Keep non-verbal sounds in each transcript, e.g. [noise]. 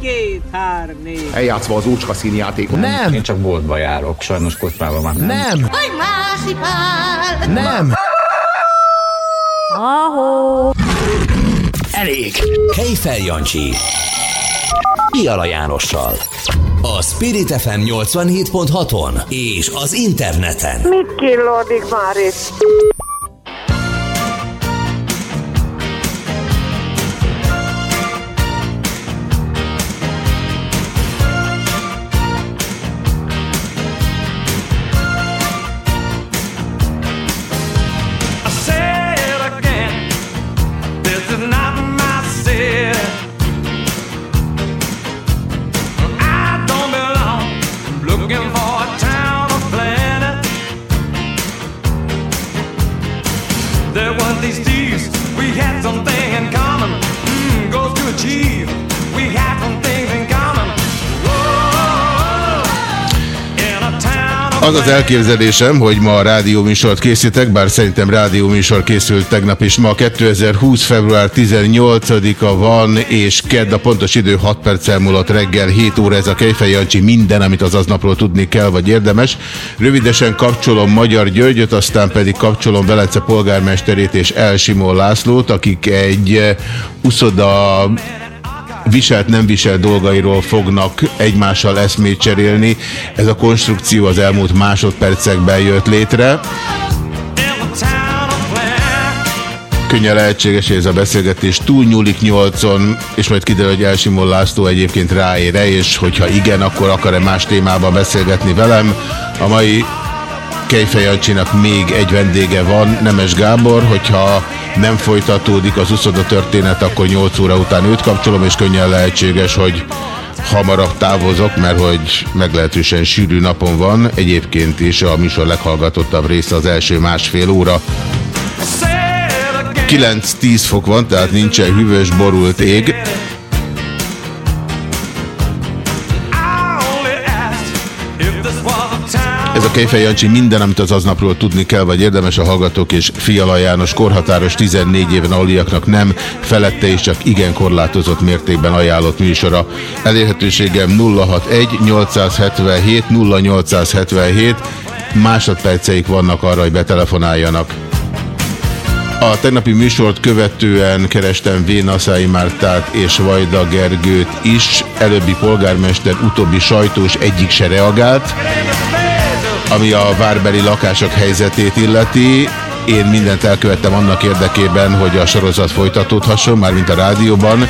Egy-két, hár, négy. Eljátszva az úcska színjátékot. Nem. Én csak boltba járok, sajnos kocsmában már nem. Nem. Hogy! Nem. Ahó! Elég! Kejfel Jancsi. Piala Jánossal. A Spirit FM 87.6-on és az interneten. Mit killódik már itt? Az az elképzelésem, hogy ma a rádióműsort készítek, bár szerintem rádióműsor készült tegnap is. Ma 2020. február 18-a van, és kedd a pontos idő 6 perccel múlott reggel 7 óra. Ez a Kejfej Jancsi minden, amit az aznapról tudni kell, vagy érdemes. Rövidesen kapcsolom Magyar Györgyöt, aztán pedig kapcsolom Velence polgármesterét és Elsimó Lászlót, akik egy eh, uszoda viselt, nem viselt dolgairól fognak egymással eszmét cserélni. Ez a konstrukció az elmúlt másodpercekben jött létre. Könnyen lehetséges, hogy ez a beszélgetés túlnyúlik nyolcon, és majd kiderül, hogy Elsimon László egyébként ráére, és hogyha igen, akkor akar-e más témában beszélgetni velem. A mai Kejfej Jancsinak még egy vendége van, Nemes Gábor, hogyha nem folytatódik az uszoda történet, akkor 8 óra után őt kapcsolom, és könnyen lehetséges, hogy hamarabb távozok, mert hogy meglehetősen sűrű napon van. Egyébként is a műsor leghallgatottabb része az első másfél óra. 9-10 fok van, tehát nincsen hűvös, borult ég. Kejfej Jancsi minden, amit az aznapról tudni kell, vagy érdemes a hallgatók és Fiala János korhatáros 14 éven aluliaknak nem felette és csak igen korlátozott mértékben ajánlott műsora. Elérhetőségem 061 877 0877 másodperceik vannak arra, hogy betelefonáljanak. A tegnapi műsort követően kerestem Vénaszái Mártát és Vajda Gergőt is, előbbi polgármester, utóbbi sajtós, egyik se reagált. Ami a várbeli lakások helyzetét illeti, én mindent elkövettem annak érdekében, hogy a sorozat folytatódhasson, mármint a rádióban.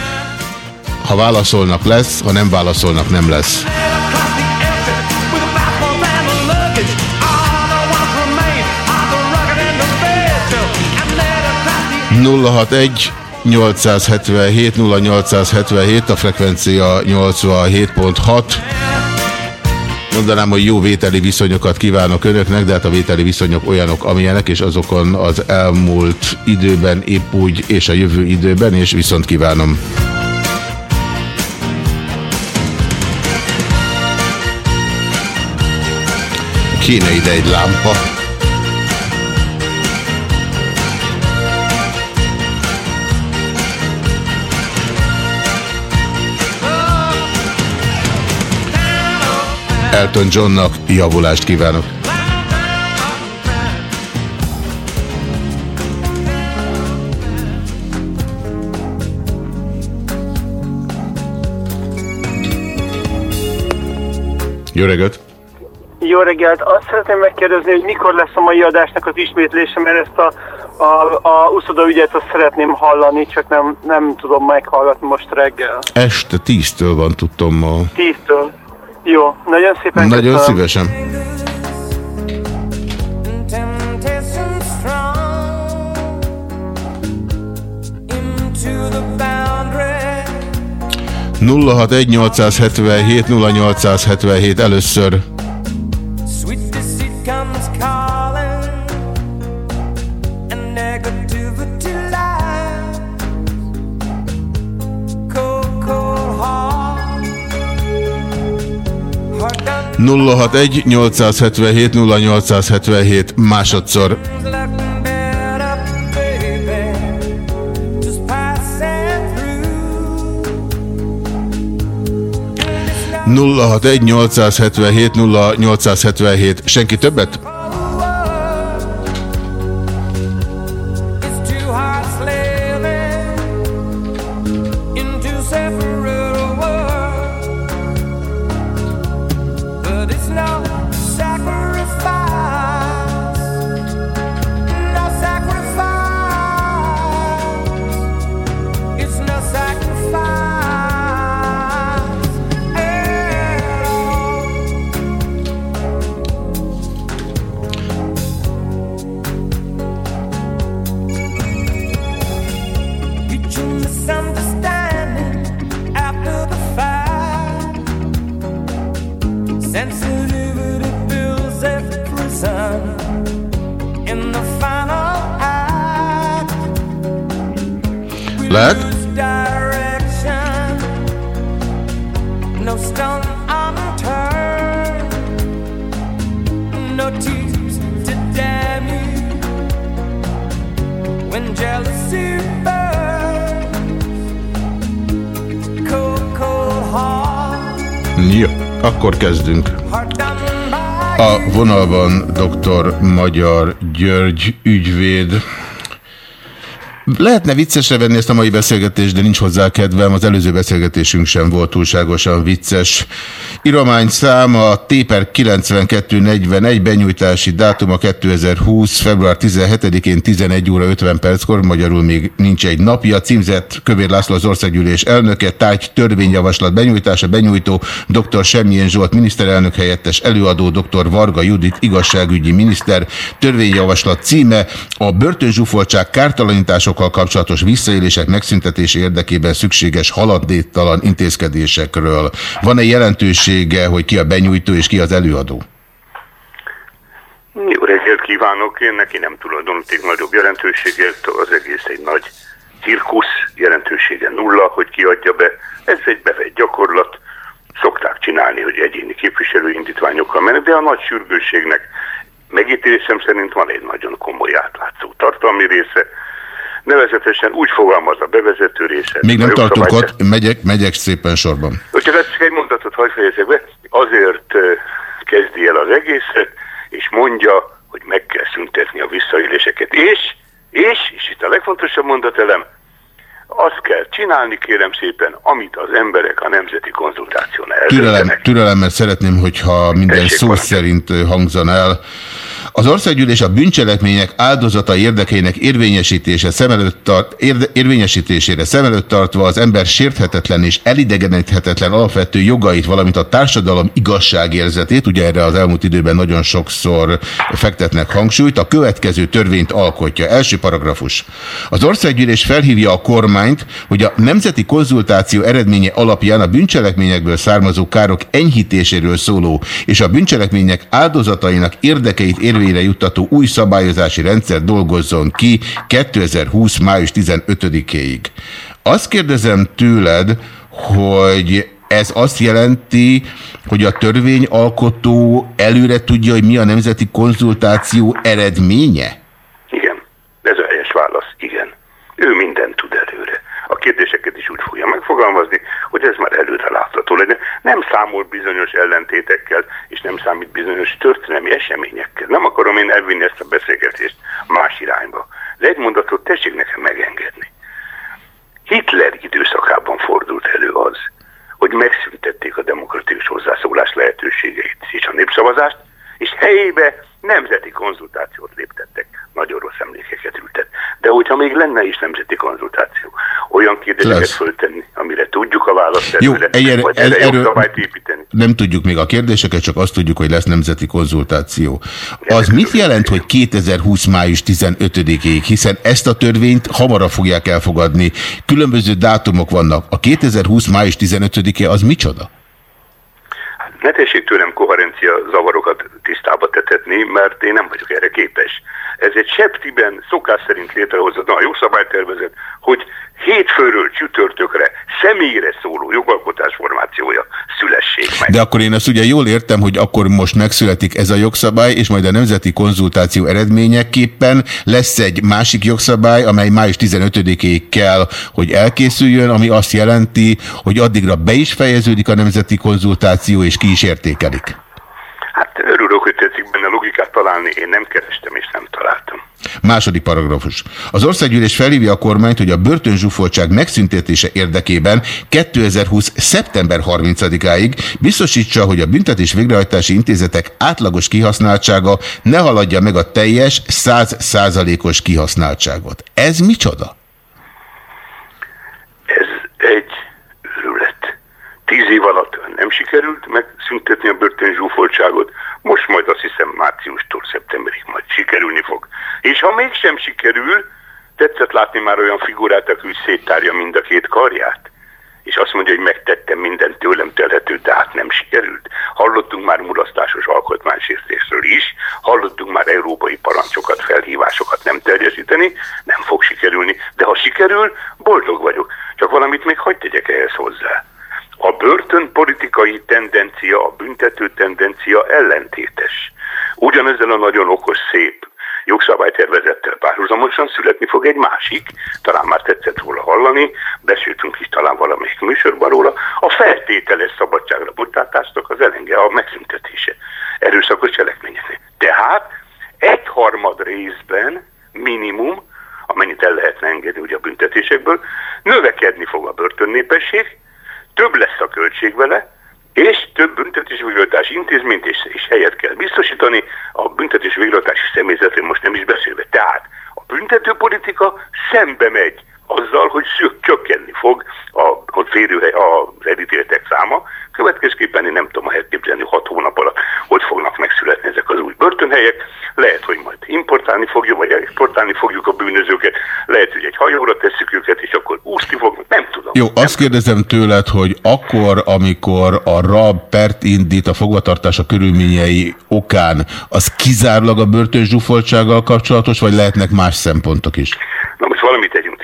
Ha válaszolnak lesz, ha nem válaszolnak nem lesz. 061 877 0877, a frekvencia 87.6. Mondanám, hogy jó vételi viszonyokat kívánok önöknek, de hát a vételi viszonyok olyanok, amilyenek, és azokon az elmúlt időben épp úgy, és a jövő időben, és viszont kívánom. Kéne ide egy lámpa. Elton Johnnak javulást kívánok. Jó reggelt! Jó reggelt! Azt szeretném megkérdezni, hogy mikor lesz a mai adásnak az ismétlése, mert ezt a, a, a uszoda ügyet azt szeretném hallani, csak nem, nem tudom meghallgatni most reggel. Este 10-től van tudtom ma. Tíztől. Jó, nagyon szépen Nagyon köszönöm. szívesen. Boundary. 061 877 0877 először. 061 877 0877 másodszor. looking better, baby. Just passing through. 061 877 0877. Senki többet? Vonalban dr. Magyar György ügyvéd. Lehetne viccesre venni ezt a mai beszélgetést, de nincs hozzá kedvem. Az előző beszélgetésünk sem volt túlságosan vicces. Iromány száma Téper 9241, benyújtási dátuma 2020. február 17-én 11 óra 50 perckor, magyarul még nincs egy napja. Címzett Kövér László az országgyűlés elnöke, tárgy törvényjavaslat benyújtása, benyújtó dr. Semmilyen Zsolt miniszterelnök helyettes előadó, dr. Varga Judit igazságügyi miniszter, törvényjavaslat címe a börtönzsúfoltság kártalanításokkal kapcsolatos visszaélések megszüntetése érdekében szükséges haladéktalan intézkedésekről. Van-e jelentősége, hogy ki a benyújtó és ki az előadó? Jó reggelt kívánok, én neki nem tulajdoníték nagyobb jelentőséget, az egész egy nagy cirkusz, jelentősége nulla, hogy kiadja be. Ez egy bevett gyakorlat, szokták csinálni, hogy egyéni képviselő indítványokkal mennek, de a nagy sürgősségnek megítélésem szerint van egy nagyon komoly átlátszó tartalmi része, nevezetesen úgy fogalmaz a bevezető része. Még nem tartunk ott, megyek, megyek szépen sorban. Ezt csak egy hagy fejezek be, azért kezdi el az egészet, és mondja, hogy meg kell szüntetni a visszaéléseket. És, és, és itt a legfontosabb mondatelem, azt kell csinálni, kérem szépen, amit az emberek a nemzeti konzultáción Türelem, eldöntenek. türelemmel szeretném, hogyha minden Tessék, szó parancsolj. szerint hangzan el. Az országgyűlés a bűncselekmények áldozatai érdekeinek érvényesítése szem előtt tart, érde, érvényesítésére szem előtt tartva az ember sérthetetlen és elidegeníthetetlen alapvető jogait, valamint a társadalom igazságérzetét, ugye erre az elmúlt időben nagyon sokszor fektetnek hangsúlyt, a következő törvényt alkotja. Első paragrafus. Az országgyűlés felhívja a kormányt, hogy a nemzeti konzultáció eredménye alapján a bűncselekményekből származó károk enyhítéséről szóló és a bűncselekmények áldozatainak érdekeit érvényre juttató új szabályozási rendszer dolgozzon ki 2020. május 15-éig. Azt kérdezem tőled, hogy ez azt jelenti, hogy a törvényalkotó előre tudja, hogy mi a nemzeti konzultáció eredménye? Igen, ez a helyes válasz, igen. Ő mindent tud előre. Kérdéseket is úgy fogja megfogalmazni, hogy ez már előre látható legyen. Nem számol bizonyos ellentétekkel, és nem számít bizonyos történelmi eseményekkel. Nem akarom én elvinni ezt a beszélgetést más irányba. De egy mondatot tessék nekem megengedni. Hitler időszakában fordult elő az, hogy megszüntették a demokratikus hozzászólás lehetőségeit és a népszavazást, és helyébe nemzeti konzultációt léptettek. Nagyon rossz emlékeket ültet. De hogyha még lenne is nemzeti konzultáció, olyan kérdéseket Lesz. föltenni, amire tudjuk a választ Jó, egyre- vagy erre erről- építeni. Nem tudjuk még a kérdéseket, csak azt tudjuk, hogy lesz nemzeti konzultáció. Az mit jelent, hogy 2020. május 15-ig, hiszen ezt a törvényt hamarabb fogják elfogadni. Különböző dátumok vannak. A 2020. május 15-e az micsoda? Ne tessék tőlem koherencia zavarokat tisztába tetetni, mert én nem vagyok erre képes. Ez egy septiben szokás szerint létrehozott a jogszabálytervezet, hogy hétfőről csütörtökre személyre szóló jogalkotás formációja szülessék meg. De akkor én azt ugye jól értem, hogy akkor most megszületik ez a jogszabály, és majd a nemzeti konzultáció eredményeképpen lesz egy másik jogszabály, amely május 15-ig kell, hogy elkészüljön, ami azt jelenti, hogy addigra be is fejeződik a nemzeti konzultáció, és ki is értékelik. Hát örülök, hogy tetszik benne logikát találni, én nem kerestem és nem találtam. Második paragrafus. Az országgyűlés felhívja a kormányt, hogy a börtönzsúfoltság megszüntetése érdekében 2020. szeptember 30-áig biztosítsa, hogy a büntetés végrehajtási intézetek átlagos kihasználtsága ne haladja meg a teljes 100%-os kihasználtságot. Ez micsoda? Ez egy őrület. Tíz év alatt nem sikerült megszüntetni a börtönzsúfoltságot, most majd azt hiszem márciustól szeptemberig majd sikerülni fog. És ha mégsem sikerül, tetszett látni már olyan figurát, aki széttárja mind a két karját, és azt mondja, hogy megtettem mindent tőlem telhető, de hát nem sikerült. Hallottunk már mulasztásos alkotmánysértésről is, hallottunk már európai parancsokat, felhívásokat nem teljesíteni, nem fog sikerülni, de ha sikerül, boldog vagyok. Csak valamit még hagyd tegyek ehhez hozzá. A börtönpolitikai tendencia, a büntető tendencia ellentétes. Ugyanezzel a nagyon okos, szép jogszabálytervezettel párhuzamosan születni fog egy másik, talán már tetszett róla hallani, beszéltünk is talán valamelyik műsorban róla, a feltételes szabadságra bocsátásnak az elenge, a megszüntetése erőszakos cselekményeknek. Tehát egyharmad részben minimum, amennyit el lehetne engedni ugye a büntetésekből, növekedni fog a börtönnépesség, több lesz a költség vele, és több büntetés végrehajtási intézményt és, és helyet kell biztosítani, a büntetés végrehajtási személyzetről most nem is beszélve. Tehát a büntetőpolitika szembe megy azzal, hogy csökkenni fog a, a férőhely, az elítéltek száma, Következőképpen én nem tudom elképzelni hat hónap alatt, hogy fognak megszületni ezek az új börtönhelyek. Lehet, hogy majd importálni fogjuk, vagy exportálni fogjuk a bűnözőket. Lehet, hogy egy hajóra tesszük őket, és akkor úszni fognak. Nem tudom. Jó, nem azt kérdezem tőled, hogy akkor, amikor a RAB pert indít a fogvatartása körülményei okán, az kizárólag a börtönzsúfoltsággal kapcsolatos, vagy lehetnek más szempontok is? Na most valamit tegyünk.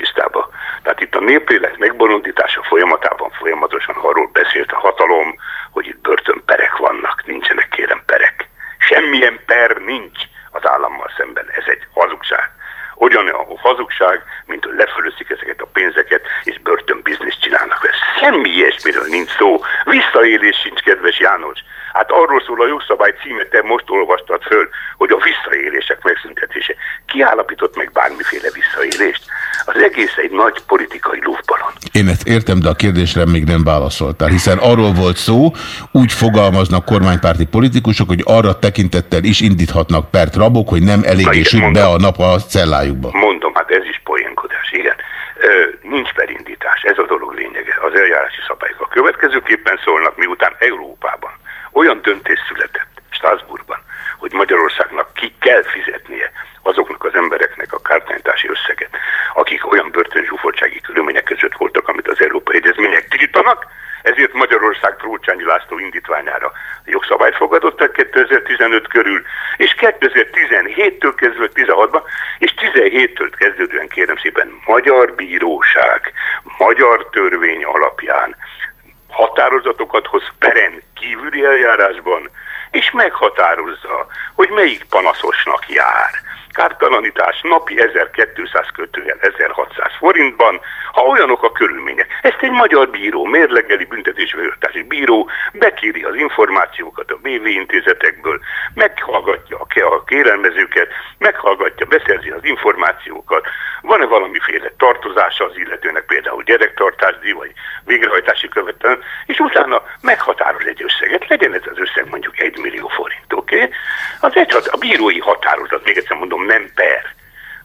Tehát itt a népélet megbolondítása folyamatában folyamatosan arról beszélt a hatalom, hogy itt börtönperek vannak, nincsenek kérem perek. Semmilyen per nincs az állammal szemben, ez egy hazugság. Olyan a hazugság, mint hogy lefölöszik ezeket a pénzeket, és börtönbizniszt csinálnak vele. Semmi ilyesmiről nincs szó. Visszaélés sincs, kedves János. Hát arról szól a jogszabály címe, te most olvastad föl, hogy a visszaélések megszüntetése. Ki állapított meg bármiféle visszaélést? Az egész egy nagy politikai luftbalon. Én ezt értem, de a kérdésre még nem válaszoltál, hiszen arról volt szó, úgy fogalmaznak kormánypárti politikusok, hogy arra tekintettel is indíthatnak pert rabok, hogy nem eléggé süt be a nap a cellájukba. Mondom, hát ez is poénkodás, igen. Nincs perindítás, ez a dolog lényege. Az eljárási szabályok a következőképpen szólnak, miután Európában olyan döntés született Strasbourgban, hogy Magyarországnak ki kell fizetnie azoknak az embereknek a kártányítási összeget, akik olyan börtönzsúfoltsági körülmények között voltak, amit az Európai Egyezmények tiltanak, ezért Magyarország Trócsányi László indítványára jogszabályt fogadott el 2015 körül, és 2017-től kezdve 16-ban, és 17-től kezdődően kérem szépen Magyar Bíróság, Magyar Törvény alapján határozatokat hoz peren kívüli eljárásban, és meghatározza, hogy melyik panaszosnak jár. Kártalanítás napi 1200 kötőjel 1600 forintban, ha olyanok a körülmények. Ezt egy magyar bíró, mérlegeli büntetésvégzőtási bíró bekéri az információkat a BV intézetekből, meghallgatja a kérelmezőket, meghallgatja, beszerzi az információkat, van-e valamiféle tartozása az illetőnek, például gyerektartásdíj vagy végrehajtási követelem, és utána meghatároz egy összeget, legyen ez az összeg mondjuk 1 millió forint, oké? Okay? Az egy, a bírói határozat, még egyszer mondom, nem per,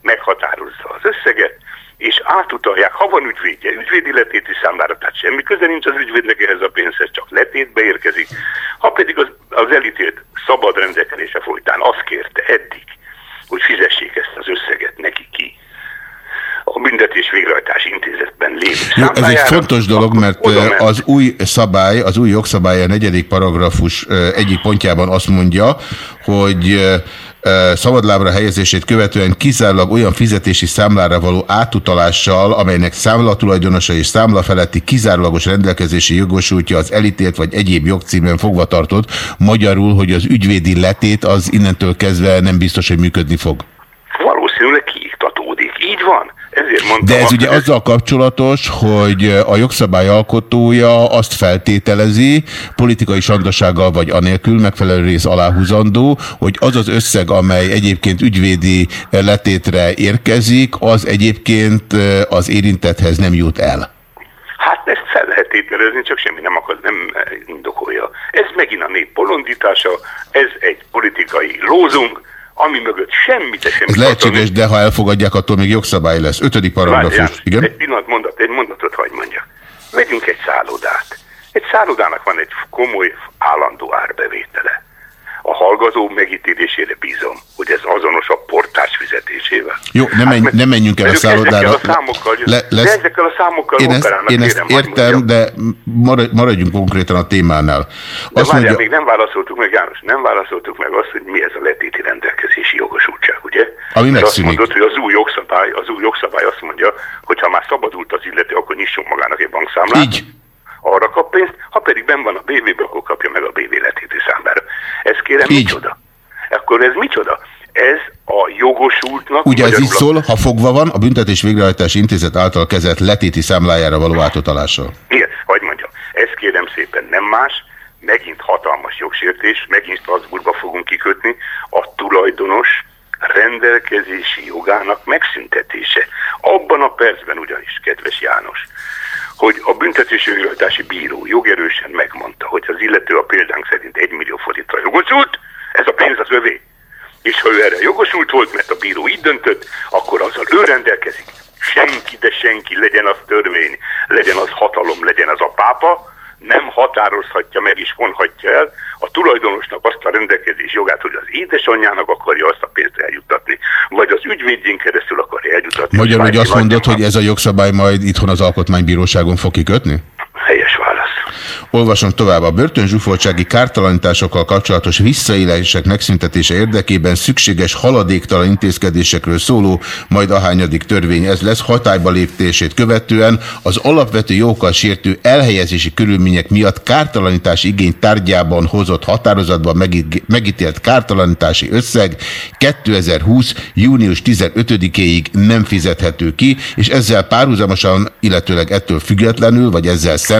meghatározza az összeget, és átutalják, ha van ügyvédje, ügyvédiletéti számlára, tehát semmi köze nincs az ügyvédnek ehhez a pénzhez, csak letétbe érkezik. Ha pedig az, az elítélt szabad rendelkezése folytán azt kérte eddig, hogy fizessék ezt az összeget neki ki, a büntetés végrehajtási intézetben lévő ez egy fontos dolog, mert az új szabály, az új jogszabály a negyedik paragrafus egyik pontjában azt mondja, hogy szabadlábra helyezését követően kizárólag olyan fizetési számlára való átutalással, amelynek számlatulajdonosa és számla feletti kizárólagos rendelkezési jogosultja az elítélt vagy egyéb jogcímen fogva tartott, magyarul, hogy az ügyvédi letét az innentől kezdve nem biztos, hogy működni fog. Valószínűleg kiiktatódik. Így van. Ezért mondtam. De ez ugye azzal kapcsolatos, hogy a jogszabály alkotója azt feltételezi, politikai sandasággal vagy anélkül, megfelelő rész aláhúzandó, hogy az az összeg, amely egyébként ügyvédi letétre érkezik, az egyébként az érintethez nem jut el. Hát ezt fel lehet tételezni, csak semmi nem akar, nem indokolja. Ez megint a nép bolondítása, ez egy politikai lózunk, ami mögött semmi, de semmi Ez lehetséges, de ha elfogadják, attól még jogszabály lesz. Ötödik paragrafus. Igen? Egy pillanat mondat, egy mondatot hagy mondjak. Vegyünk egy szállodát. Egy szállodának van egy komoly állandó árbevétele. A hallgató megítélésére bízom, hogy ez azonos a portás fizetésével. Jó, ne, menj, mert- ne menjünk el a szállodára. Ezekkel a számokkal, Le- de lesz- ezekkel a számokkal Én ezt, én ezt értem, de maradj- maradjunk konkrétan a témánál. De Azt várjál, mondja, még nem válaszoltuk meg, János, nem válaszoltuk meg azt, hogy mi ez a letéti rendelkezési jogosultság, ugye? Ami Mert azt mondod, hogy az új jogszabály, az új jogszabály azt mondja, hogy ha már szabadult az illető, akkor nyisson magának egy bankszámlát. így. Arra kap pénzt, ha pedig ben van a BV-be, akkor kapja meg a BV letéti számlára. Ez kérem Így. micsoda? Akkor ez micsoda? Ez a jogosultnak... Ugye ez így szól, ha fogva van, a Büntetés Végrehajtási Intézet által kezelt letéti számlájára való átutalással. Igen, hogy mondjam, ez kérem szépen nem más, megint hatalmas jogsértés, megint Strasbourgba fogunk kikötni, a tulajdonos rendelkezési jogának megszüntetése. Abban a percben ugyanis, kedves János, hogy a büntetésvégrehajtási bíró jogerősen megmondta, hogy az illető a példánk szerint 1 millió forintra jogosult, ez a pénz az övé. És ha ő erre jogosult volt, mert a bíró így döntött, akkor azzal ő rendelkezik. Senki, de senki, legyen az törvény, legyen az hatalom, legyen az a pápa, nem határozhatja meg és vonhatja el a tulajdonosnak azt a rendelkezés jogát, hogy az édesanyjának akarja azt a pénzt eljuttatni, vagy az ügyvédjén keresztül akarja eljuttatni. Magyarul, hogy azt mondod, hogy ez a jogszabály majd itthon az Alkotmánybíróságon fog kikötni? Helyes válasz. Olvasom tovább. A börtönzsúfoltsági kártalanításokkal kapcsolatos visszaélések megszüntetése érdekében szükséges haladéktalan intézkedésekről szóló, majd ahányadik törvény ez lesz, hatályba léptését követően az alapvető jókkal sértő elhelyezési körülmények miatt kártalanítási igény tárgyában hozott határozatban megí- megítélt kártalanítási összeg 2020. június 15-éig nem fizethető ki, és ezzel párhuzamosan, illetőleg ettől függetlenül, vagy ezzel szemben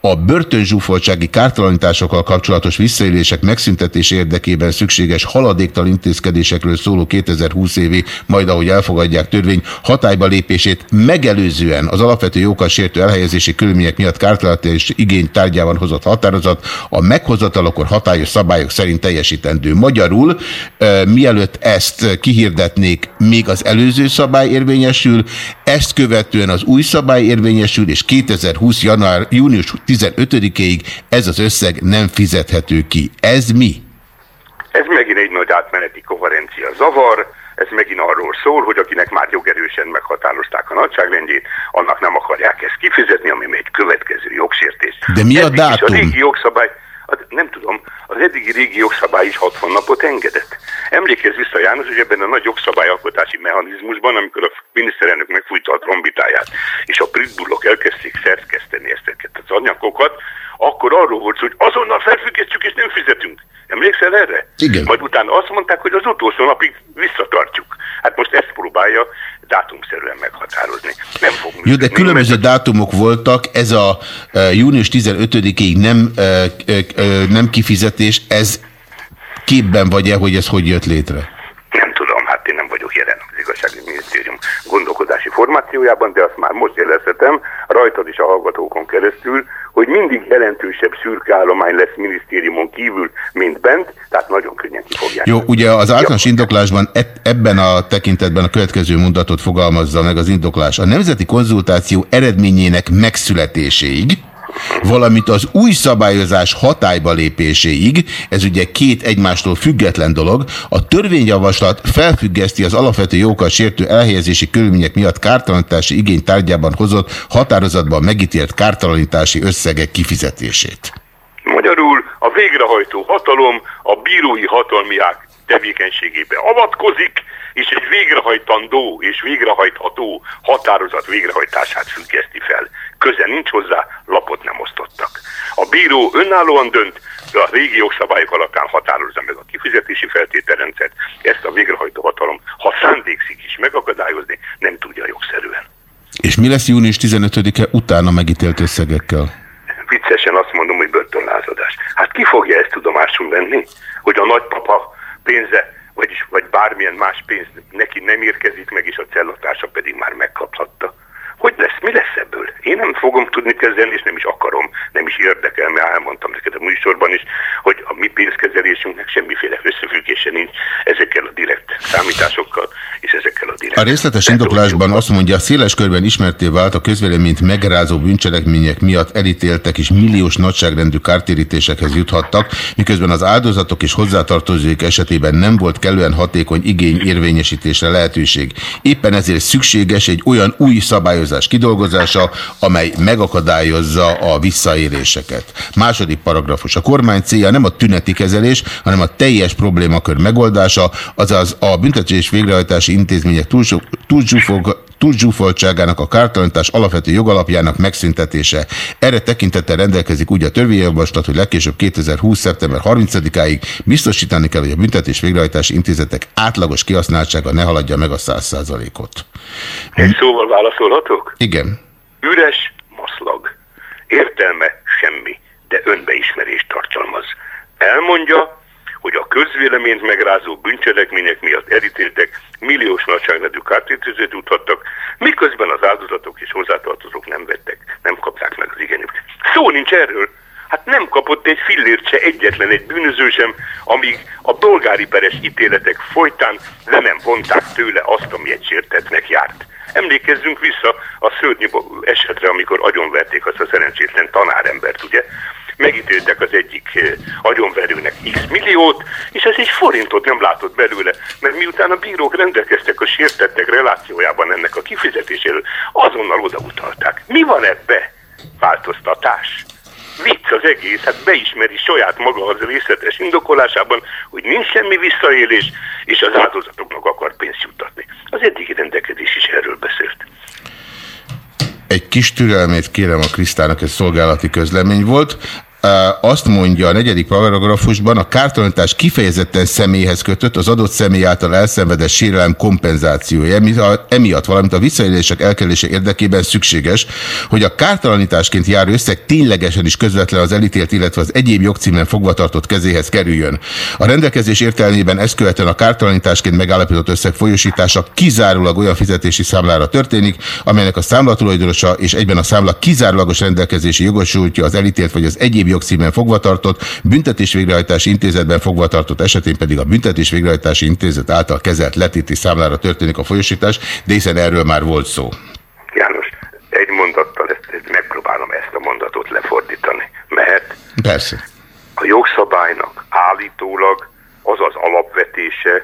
a börtönzsúfoltsági kártalanításokkal kapcsolatos visszaélések megszüntetés érdekében szükséges haladéktalan intézkedésekről szóló 2020 évi, majd ahogy elfogadják törvény, hatályba lépését megelőzően az alapvető jókkal sértő elhelyezési körülmények miatt kártalanítási igény tárgyában hozott határozat a meghozatalakor hatályos szabályok szerint teljesítendő. Magyarul, eh, mielőtt ezt kihirdetnék, még az előző szabály érvényesül, ezt követően az új szabály érvényesül, és 2020. január, június 15-ig ez az összeg nem fizethető ki. Ez mi? Ez megint egy nagy átmeneti koherencia zavar, ez megint arról szól, hogy akinek már jogerősen meghatározták a nagyságrendjét, annak nem akarják ezt kifizetni, ami egy következő jogsértés. De mi a dátum? A régi jogszabály, hát nem tudom, az eddigi régi jogszabály is 60 napot engedett. Emlékezz vissza, János, hogy ebben a nagy jogszabályalkotási mechanizmusban, amikor a miniszterelnök megfújta a trombitáját, és a britbullok elkezdték szerkeszteni ezeket az anyagokat, akkor arról volt hogy azonnal felfüggesztjük és nem fizetünk. Emlékszel erre? Igen. Majd utána azt mondták, hogy az utolsó napig visszatartjuk. Hát most ezt próbálja dátumszerűen meghatározni. Nem fog Jó, de működni, különböző mert- dátumok voltak, ez a e, június 15-ig nem, e, e, e, nem kifizetés, ez képben vagy-e, hogy ez hogy jött létre? Hát én nem vagyok jelen az igazságügyi minisztérium gondolkodási formációjában, de azt már most jelezhetem, rajtad is a hallgatókon keresztül, hogy mindig jelentősebb szürke állomány lesz minisztériumon kívül, mint bent, tehát nagyon könnyen ki fogják. Jó, ugye az általános indoklásban ebben a tekintetben a következő mondatot fogalmazza meg az indoklás. A nemzeti konzultáció eredményének megszületéséig valamint az új szabályozás hatályba lépéséig, ez ugye két egymástól független dolog, a törvényjavaslat felfüggeszti az alapvető jogokat sértő elhelyezési körülmények miatt kártalanítási igény tárgyában hozott határozatban megítélt kártalanítási összegek kifizetését. Magyarul a végrehajtó hatalom a bírói hatalmi ág tevékenységébe avatkozik, és egy végrehajtandó és végrehajtható határozat végrehajtását függeszti fel. Köze nincs hozzá, lapot nem osztottak. A bíró önállóan dönt, de a régi jogszabályok alapján határozza meg a kifizetési feltételrendszert. Ezt a végrehajtó hatalom, ha szándékszik is megakadályozni, nem tudja jogszerűen. És mi lesz június 15-e utána megítélt összegekkel? Viccesen azt mondom, hogy börtönlázadás. Hát ki fogja ezt tudomásul venni, hogy a nagypapa pénze, vagyis, vagy bármilyen más pénz neki nem érkezik meg, és a cellatársa pedig már megkaphatta. Hogy lesz? Mi lesz ebből? Én nem fogom tudni kezelni, és nem is akarom, nem is érdekel, mert elmondtam neked a műsorban is, hogy a mi pénzkezelésünknek semmiféle összefüggése nincs ezekkel a direkt számításokkal, és ezekkel a direkt... A részletes indoklásban azt mondja, széles körben ismerté vált a közvéleményt megrázó bűncselekmények miatt elítéltek és milliós nagyságrendű kártérítésekhez juthattak, miközben az áldozatok és hozzátartozóik esetében nem volt kellően hatékony igény érvényesítésre lehetőség. Éppen ezért szükséges egy olyan új szabályozás kidolgozása, amely megakadályozza a visszaéléseket. Második paragrafus. A kormány célja nem a tüneti kezelés, hanem a teljes problémakör megoldása, azaz a büntetés végrehajtási intézmények túlzsú- túlzsúfog- túlzsúfoltságának a kártalanítás alapvető jogalapjának megszüntetése. Erre tekintettel rendelkezik úgy a törvényjavaslat, hogy legkésőbb 2020. szeptember 30-áig biztosítani kell, hogy a büntetés végrehajtási intézetek átlagos kihasználtsága ne haladja meg a 100%-ot. Egy szóval válaszolhatok? Igen. Üres maszlag. Értelme semmi, de önbeismerést tartalmaz. Elmondja, hogy a közvéleményt megrázó bűncselekmények miatt elítéltek milliós nagyságrendű kártétőzőt juthattak, miközben az áldozatok és hozzátartozók nem vettek, nem kapták meg az igényüket. Szó nincs erről. Hát nem kapott egy fillért se egyetlen egy bűnöző sem, amíg a bolgári peres ítéletek folytán le nem vonták tőle azt, ami egy sértetnek járt. Emlékezzünk vissza a szörnyű esetre, amikor agyonverték azt a szerencsétlen tanárembert, ugye? Megítéltek az egyik eh, agyonverőnek x milliót, és ez egy forintot nem látott belőle, mert miután a bírók rendelkeztek a sértettek relációjában ennek a kifizetéséről, azonnal odautalták. Mi van ebbe? Változtatás. Vicc az egész, hát beismeri saját maga az részletes indokolásában, hogy nincs semmi visszaélés, és az áldozatoknak akar pénzt juttatni. Az eddigi rendelkezés is erről beszélt. Egy kis türelmét kérem a Krisztának, ez szolgálati közlemény volt. Azt mondja a negyedik paragrafusban, a kártalanítás kifejezetten személyhez kötött az adott személy által elszenvedett sérelem kompenzációja. Emiatt, valamint a visszaélések elkerülése érdekében szükséges, hogy a kártalanításként járó összeg ténylegesen is közvetlen az elítélt, illetve az egyéb jogcímen fogvatartott kezéhez kerüljön. A rendelkezés értelmében ezt követően a kártalanításként megállapított összeg folyosítása kizárólag olyan fizetési számlára történik, amelynek a számlatulajdonosa és egyben a számla kizárólagos rendelkezési jogosultja az elítélt vagy az egyéb jogcímen fogvatartott, büntetés végrehajtási intézetben fogvatartott esetén pedig a büntetés végrehajtási intézet által kezelt letéti számlára történik a folyosítás, de hiszen erről már volt szó. János, egy mondattal ezt, megpróbálom ezt a mondatot lefordítani. Mehet? Persze. A jogszabálynak állítólag az az alapvetése,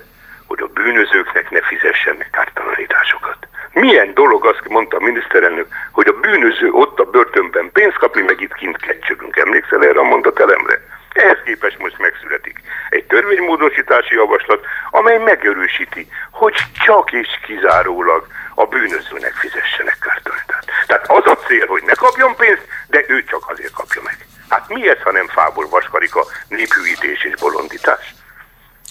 hogy a bűnözőknek ne fizessenek kártalanításokat. Milyen dolog, azt mondta a miniszterelnök, hogy a bűnöző ott a börtönben pénzt kapni, meg itt kint kecsögünk. Emlékszel erre a mondatelemre? Ehhez képest most megszületik egy törvénymódosítási javaslat, amely megerősíti, hogy csak és kizárólag a bűnözőnek fizessenek kártalanítást. Tehát az a cél, hogy ne kapjon pénzt, de ő csak azért kapja meg. Hát mi ez, ha nem fából vaskarika, néphűítés és bolondítás?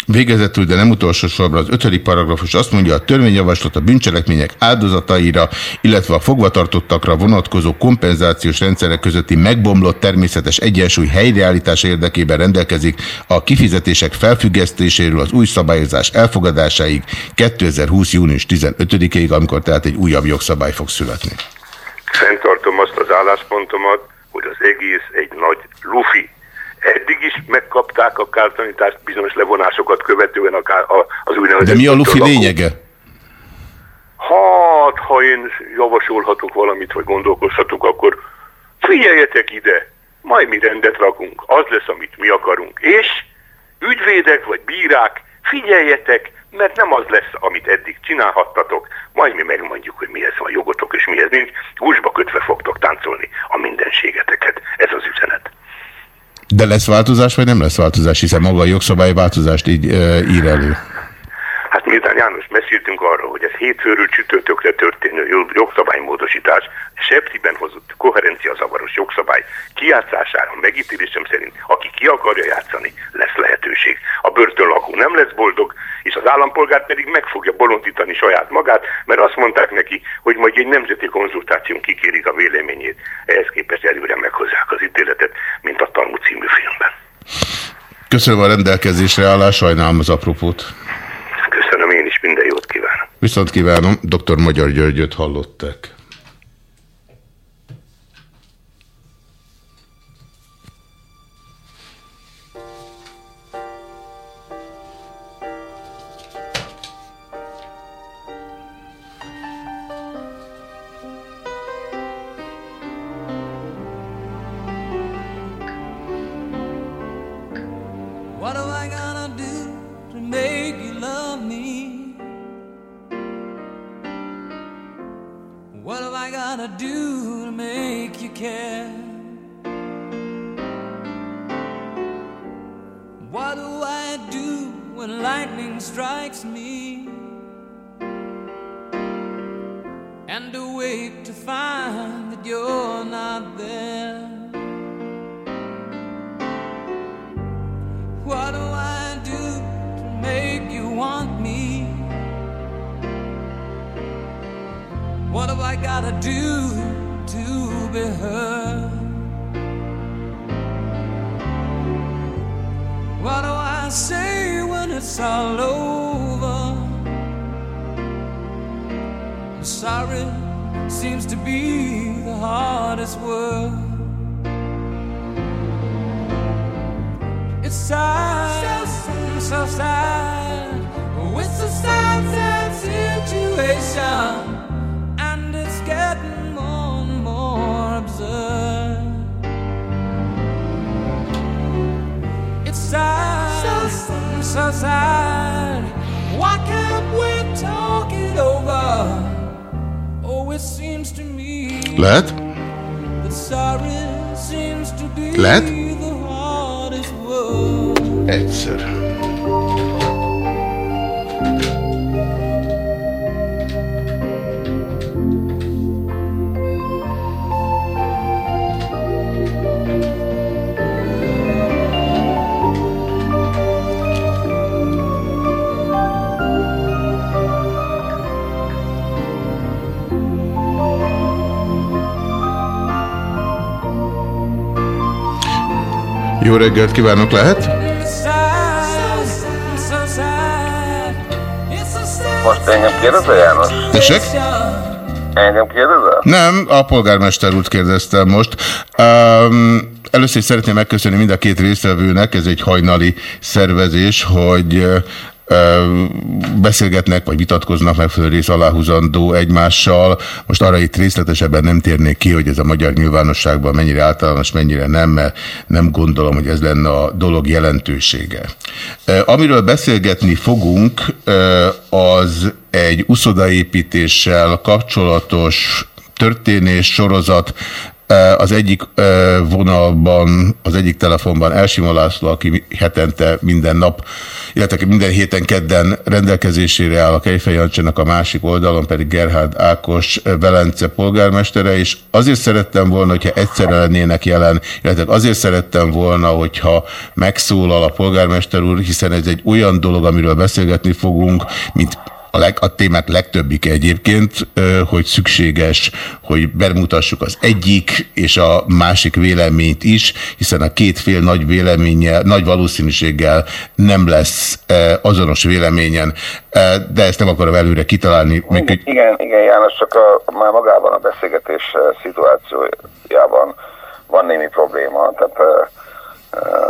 Végezetül, de nem utolsó sorban az ötödik paragrafus azt mondja, a törvényjavaslat a bűncselekmények áldozataira, illetve a fogvatartottakra vonatkozó kompenzációs rendszerek közötti megbomlott természetes egyensúly helyreállítása érdekében rendelkezik a kifizetések felfüggesztéséről az új szabályozás elfogadásáig 2020. június 15-ig, amikor tehát egy újabb jogszabály fog születni. Fenntartom azt az álláspontomat, hogy az egész egy nagy lufi eddig is megkapták a kártalanítást bizonyos levonásokat követően a, a, az úgynevezett... De mi a lufi lakó- lényege? Hát, ha én javasolhatok valamit, vagy gondolkozhatok, akkor figyeljetek ide, majd mi rendet rakunk, az lesz, amit mi akarunk. És ügyvédek vagy bírák, figyeljetek, mert nem az lesz, amit eddig csinálhattatok, majd mi megmondjuk, hogy mihez van jogotok és mihez nincs, húsba kötve fogtok táncolni a mindenségeteket. Ez az üzenet. De lesz változás, vagy nem lesz változás, hiszen maga a jogszabály változást így ír elő. Miután János beszéltünk arról, hogy ez hétfőről csütörtökre történő jog- jogszabálymódosítás, septiben hozott koherencia zavaros jogszabály kijátszására megítélésem szerint, aki ki akarja játszani, lesz lehetőség. A börtönlakó nem lesz boldog, és az állampolgár pedig meg fogja bolondítani saját magát, mert azt mondták neki, hogy majd egy nemzeti konzultáción kikérik a véleményét. Ehhez képest előre meghozzák az ítéletet, mint a Tanú című filmben. Köszönöm a rendelkezésre állás, sajnálom az apropót. Én is, minden jót kívánok. Viszont kívánom, dr. Magyar Györgyöt hallották. Care? What do I do when lightning strikes me? And awake to find that you're not there. What do I do to make you want me? What have I gotta do to be heard? What do I say when it's all over? Sorry seems to be the hardest word. It's sad, so, so sad. Oh, it's a sad, sad situation, so, sad. Why can't we talk it over? Oh, it seems to me Lehet? that sorry seems to be Lehet? the hardest word. Egyszer. Jó reggelt kívánok, lehet? Most engem kérdezel, János? Tessék? Engem kérdezel? Nem, a polgármester úrt kérdeztem most. Um, először is szeretném megköszönni mind a két résztvevőnek, ez egy hajnali szervezés, hogy beszélgetnek, vagy vitatkoznak megfelelő rész aláhúzandó egymással. Most arra itt részletesebben nem térnék ki, hogy ez a magyar nyilvánosságban mennyire általános, mennyire nem, mert nem gondolom, hogy ez lenne a dolog jelentősége. Amiről beszélgetni fogunk, az egy uszodaépítéssel kapcsolatos történés, sorozat, az egyik vonalban, az egyik telefonban Elsima László, aki hetente minden nap, illetve minden héten kedden rendelkezésére áll a Kejfej Jancsának, a másik oldalon pedig Gerhard Ákos Velence polgármestere, és azért szerettem volna, hogyha egyszerre lennének jelen, illetve azért szerettem volna, hogyha megszólal a polgármester úr, hiszen ez egy olyan dolog, amiről beszélgetni fogunk, mint a, leg, a témák legtöbbik egyébként, hogy szükséges, hogy bemutassuk az egyik és a másik véleményt is, hiszen a két fél nagy véleménye, nagy valószínűséggel nem lesz azonos véleményen, de ezt nem akarom előre kitalálni. Meg, Igen, igen, igen, János, csak a, már magában a beszélgetés szituációjában van némi probléma. Tehát eh, eh,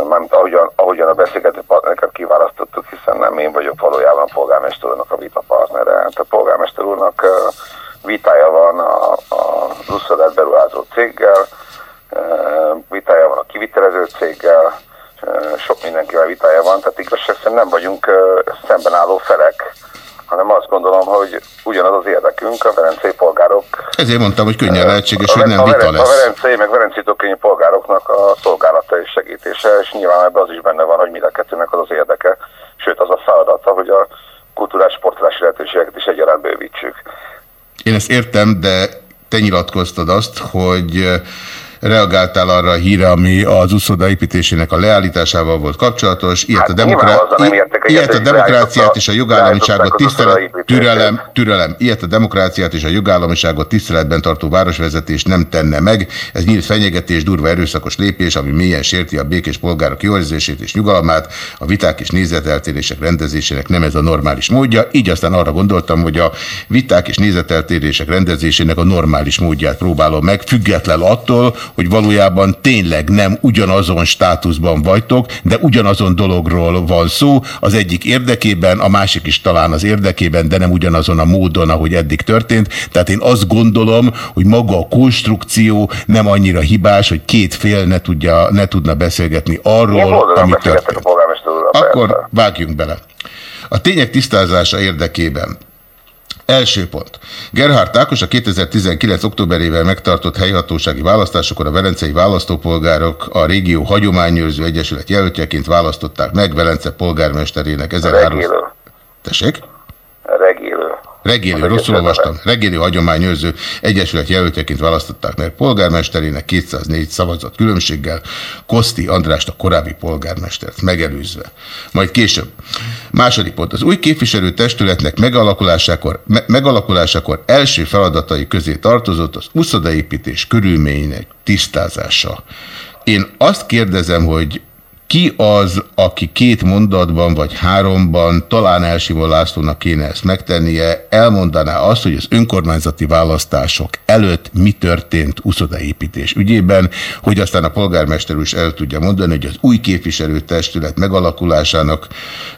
mármint ahogyan, ahogyan a beszélgető partnereket kiválasztottuk, hiszen nem én vagyok valójában a polgármester úrnak a vita partnere. Hát a polgármester úrnak vitája van a, a Russell beruházó céggel, eh, hitelező céggel, sok mindenkivel vitája van, tehát igazság szerint nem vagyunk szemben álló felek, hanem azt gondolom, hogy ugyanaz az érdekünk, a velencei polgárok. Ezért mondtam, hogy könnyen lehetséges, hogy nem a, vita lesz. A velencei, meg velencei polgároknak a szolgálata és segítése, és nyilván ebben az is benne van, hogy mind a kettőnek az az érdeke, sőt az a feladata, hogy a kulturális sportolási lehetőségeket is egyaránt bővítsük. Én ezt értem, de te nyilatkoztad azt, hogy reagáltál arra a híre, ami az uszoda építésének a leállításával volt kapcsolatos. Ilyet, Hát a, demokrá... értek ilyet a demokráciát és a jogállamiságot tisztelet... Türelem, türelem. Ilyet a demokráciát és a jogállamiságot tiszteletben tartó városvezetés nem tenne meg. Ez nyílt fenyegetés, durva erőszakos lépés, ami mélyen sérti a békés polgárok jó érzését és nyugalmát. A viták és nézeteltérések rendezésének nem ez a normális módja. Így aztán arra gondoltam, hogy a viták és nézeteltérések rendezésének a normális módját próbálom meg, független attól, hogy valójában tényleg nem ugyanazon státuszban vagytok, de ugyanazon dologról van szó, az egyik érdekében, a másik is talán az érdekében, de nem ugyanazon a módon, ahogy eddig történt. Tehát én azt gondolom, hogy maga a konstrukció nem annyira hibás, hogy két fél ne, tudja, ne tudna beszélgetni arról, ami történt. Akkor vágjunk bele. A tények tisztázása érdekében Első pont. Gerhard Ákos a 2019. októberével megtartott helyhatósági választásokon a velencei választópolgárok a régió hagyományőrző egyesület jelöltjeként választották meg Velence polgármesterének 1300... Regélő. Tessék? Regélő. Rosszul olvastam. Regélő hagyományőrző egyesület jelöltjeként választották meg polgármesterének 204 szavazat különbséggel, Koszti Andrást a korábbi polgármestert megelőzve. Majd később. Második pont. Az új képviselő testületnek megalakulásakor, me, megalakulásakor első feladatai közé tartozott az uszodaépítés körülményeinek tisztázása. Én azt kérdezem, hogy ki az, aki két mondatban vagy háromban, talán Elsimon Lászlónak kéne ezt megtennie, elmondaná azt, hogy az önkormányzati választások előtt mi történt uszodaépítés ügyében, hogy aztán a polgármester is el tudja mondani, hogy az új képviselőtestület megalakulásának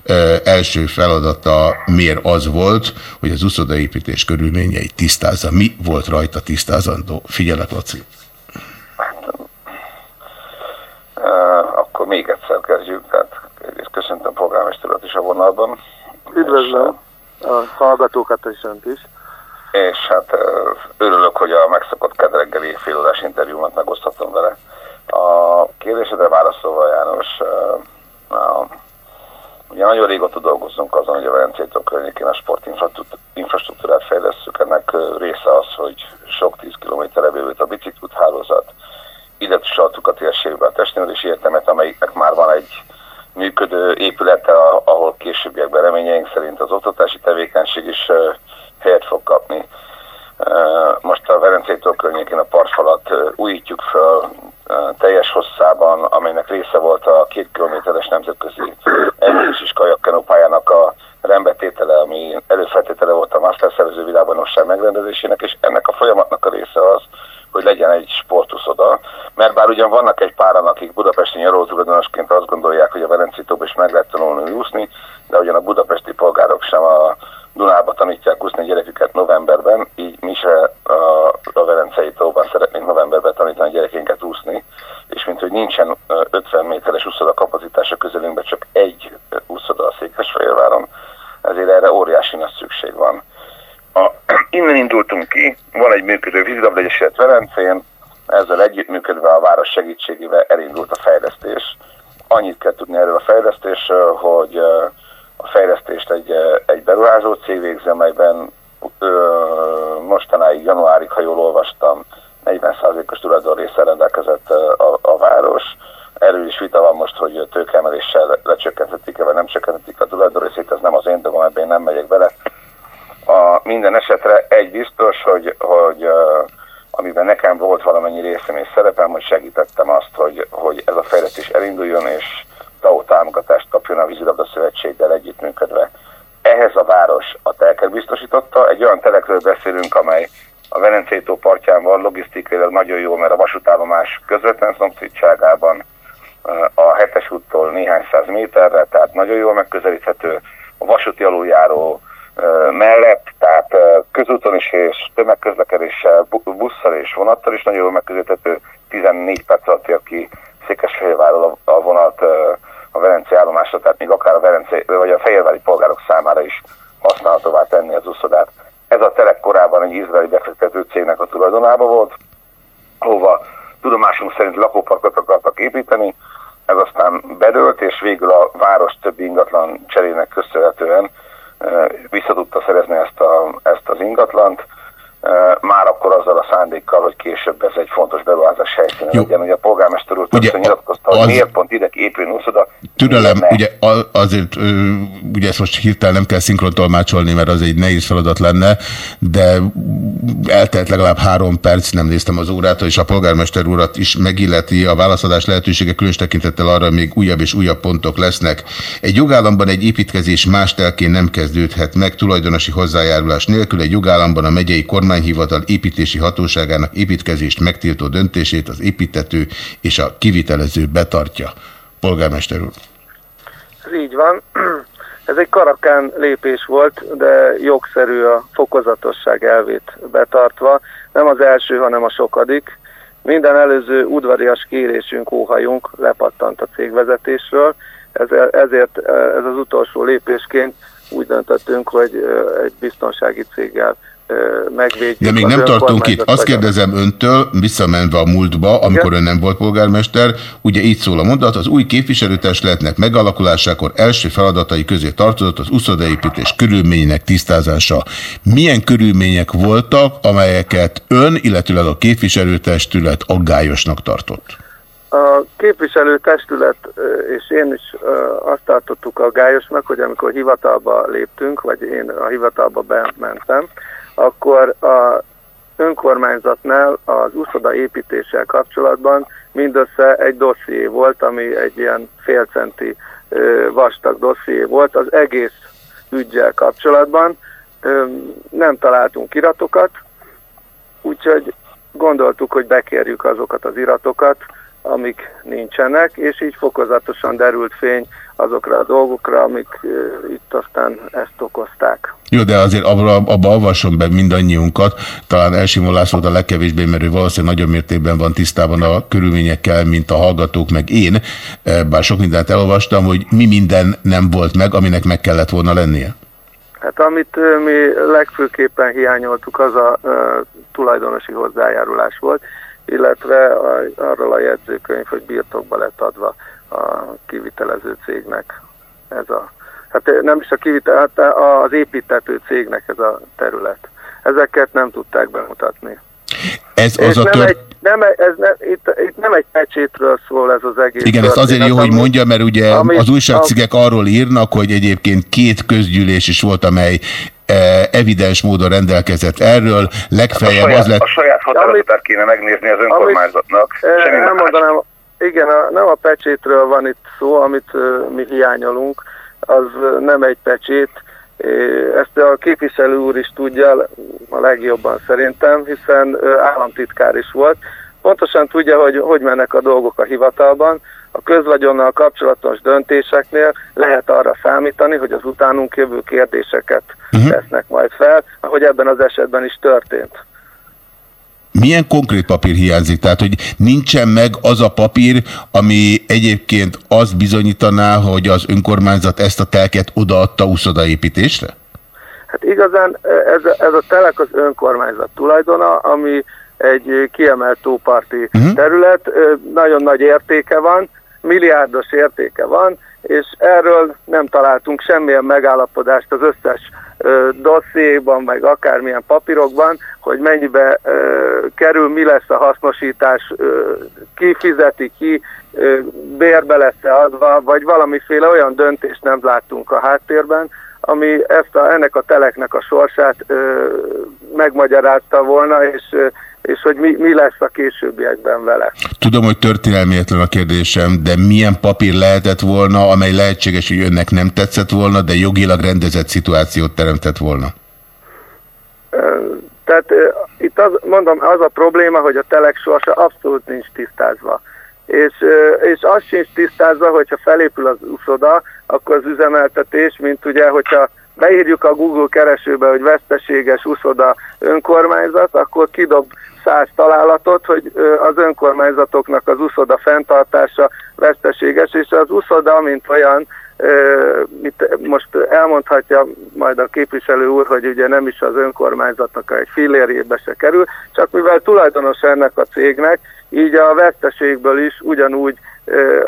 ö, első feladata miért az volt, hogy az uszodaépítés körülményeit tisztázza. Mi volt rajta tisztázandó? Figyelek, Laci. Uh, akkor még egyszer kezdjük, tehát egyrészt köszöntöm polgármester urat is a vonalban. Üdvözlöm a hallgatókat és önt is. És hát örülök, hogy a megszokott kedreggeli félórás interjúmat megoszthatom vele. A kérdésedre válaszolva, János, a, ugye nagyon régóta dolgozunk azon, hogy a Velencétől környékén a sportinfrastruktúrát fejlesztjük. Ennek része az, hogy sok tíz kilométerre bővült a biciklut hálózat, ide csaltuk a térségbe a testnevelési egyetemet, amelyiknek már van egy működő épülete, ahol későbbiekben reményeink szerint az oktatási tevékenység is helyet fog kapni. Most a Velencétől környékén a partfalat újítjuk föl ö, teljes hosszában, amelynek része volt a két kilométeres nemzetközi edzés és kajakkenópályának a rendbetétele, ami előfeltétele volt a Master szervező világbajnokság megrendezésének, és ennek a folyamatnak a része az, hogy legyen egy sportuszoda, mert bár ugyan vannak egy páran, akik budapesti nyaraló tulajdonosként azt gondolják, hogy a Velencítóban is meg lehet tanulni úszni, de ugyan a budapesti polgárok sem a Dunába tanítják úszni a gyereküket novemberben, így mi se a, a Velencei tóban szeretnénk novemberben tanítani a gyerekeinket úszni, és mint hogy nincsen ö, 50 méteres úszoda kapacitása közelünkben, csak egy úszoda a Székesfehérváron, ezért erre óriási nagy szükség van. Innen indultunk ki, van egy működő vízilabda egyesület Velencén, ezzel együttműködve a város segítségével elindult a fejlesztés. Annyit kell tudni erről a fejlesztésről, hogy a fejlesztést egy, egy beruházó cég végzi, amelyben ö, mostanáig januárig, ha jól olvastam, 40%-os tulajdonrészsel rendelkezett a, a város. Erről is vita van most, hogy tőkeemeléssel lecsökkenthetik-e, vagy nem csökkenthetik a tulajdonrészét, ez nem az én dolgom, ebben én nem megyek bele. A, minden esetre egy biztos, hogy, hogy amiben nekem volt valamennyi részem és szerepem, hogy segítettem azt, hogy, hogy ez a fejlesztés elinduljon, és TAO támogatást kapjon a Vízilabda Szövetséggel együttműködve. Ehhez a város a telket biztosította, egy olyan telekről beszélünk, amely a Velencei tó partján van, logisztikailag nagyon jó, mert a vasútállomás közvetlen szomszédságában a hetes úttól néhány száz méterre, tehát nagyon jól megközelíthető, a vasúti aluljáró mellett, tehát közúton is és tömegközlekedéssel, bu- busszal és vonattal is nagyon jól megközelíthető, 14 perc alatt ér ki Székesfehérvárról a, vonat a Velence állomásra, tehát még akár a Velence, vagy a fehérvári polgárok számára is használhatóvá tenni az uszodát. Ez a telek korábban egy izraeli befektető cégnek a tulajdonában volt, hova tudomásunk szerint lakóparkot akartak építeni, ez aztán bedőlt, és végül a város több ingatlan cserének köszönhetően vissza tudta szerezni ezt, a, ezt az ingatlant, már akkor azzal a szándékkal, hogy később ez egy fontos beruházás helyszíne legyen. Ugye a polgármester úr többször nyilatkozta, hogy az... miért pont ide épül úszoda. Türelem, ugye azért, ugye ezt most hirtelen nem kell szinkrontolmácsolni, mert az egy nehéz feladat lenne, de eltelt legalább három perc, nem néztem az órát, és a polgármester urat is megilleti a válaszadás lehetősége, különös tekintettel arra még újabb és újabb pontok lesznek. Egy jogállamban egy építkezés más telkén nem kezdődhet meg tulajdonosi hozzájárulás nélkül, egy jogállamban a megyei kormány kormányhivatal építési hatóságának építkezést megtiltó döntését az építető és a kivitelező betartja. Polgármester úr. Ez így van. [clears throat] Ez egy karakán lépés volt, de jogszerű a fokozatosság elvét betartva. Nem az első, hanem a sokadik. Minden előző udvarias kérésünk, óhajunk lepattant a cégvezetésről, ezért ez az utolsó lépésként úgy döntöttünk, hogy egy biztonsági céggel megvédjük. De még nem tartunk itt. Azt kérdezem öntől, visszamenve a múltba, amikor Igen? ön nem volt polgármester, ugye így szól a mondat, az új képviselőtestületnek megalakulásakor első feladatai közé tartozott az uszodaépítés körülményének tisztázása. Milyen körülmények voltak, amelyeket ön, illetőleg a képviselőtestület aggályosnak tartott? A képviselőtestület és én is azt tartottuk a gályosnak, hogy amikor hivatalba léptünk, vagy én a hivatalba bementem, akkor a önkormányzatnál az úszoda építéssel kapcsolatban mindössze egy dosszié volt, ami egy ilyen félcenti vastag dosszié volt az egész ügyel kapcsolatban. Nem találtunk iratokat, úgyhogy gondoltuk, hogy bekérjük azokat az iratokat, amik nincsenek, és így fokozatosan derült fény azokra a dolgokra, amik uh, itt aztán ezt okozták. Jó, de azért abba, abba avasson be mindannyiunkat, talán Elsimon László a legkevésbé, mert ő valószínűleg nagyobb mértékben van tisztában a körülményekkel, mint a hallgatók, meg én, bár sok mindent elolvastam, hogy mi minden nem volt meg, aminek meg kellett volna lennie. Hát amit mi legfőképpen hiányoltuk, az a uh, tulajdonosi hozzájárulás volt, illetve a, arról a jegyzőkönyv, hogy birtokba lett adva a kivitelező cégnek ez a, hát nem is a kivitel, hát az építető cégnek ez a terület. Ezeket nem tudták bemutatni. Ez az a nem, egy, nem, ez ne, itt, itt nem egy pecsétről szól ez az egész. Igen, ezt azért jó, hogy mondja, mert ugye ami, az újságcikek arról írnak, hogy egyébként két közgyűlés is volt, amely E, evidens módon rendelkezett erről, legfeljebb a saját, az lett... A saját határozatát kéne megnézni az önkormányzatnak. Amit, Semmi nem mondanám, igen, a, nem a pecsétről van itt szó, amit uh, mi hiányolunk, az nem egy pecsét, ezt a képviselő úr is tudja a legjobban szerintem, hiszen államtitkár is volt. Pontosan tudja, hogy hogy mennek a dolgok a hivatalban, a közvagyonnal kapcsolatos döntéseknél lehet arra számítani, hogy az utánunk jövő kérdéseket uh-huh. tesznek majd fel, ahogy ebben az esetben is történt. Milyen konkrét papír hiányzik? Tehát, hogy nincsen meg az a papír, ami egyébként azt bizonyítaná, hogy az önkormányzat ezt a telket odaadta úszodaépítésre? Hát igazán ez, ez a telek az önkormányzat tulajdona, ami egy kiemelt tóparti uh mhm. -huh. terület, nagyon nagy értéke van, milliárdos értéke van, és erről nem találtunk semmilyen megállapodást az összes dossziéban, meg akármilyen papírokban, hogy mennyibe kerül, mi lesz a hasznosítás, ki fizeti ki, bérbe lesz-e adva, vagy valamiféle olyan döntést nem láttunk a háttérben, ami ezt a, ennek a teleknek a sorsát ö, megmagyarázta volna, és ö, és hogy mi, mi lesz a későbbiekben vele. Tudom, hogy történelmietlen a kérdésem, de milyen papír lehetett volna, amely lehetséges, hogy önnek nem tetszett volna, de jogilag rendezett szituációt teremtett volna? Tehát itt az, mondom, az a probléma, hogy a telek sorsa abszolút nincs tisztázva. És, és az sincs tisztázva, hogyha felépül az uszoda, akkor az üzemeltetés, mint ugye, hogyha beírjuk a Google keresőbe, hogy veszteséges uszoda önkormányzat, akkor kidob száz találatot, hogy az önkormányzatoknak az uszoda fenntartása veszteséges, és az uszoda, mint olyan, mit most elmondhatja majd a képviselő úr, hogy ugye nem is az önkormányzatnak egy fillérjébe se kerül, csak mivel tulajdonos ennek a cégnek, így a veszteségből is ugyanúgy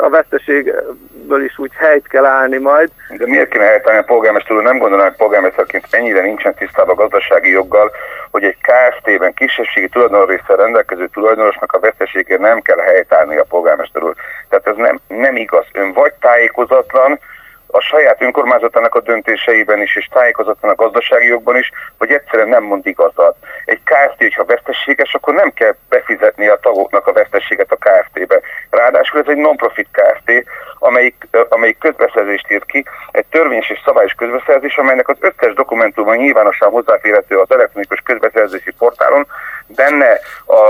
a veszteségből is úgy helyt kell állni majd. De miért kéne helytállni a polgármester úr? Nem gondolom, hogy polgármesterként ennyire nincsen tisztában a gazdasági joggal, hogy egy KFT-ben kisebbségi tulajdonrészsel rendelkező tulajdonosnak a veszteségért nem kell helytállni a polgármester. Tehát ez nem, nem igaz. Ön vagy tájékozatlan, a saját önkormányzatának a döntéseiben is, és tájékozottan a gazdasági jogban is, vagy egyszerűen nem mond igazat. Egy KFT, hogyha veszteséges, akkor nem kell befizetni a tagoknak a veszteséget a KFT-be. Ráadásul ez egy non-profit KFT, amelyik, amelyik közbeszerzést írt ki, egy törvényes és szabályos közbeszerzés, amelynek az összes dokumentumban nyilvánosan hozzáférhető az elektronikus közbeszerzési portálon, benne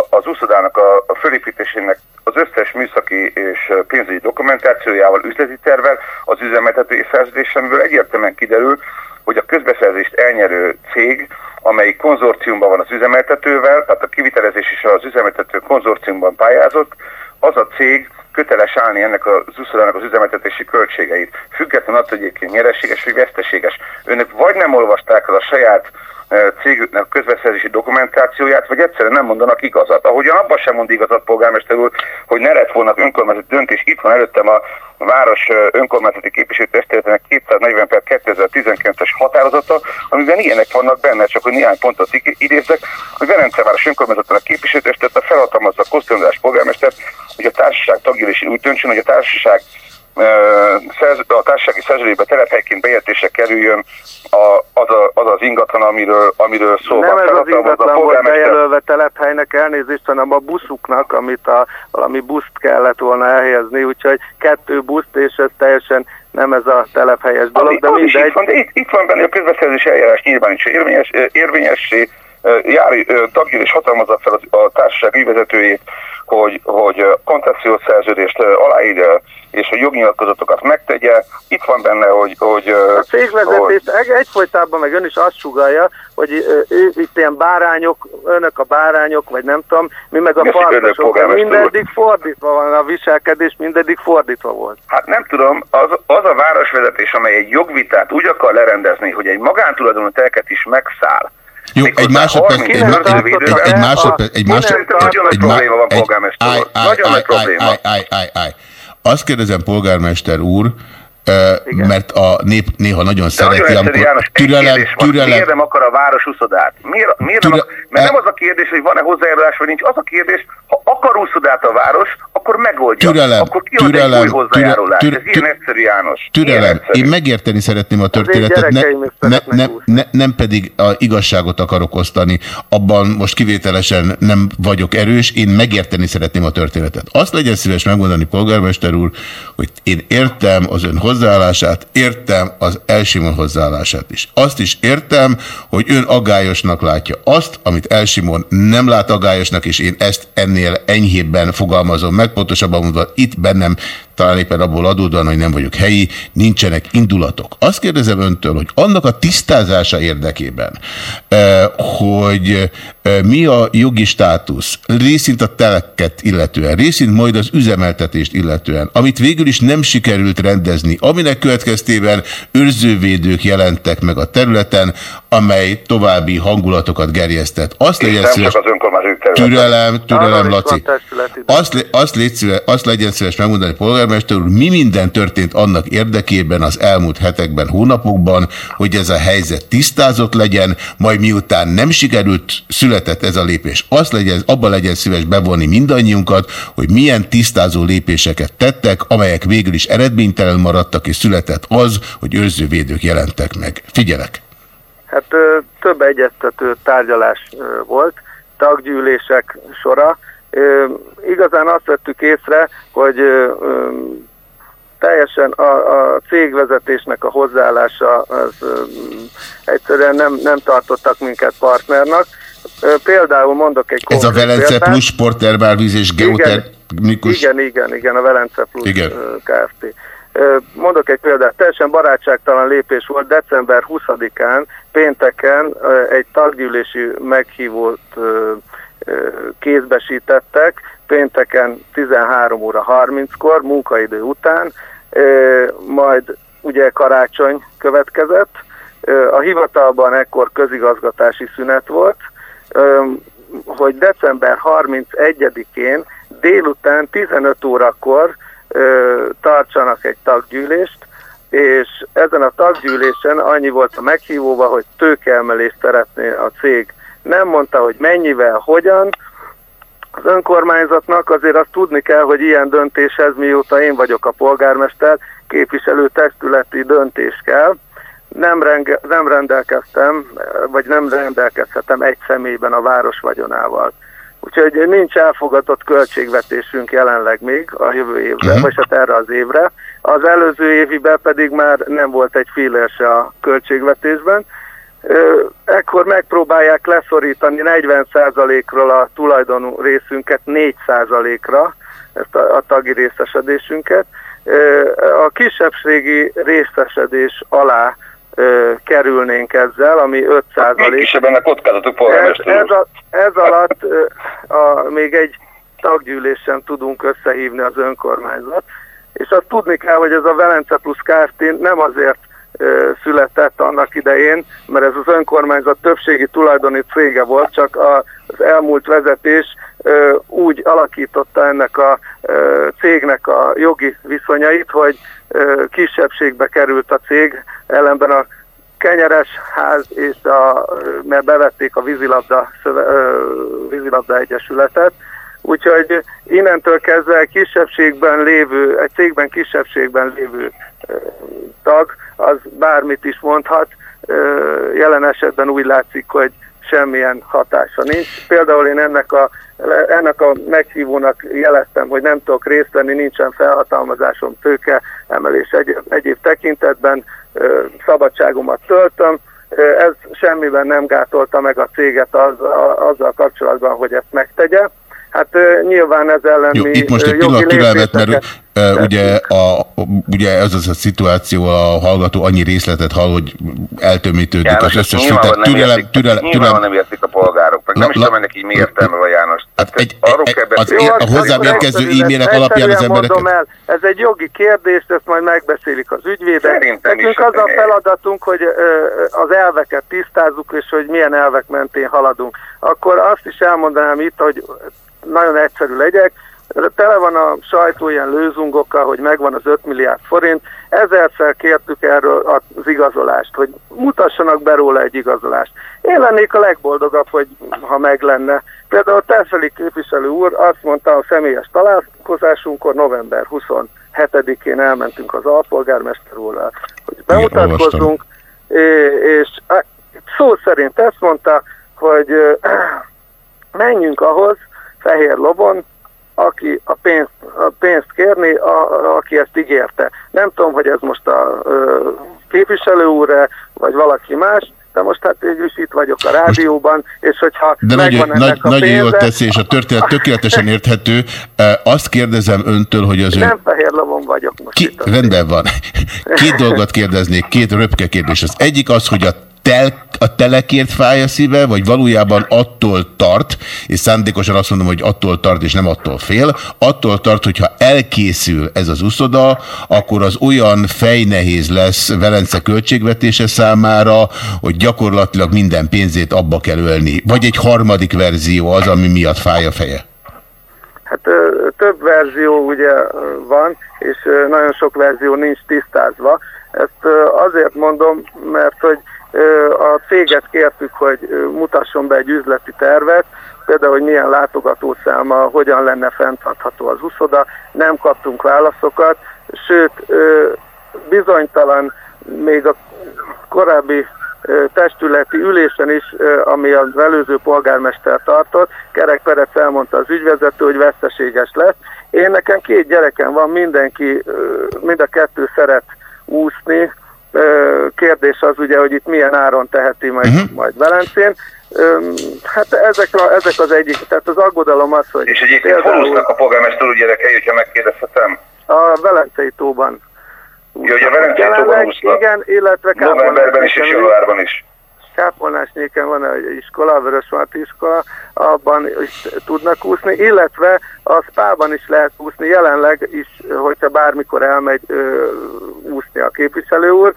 az úszodának a, a fölépítésének az összes műszaki és pénzügyi dokumentációjával, üzleti tervel, az üzemeltetői szerződésemből egyértelműen kiderül, hogy a közbeszerzést elnyerő cég, amely konzorciumban van az üzemeltetővel, tehát a kivitelezés és az üzemeltető konzorciumban pályázott, az a cég köteles állni ennek az úszodának az üzemeltetési költségeit, függetlenül attól, hogy egyébként nyereséges vagy veszteséges. Önök vagy nem olvasták el a saját cégüknek közbeszerzési dokumentációját, vagy egyszerűen nem mondanak igazat. Ahogyan abban sem mond igazat polgármester úr, hogy ne lett volna önkormányzati döntés. Itt van előttem a város önkormányzati képviselőtestületének 240 per 2019-es határozata, amiben ilyenek vannak benne, csak hogy néhány pontot idézek, hogy Verenceváros önkormányzatának képviselőtestület felhatalmazza a Kosztönzás polgármestert, hogy a társaság is úgy döntsön, hogy a társaság a társasági szerződésbe telephelyként beértése kerüljön a, az, a, az az ingatlan, amiről, amiről szó Nem ez az ingatlan a volt bejelölve telephelynek elnézést, hanem a buszuknak, amit a, valami buszt kellett volna elhelyezni, úgyhogy kettő buszt, és ez teljesen nem ez a telephelyes dolog, Ami, de mindegy. Itt van, itt, itt van benne a közbeszerzési eljárás nyilván is érvényes, érvényessé, jár, tagja és hatalmazza fel a társaság ügyvezetőjét, hogy, hogy koncesziós szerződést aláírja, és a jognyilatkozatokat megtegye. Itt van benne, hogy... hogy a cégvezetés hogy... egyfolytában meg ön is azt sugalja, hogy ő, itt ilyen bárányok, önök a bárányok, vagy nem tudom, mi meg a farkasok, mindeddig fordítva van a viselkedés, mindeddig fordítva volt. Hát nem tudom, az, az a városvezetés, amely egy jogvitát úgy akar lerendezni, hogy egy magántulajdonú telket is megszáll, jó, egy másodperc, egy, egy, egy másodperc, egy másodperc, úr. Nagyon nagy probléma. Azt kérdezem, polgármester úr, igen. mert a nép néha nagyon szereti, nagyon amikor János, türelem, türelem... Miért nem akar a város uszodát? Miért, miért Türe... nem akar... Mert nem az a kérdés, hogy van-e hozzájárulás, vagy nincs. Az a kérdés, ha akar úszodát a város, akkor megoldja. Türelem, akkor ki türelem, egy új hozzájárulás. Türe, Ez ilyen egyszerű, János. Türelem. Én megérteni szeretném a történetet, ne, ne, ne, ne, nem pedig a igazságot akarok osztani. Abban most kivételesen nem vagyok erős, én megérteni szeretném a történetet. Azt legyen szíves megmondani, polgármester úr, hogy én értem az ön hozzáállását, értem az Elsimon hozzáállását is. Azt is értem, hogy ön agályosnak látja azt, amit Elsimon nem lát agályosnak, és én ezt ennél enyhébben fogalmazom meg, pontosabban mondva itt bennem talán éppen abból adódóan, hogy nem vagyok helyi, nincsenek indulatok. Azt kérdezem öntől, hogy annak a tisztázása érdekében, hogy mi a jogi státusz, részint a teleket illetően, részint majd az üzemeltetést illetően, amit végül is nem sikerült rendezni, aminek következtében őrzővédők jelentek meg a területen, amely további hangulatokat gerjesztett. Azt legyen szíves, türelem, türelem, Laci. Azt, azt, légy szíves, azt legyen szíves megmondani, polgármester úr, mi minden történt annak érdekében az elmúlt hetekben, hónapokban, hogy ez a helyzet tisztázott legyen, majd miután nem sikerült, született ez a lépés. Azt legyen, abban legyen szíves bevonni mindannyiunkat, hogy milyen tisztázó lépéseket tettek, amelyek végül is eredménytelen maradtak, és született az, hogy őrzővédők jelentek meg. Figyelek! Hát több egyeztető tárgyalás volt, taggyűlések sora. Igazán azt vettük észre, hogy teljesen a, a cégvezetésnek a hozzáállása az egyszerűen nem, nem tartottak minket partnernak. Például mondok egy Ez a Velence példát. Plus Sporterbárvíz és Geoter... Igen, igen, igen, a Velence Plus igen. Kft. Mondok egy példát, teljesen barátságtalan lépés volt december 20-án, pénteken egy taggyűlési meghívót kézbesítettek, pénteken 13 óra 30-kor, munkaidő után, majd ugye karácsony következett, a hivatalban ekkor közigazgatási szünet volt, hogy december 31-én délután 15 órakor tartsanak egy taggyűlést, és ezen a taggyűlésen annyi volt a meghívóva, hogy tőkeemelést szeretné a cég. Nem mondta, hogy mennyivel, hogyan. Az önkormányzatnak azért azt tudni kell, hogy ilyen döntéshez, mióta én vagyok a polgármester, képviselő testületi döntés kell. Nem, renge, nem rendelkeztem, vagy nem rendelkezhetem egy személyben a város vagyonával. Úgyhogy nincs elfogadott költségvetésünk jelenleg még a jövő évre, Mhm. vagy hát erre az évre. Az előző éviben pedig már nem volt egy fillér se a költségvetésben. Ekkor megpróbálják leszorítani 40%-ról a tulajdonú részünket 4%-ra, ezt a, a tagi részesedésünket. A kisebbségi részesedés alá kerülnénk ezzel, ami 5%. Még kisebb ennek kockázatuk Ez, polgármester ez, a, ez alatt a, még egy taggyűlésen tudunk összehívni az önkormányzat, és azt tudni kell, hogy ez a Velence plusz Kft. nem azért született annak idején, mert ez az önkormányzat többségi tulajdoni cége volt, csak az elmúlt vezetés úgy alakította ennek a cégnek a jogi viszonyait, hogy kisebbségbe került a cég, ellenben a Kenyeres ház, és a, mert bevették a vízilabda, vízilabda egyesületet, úgyhogy innentől kezdve kisebbségben lévő, egy cégben kisebbségben lévő tag, az bármit is mondhat, jelen esetben úgy látszik, hogy semmilyen hatása nincs. Például én ennek a, ennek a meghívónak jeleztem, hogy nem tudok részt venni, nincsen felhatalmazásom tőke, emelés egy, egyéb tekintetben, szabadságomat töltöm. Ez semmiben nem gátolta meg a céget az, a, azzal kapcsolatban, hogy ezt megtegye. Hát nyilván ez ellen Jó, mi itt most egy pillanat türelmet, mert uh, ugye, a, ugye ez az a szituáció, a hallgató annyi részletet hall, hogy eltömítődik János, az összes Tehát nem, türelem, értik, türelem, türelem. nem értik a polgárok, meg La- nem is tudom ennek így mi értelme van János. Hát egy- arról egy- kell az- beszélni, Jó, akkor- hozzám érkező e-mailek alapján az embereket- mondom el, ez egy jogi kérdés, ezt majd megbeszélik az ügyvédek. Nekünk az a hát, feladatunk, hogy az elveket tisztázzuk, és hogy milyen elvek mentén haladunk. Akkor azt is elmondanám itt, hogy nagyon egyszerű legyek, tele van a sajtó ilyen lőzungokkal, hogy megvan az 5 milliárd forint. Ezerszer kértük erről az igazolást, hogy mutassanak be róla egy igazolást. Én lennék a legboldogabb, hogy ha meg lenne. Például Tefeli képviselő úr azt mondta a személyes találkozásunkkor november 27-én elmentünk az alpolgármester úrral, hogy bemutatkozzunk, és szó szerint ezt mondta, hogy [clears throat] menjünk ahhoz, fehér lobon, aki a pénzt, a pénzt kérni, a, a, aki ezt ígérte. Nem tudom, hogy ez most a ö, képviselő úr vagy valaki más, de most hát végül is itt vagyok a rádióban, és hogyha De megvan nagyon, ennek nagy, a nagyon jól pénze, teszi, és a történet tökéletesen érthető. Azt kérdezem öntől, hogy az ön... nem fehér lobon vagyok most Ki, itt. rendben van. Két dolgot kérdeznék, két röpke kérdés. Az egyik az, hogy a tel, a telekért fáj a szíve, vagy valójában attól tart, és szándékosan azt mondom, hogy attól tart, és nem attól fél, attól tart, hogyha elkészül ez az uszoda, akkor az olyan fejnehéz lesz Velence költségvetése számára, hogy gyakorlatilag minden pénzét abba kell ölni. Vagy egy harmadik verzió az, ami miatt fáj a feje. Hát több verzió ugye van, és nagyon sok verzió nincs tisztázva. Ezt azért mondom, mert hogy a céget kértük, hogy mutasson be egy üzleti tervet, például, hogy milyen látogatószáma, hogyan lenne fenntartható az uszoda, nem kaptunk válaszokat, sőt, bizonytalan még a korábbi testületi ülésen is, ami az előző polgármester tartott, Kerek Perec elmondta az ügyvezető, hogy veszteséges lesz. Én nekem két gyerekem van, mindenki, mind a kettő szeret úszni. Kérdés az ugye, hogy itt milyen áron teheti majd, Mhm. uh-huh. majd Velencén. Hát ezek, a, ezek az egyik, tehát az aggodalom az, hogy És egyébként hol úsznak a polgármester úr gyerekei, hogyha megkérdezhetem? a Velencei tóban Ja, ugye a Velencei Jelenleg, úsznak. igen, illetve Novemberben is és januárban is. Kápolnásnyéken van egy iskola, a Vörösmarty iskola, abban is tudnak úszni, illetve a spában is lehet úszni, jelenleg is, hogyha bármikor elmegy ö, úszni a képviselő úr.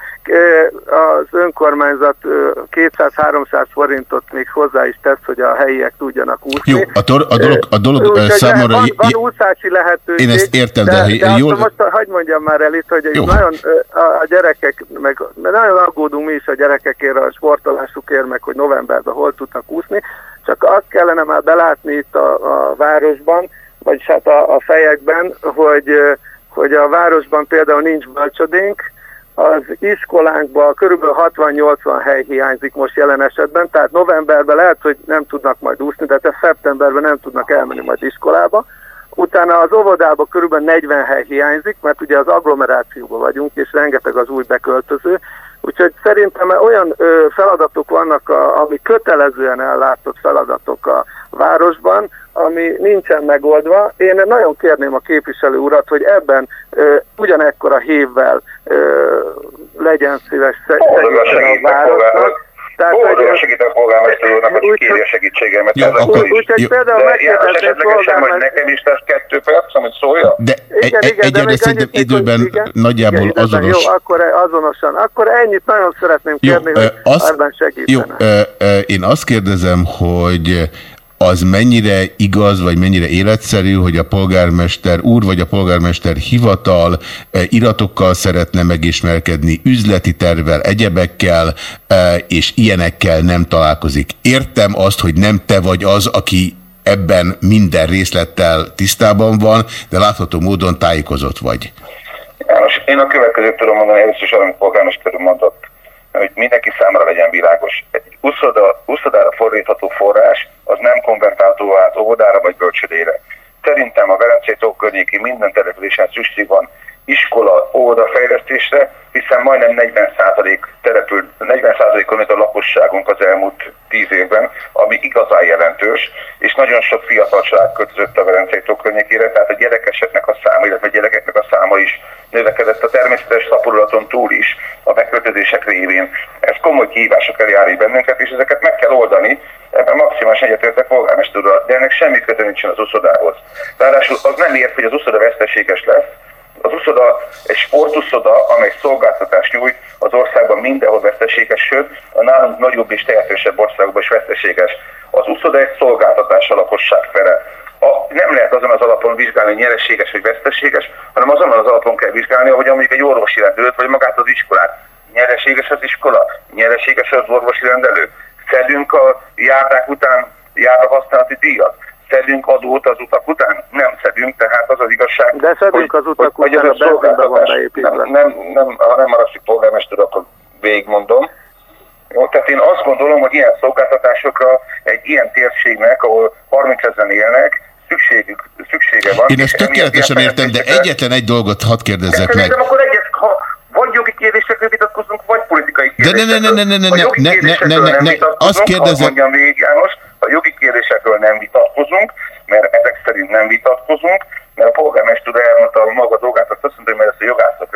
Az önkormányzat ö, 200-300 forintot még hozzá is tesz, hogy a helyiek tudjanak úszni. Jó, a, tor, a dolog, a dolog Úgyhogy számomra... Van, van úszási lehetőség. Én ezt értem, de de, de jól- most hagyd mondjam már el itt, hogy Jó. nagyon a, gyerekek, meg nagyon aggódunk mi is a gyerekekért, a sportolásukért, meg hogy novemberben hol tudnak úszni, csak azt kellene már belátni itt a, a városban, vagyis hát a, a fejekben, hogy, hogy a városban például nincs bölcsödénk, az iskolánkban körülbelül 60-80 hely hiányzik most jelen esetben, tehát novemberben lehet, hogy nem tudnak majd úszni, de te szeptemberben nem tudnak elmenni majd iskolába. Utána az óvodában körülbelül 40 hely hiányzik, mert ugye az agglomerációban vagyunk, és rengeteg az új beköltöző. Úgyhogy szerintem olyan feladatok vannak, ami kötelezően ellátott feladatok a városban, ami nincsen megoldva. Én nagyon kérném a képviselő urat, hogy ebben ö, ugyanekkora hévvel ö, legyen szíves segítsen a városnak. Tehát, Boldogan hogy- segítek polgármester úrnak, aki Úgy- kéri a segítséget. Jó, ezek akkor- is. Úgyhogy Jó. például hogy polgármester... nekem is lesz kettő perc, amit szólja? De egy, Igen, egy, igen, de egyelőre még szerintem hogy időben igen, nagyjából igen, azonos. Jó, akkor azonosan. Akkor ennyit nagyon szeretném Jó, kérni, ö, hogy azt, ebben jó segítene. ö, ö, én azt kérdezem, hogy az mennyire igaz, vagy mennyire életszerű, hogy a polgármester úr, vagy a polgármester hivatal ö, iratokkal szeretne megismerkedni, üzleti tervvel, egyebekkel, ö, és ilyenekkel nem találkozik. Értem azt, hogy nem te vagy az, aki ebben minden részlettel tisztában van, de látható módon tájékozott vagy. János, én a következőt tudom mondani, először is amit polgármester mondott, hogy mindenki számára legyen világos. Egy uszoda, uszodára fordítható forrás az nem konvertálható át óvodára vagy bölcsödére. Szerintem a Velencei tó környéki minden településen szükség van iskola, óvoda fejlesztésre, hiszen majdnem 40% települ, 40%-on nőtt a lakosságunk az elmúlt 10 évben, ami igazán jelentős, és nagyon sok fiatal család költözött a Velencei környékére, tehát a gyerekeseknek a száma, illetve a gyerekeknek a száma is növekedett a természetes szaporulaton túl is a beköltözések révén. Ez komoly kihívások elé állít bennünket, és ezeket meg kell oldani. Ebben maximálisan egyetértek polgármester úrral, de ennek semmi köze nincsen az uszodához. Ráadásul az nem ért, hogy az uszoda veszteséges lesz, az uszoda egy sportuszoda, amely szolgáltatást nyújt, az országban mindenhol veszteséges, sőt, a nálunk nagyobb és tehetősebb országokban is veszteséges. Az uszoda egy szolgáltatás a lakosság fele. A, nem lehet azon az alapon vizsgálni, hogy nyereséges vagy veszteséges, hanem azon az alapon kell vizsgálni, ahogy mondjuk egy orvosi rendelőt, vagy magát az iskolát. Nyereséges az iskola? Nyereséges az orvosi rendelő? Szedünk a járdák után járda használati díjat? Szedünk adót az utak után? Nem szedünk, tehát az az igazság. De szedünk az utak hogy után, ez a benzinbe van szolgáltatás. beépítve. Nem, nem, nem, ha nem maradszik polgármester, akkor végigmondom. Jó, tehát én azt gondolom, hogy ilyen szolgáltatásokra egy ilyen térségnek, ahol 30 ezeren élnek, szükségük, szüksége van. Én ezt tökéletesen értem, de egyetlen egy dolgot hadd kérdezzek meg. Akkor egyet, ha vagy jogi kérdésekről vitatkozunk, vagy politikai De ne, ne, kérdésekről. ne, ne, ne, ne, ne, ne, kérdésekről ne, nem ne, vitatkozunk, azt kérdezem- hadd mondjam végig, János, a jogi kérdésekről nem vitatkozunk, mert ezek szerint nem vitatkozunk, mert a polgármester elmondta a maga dolgát, azt mondta, mert ezt a jogászok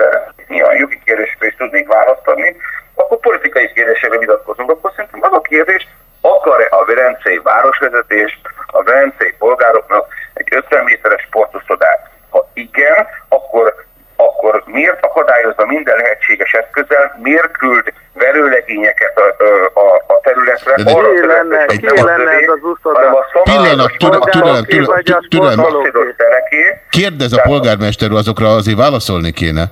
nyilván jogi kérdésekre is tudnék választ adni, akkor politikai kérdésekre vitatkozunk. Akkor szerintem az a kérdés, akar-e a Velencei városvezetés a Velencei polgároknak egy 50 méteres sportuszodát? Ha igen, akkor akkor miért akadályozza minden lehetséges eszközzel, miért küld verőlegényeket a, a, a területre, De- de- arra Ki lenne- ki lenne ez az uszoda? Pillanat, türelem, türelem, Kérdez a polgármester azokra azért válaszolni kéne.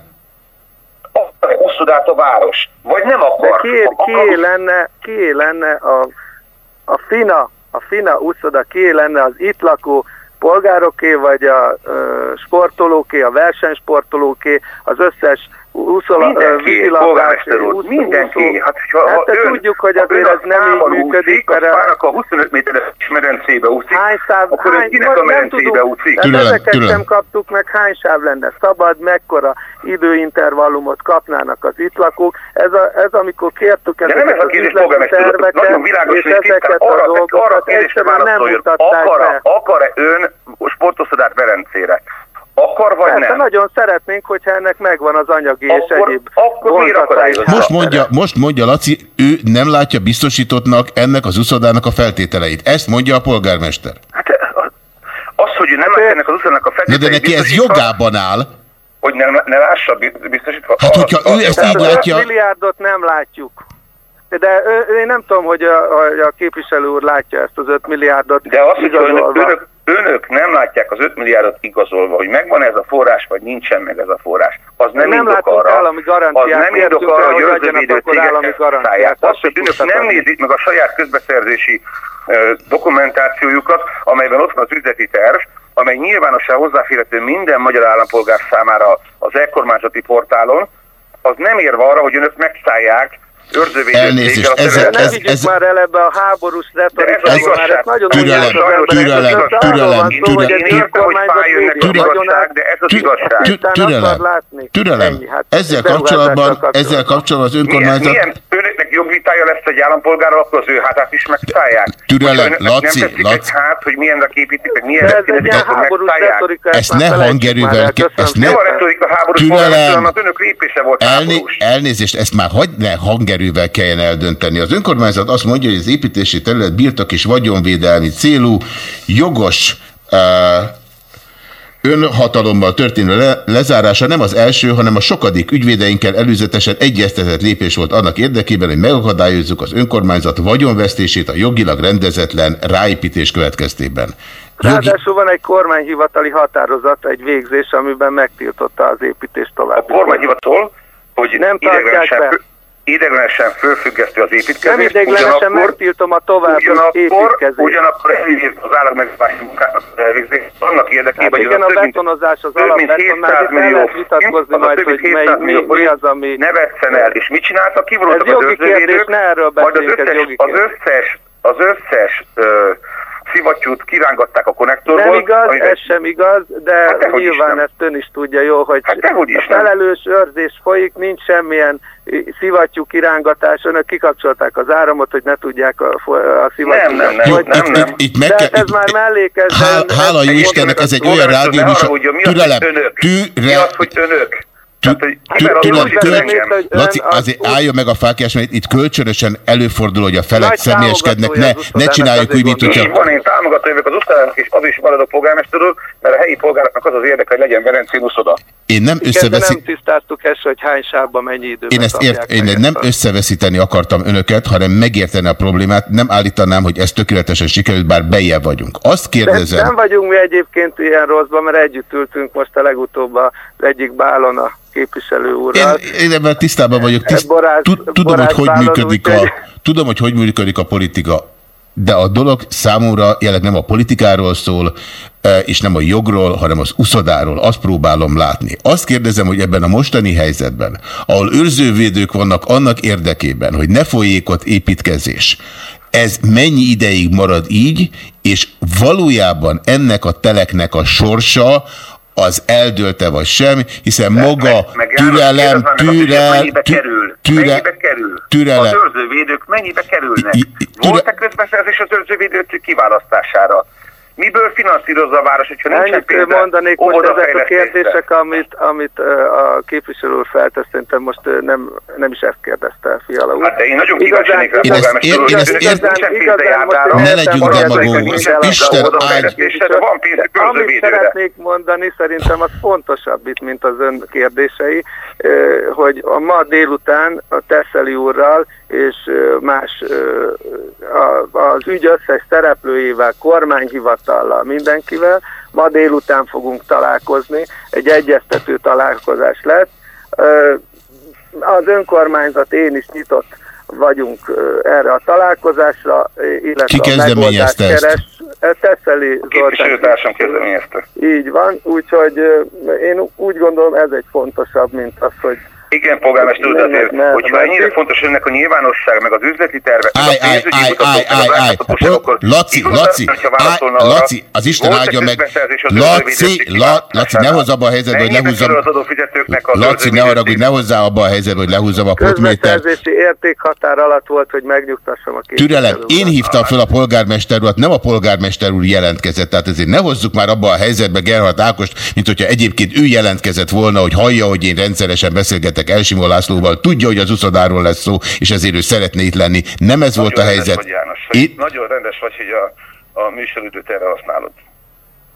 uszodát a város, vagy nem akar. ki, ki lenne, ki lenne a, a FINA, a FINA úszoda, ki lenne az itt lakó polgároké, vagy a sportolóké, a versenysportolóké, az összes úszola, Mindenki, polgármester úr, mindenki. Hát, ha, Hát ha te ön, tudjuk, hogy azért ön ez nem így működik, úszik, mert a a- fának a 25 méteres medencébe úszik, Hány száv, akkor hány, kinek a tudunk, úszik? tehát Türelem, ezeket türelem. sem kaptuk meg, hány sáv lenne szabad, mekkora időintervallumot kapnának az itt lakók. Ez, a, ez amikor kértük De nem ezeket ez a az kérdés, üzleti polgármester úr, terveket, nagyon világos, és ezeket a arra, arra a dolgokat kérdésre egyszerűen nem mutatták akar-e, ön sportoszodát Velencére? Akar vagy Persze, nem? nagyon szeretnénk, hogyha ennek megvan az anyagi és Akkor- egyéb akkor? Most mondja, most mondja Laci, ő nem látja biztosítottnak ennek az uszodának a feltételeit. Ezt mondja a polgármester. Hát az, hogy ő nem látja ennek az úszának a feltételeit de neki ez jogában áll. Hogy ne, ne lássa bi- biztosítva. Hát, hogyha ő ezt így látja, 5 milliárdot nem látjuk. De ő, én nem tudom, hogy a, a, a képviselő úr látja ezt az 5 milliárdot De az, hogy önök, önök, önök nem látják az 5 milliárdot igazolva, hogy megvan ez a forrás, vagy nincsen meg ez a forrás, az nem, Nem indok arra, állami az nem indok arra, hogy hogy adjanak őrzővédő akkor állami cégek garanciát. szállják. Az, hogy önök nem nézik meg a saját közbeszerzési ö, dokumentációjukat, amelyben ott van az üzleti terv, amely nyilvánosan hozzáférhető minden magyar állampolgár számára az e-kormányzati portálon, az nem érve arra, hogy önök megszállják Elnézést. Ne ez- vigyük ez- már el ebbe a háborús De ez igazság. ezt nagyon Türelem, türelem, Ez türelem, türelem. ez Türelem, türelem. Ennyi, hát Ezzel kapcsolatban, ezzel kapcsolatban az önkormányzat... milyen jogvitája lesz egy állampolgárral, akkor az ő hátát is megszállják? Türelem, Laci, nem Laci. egy hát, hogy milyenre képítik, meg milyen De ez egy ilyen akkor háborús megszállják. retorika. Ezt ne hangerővel, ezt ne... Nem a retorika háborús hanem az önök lépése volt Elné háborús. elnézést, ezt már hagyd ne hangerővel kelljen eldönteni. Az önkormányzat azt mondja, hogy az építési terület birtok és vagyonvédelmi célú, jogos uh, önhatalommal történő le lezárása nem az első, hanem a sokadik ügyvédeinkkel előzetesen egyeztetett lépés volt annak érdekében, hogy megakadályozzuk az önkormányzat vagyonvesztését a jogilag rendezetlen ráépítés következtében. Jogi... Ráadásul van egy kormányhivatali határozat, egy végzés, amiben megtiltotta az építést tovább. A kormányhivatal, hogy Nem tartják be. Ideiglenesen fölfüggesztő az Nem építkezést, ideiglenesen ugyanakkor- megtiltom a további Ugyanakkor, építkezést. ugyanakkor elírt az állammegbási munkának az elvégzést, annak érdekében, Hát hogy igen, a betonozás, az alapbeton, már 700 itt el lehet vitatkozni majd, hogy mely- 700 mi, mi az, ami... ne vesszen el. És mit csináltak? Kivonultak az jogi kérdés, ne erről majd az összes, az összes, az összes ö, szivattyút kirángatták a konnektorból. Nem igaz, amiben- ez sem igaz, de Hát nyilván nem. ezt ön is tudja jó, hogy Hát a nem. felelős őrzés folyik, nincs semmilyen szivattyú kirángatás, önök kikapcsolták az áramot, hogy ne tudják a, a szivattyút. Nem, nem, nem, Jó, nem, itt, nem. itt, itt meg De kell, ez itt, már mellékes. de hál, hála jó Istennek, ez egy olyan rádió az, hogy Türelem, önök? Mi az, hogy önök? Engem? hogy ön Laci, az azért álljon meg a fákjás, mert itt kölcsönösen előfordul, hogy a felek személyeskednek. Ne, ne csináljuk úgy, mint hogyha... van, én támogatom jövök az usztálának, és az is maradok polgármesterről, mert a helyi polgároknak az az érdeke, hogy legyen Velencén uszoda. Én nem Igen, de összeveszi... nem tisztáztuk ezt, hogy hány sávban mennyi időben Én ezt ért, én nem összeveszíteni akartam önöket, hanem megérteni a problémát. Nem állítanám, hogy ez tökéletesen sikerült, bár bejjebb vagyunk. Azt De kérdezem, nem vagyunk mi egyébként ilyen rosszban, mert együtt ültünk most a legutóbb az egyik bálon a képviselő én, úrral. én ebben tisztában vagyok. Tiszt, Borász- tud, tudom, hogy hogy borászbálon, működik a, tudom, hogy hogy működik a politika. De a dolog számomra jelenleg nem a politikáról szól, eh, és nem a jogról, hanem az uszodáról. Azt próbálom látni. Azt kérdezem, hogy ebben a mostani helyzetben, ahol őrzővédők vannak annak érdekében, hogy ne folyék ott építkezés, ez mennyi ideig marad így, és valójában ennek a teleknek a sorsa az eldőlte vagy sem, hiszen maga Meg- meg türelem, kérdezd meg, hogy türel, Mennyibe tü- kerül? türe- Mennyibe kerül? türelem. Az őrzővédők mennyibe kerülnek? Volt-e közbeszerzés az őrzővédők kiválasztására? Miből finanszírozza a város, hogyha nincsen Ennyit pénze? mondanék most ezek a kérdések, amit, amit a képviselő úr feltesz, szerintem most nem, nem is ezt kérdezte Fiala úr. Hát de én nagyon kíváncsi lennék rá, Én ezt ér- én ezt ér- igazán járdára. most Ne legyünk nincsen Isten pénzük Amit szeretnék mondani, szerintem az fontosabb itt, mint az ön kérdései, hogy a ma délután a Teszeli úrral és más az ügy összes szereplőjével, kormányhivatallal, mindenkivel, ma délután fogunk találkozni, egy egyeztető találkozás lesz. Az önkormányzat, én is nyitott vagyunk erre a találkozásra, illetve Ki a kezdeményezte megoldást ezt? keres. Teszeli Zoltán. Kezdeményezte. Így van, úgyhogy én úgy gondolom ez egy fontosabb, mint az, hogy Igen, polgármester úr, azért, hogyha ennyire fontos önnek a nyilvánosság, meg az üzleti terve, Állj, a állj, állj, állj, állj, állj. Laci, Laci, Laci, az Isten áldja meg. Laci, Laci, ne hozz abba a helyzetbe, hogy lehúzzam. Laci, ne haragudj, ne hozzá abba a helyzetbe, hogy lehúzzam a potmétert. Értékhatár alatt volt, hogy megnyugtassam a Türelem, én hívtam fel a polgármester urat, nem a polgármester úr jelentkezett, tehát ezért ne hozzuk már abba a helyzetbe Gerhard Ákost, mint hogyha egyébként ő jelentkezett volna, hogy hallja, hogy én rendszeresen beszélgetek Elsimó Lászlóval, tudja, hogy az uszodáról lesz szó, és ezért ő szeretné itt lenni. Nem ez volt a Nagyon helyzet. Vagy, János, hogy Itt, Nagyon rendes vagy, hogy a, a műsoridőt erre használod.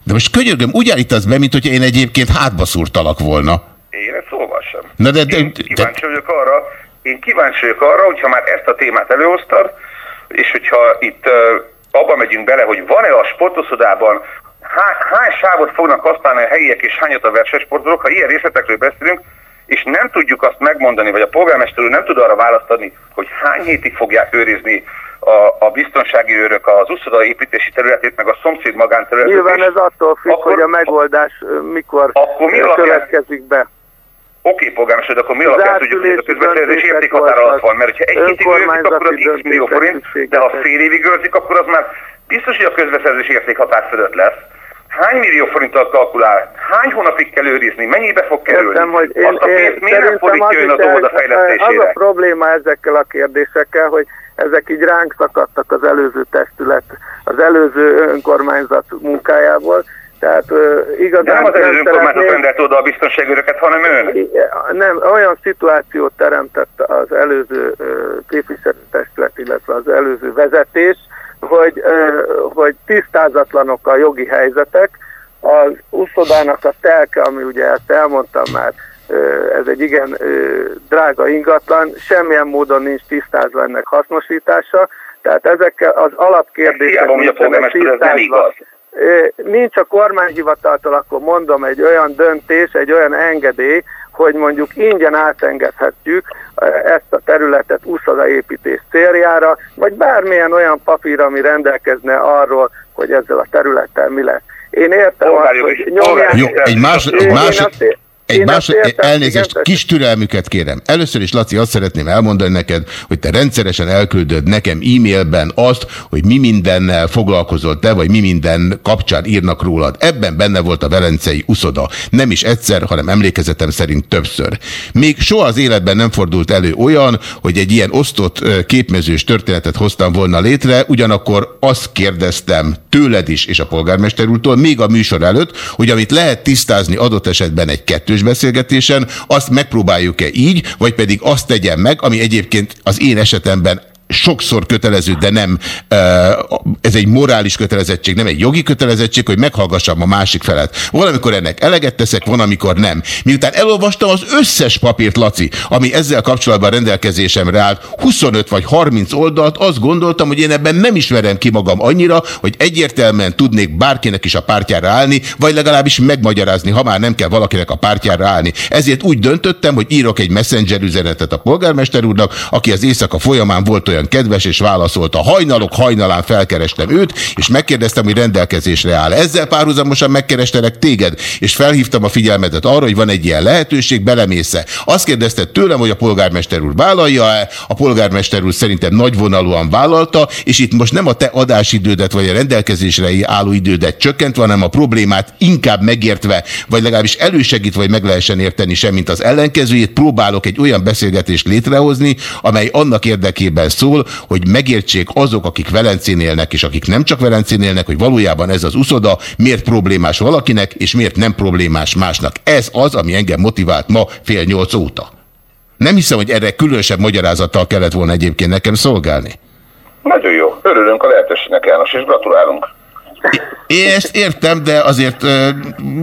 de most könyörgöm, úgy állítasz be, mint hogyha én egyébként hátba szúrtalak volna. Én ezt szóval sem. Na de, de, Én de, kíváncsi vagyok arra, én kíváncsi vagyok arra, hogyha már ezt a témát előhoztad, és hogyha itt uh, abba megyünk bele, hogy van-e a sportoszodában, hány, hány sávot fognak használni a helyiek, és hányat a versenysportolók, ha ilyen részletekről beszélünk, és nem tudjuk azt megmondani, vagy a polgármester úr nem tud arra választ adni, hogy hány hétig fogják őrizni a, a biztonsági őrök az uszoda építési területét, meg a szomszéd magánterületét. Nyilván ez attól függ, akkor- hogy a megoldás mikor Akkor mi következik be. Oké, polgármester, de akkor mi alapján tudjuk, hogy a közbeszerzés értékhatár alatt van? Mert ha egy hétig őrzik, akkor az x millió forint, de ha fél évig őrzik, akkor az már biztos, hogy a közbeszerzés értékhatár fölött lesz. Hány millió forinttal kalkulál? Hány hónapig kell őrizni? Mennyibe fog kerülni? Értem, hogy én, Azt a én pénzt miért nem fordítja ön az óvoda el- az fejlesztésére? a probléma ezekkel a kérdésekkel, hogy ezek így ránk szakadtak az előző testület, az előző önkormányzat munkájából, tehát uh, igazán De nem az előző önkormányzat rendelt oda a biztonságőröket, hanem ön. nem, olyan szituációt teremtett az előző ö, képviselőtestület, illetve az előző vezetés, hogy, hogy tisztázatlanok a jogi helyzetek. Az úszodának a telke, ami ugye ezt elmondtam már, ez egy igen drága ingatlan, semmilyen módon nincs tisztázva ennek hasznosítása, tehát ezekkel az alapkérdések nincsenek tisztázva. nincs a kormányhivataltól, akkor mondom, egy olyan döntés, egy olyan engedély, hogy mondjuk ingyen átengedhetjük ö, ezt a területet úszodaépítés céljára, vagy bármilyen olyan papír, ami rendelkezne arról, hogy ezzel a területtel mi lesz. Én értem azt, Polgárjog hogy nyomják... Jó, egy más, Én- egy én más, azt ér- egy én más, azt értem, elnézést, igen, kis türelmüket kérem. Először is, Laci, azt szeretném elmondani neked, hogy te rendszeresen elküldöd nekem e-mailben azt, hogy mi mindennel foglalkozol te, vagy mi minden kapcsán írnak rólad. Ebben benne volt a Velencei uszoda. Nem is egyszer, hanem emlékezetem szerint többször. Még soha az életben nem fordult elő olyan, hogy egy ilyen osztott képmezős történetet hoztam volna létre, ugyanakkor azt kérdeztem tőled is és a polgármester úrtól, még a műsor előtt, hogy amit lehet tisztázni adott esetben egy kettős beszélgetésen, azt megpróbáljuk-e így, vagy pedig azt tegyen meg, ami egyébként az én esetemben sokszor kötelező, de nem, ez egy morális kötelezettség, nem egy jogi kötelezettség, hogy meghallgassam a másik felet. Valamikor ennek eleget teszek, van, amikor nem. Miután elolvastam az összes papírt, Laci, ami ezzel kapcsolatban rendelkezésemre állt, 25 vagy 30 oldalt, azt gondoltam, hogy én ebben nem ismerem ki magam annyira, hogy egyértelműen tudnék bárkinek is a pártjára állni, vagy legalábbis megmagyarázni, ha már nem kell valakinek a pártjára állni. Ezért úgy döntöttem, hogy írok egy messenger üzenetet a polgármester úrnak, aki az éjszaka folyamán volt olyan kedves, és válaszolta. Hajnalok hajnalán felkerestem őt, és megkérdeztem, hogy rendelkezésre áll. Ezzel párhuzamosan megkerestelek téged, és felhívtam a figyelmedet arra, hogy van egy ilyen lehetőség, belemésze. Azt kérdezte tőlem, hogy a polgármester úr vállalja-e, a polgármester úr szerintem nagyvonalúan vállalta, és itt most nem a te adásidődet, vagy a rendelkezésre álló idődet csökkentve, hanem a problémát inkább megértve, vagy legalábbis elősegítve, hogy meg lehessen érteni semmint az ellenkezőjét, próbálok egy olyan beszélgetést létrehozni, amely annak érdekében szól, hogy megértsék azok, akik Velencén élnek, és akik nem csak Velencén élnek, hogy valójában ez az uszoda miért problémás valakinek, és miért nem problémás másnak. Ez az, ami engem motivált ma fél nyolc óta. Nem hiszem, hogy erre különösebb magyarázattal kellett volna egyébként nekem szolgálni. Nagyon jó. Örülünk a lehetőségnek, János, és gratulálunk. Én ezt értem, de azért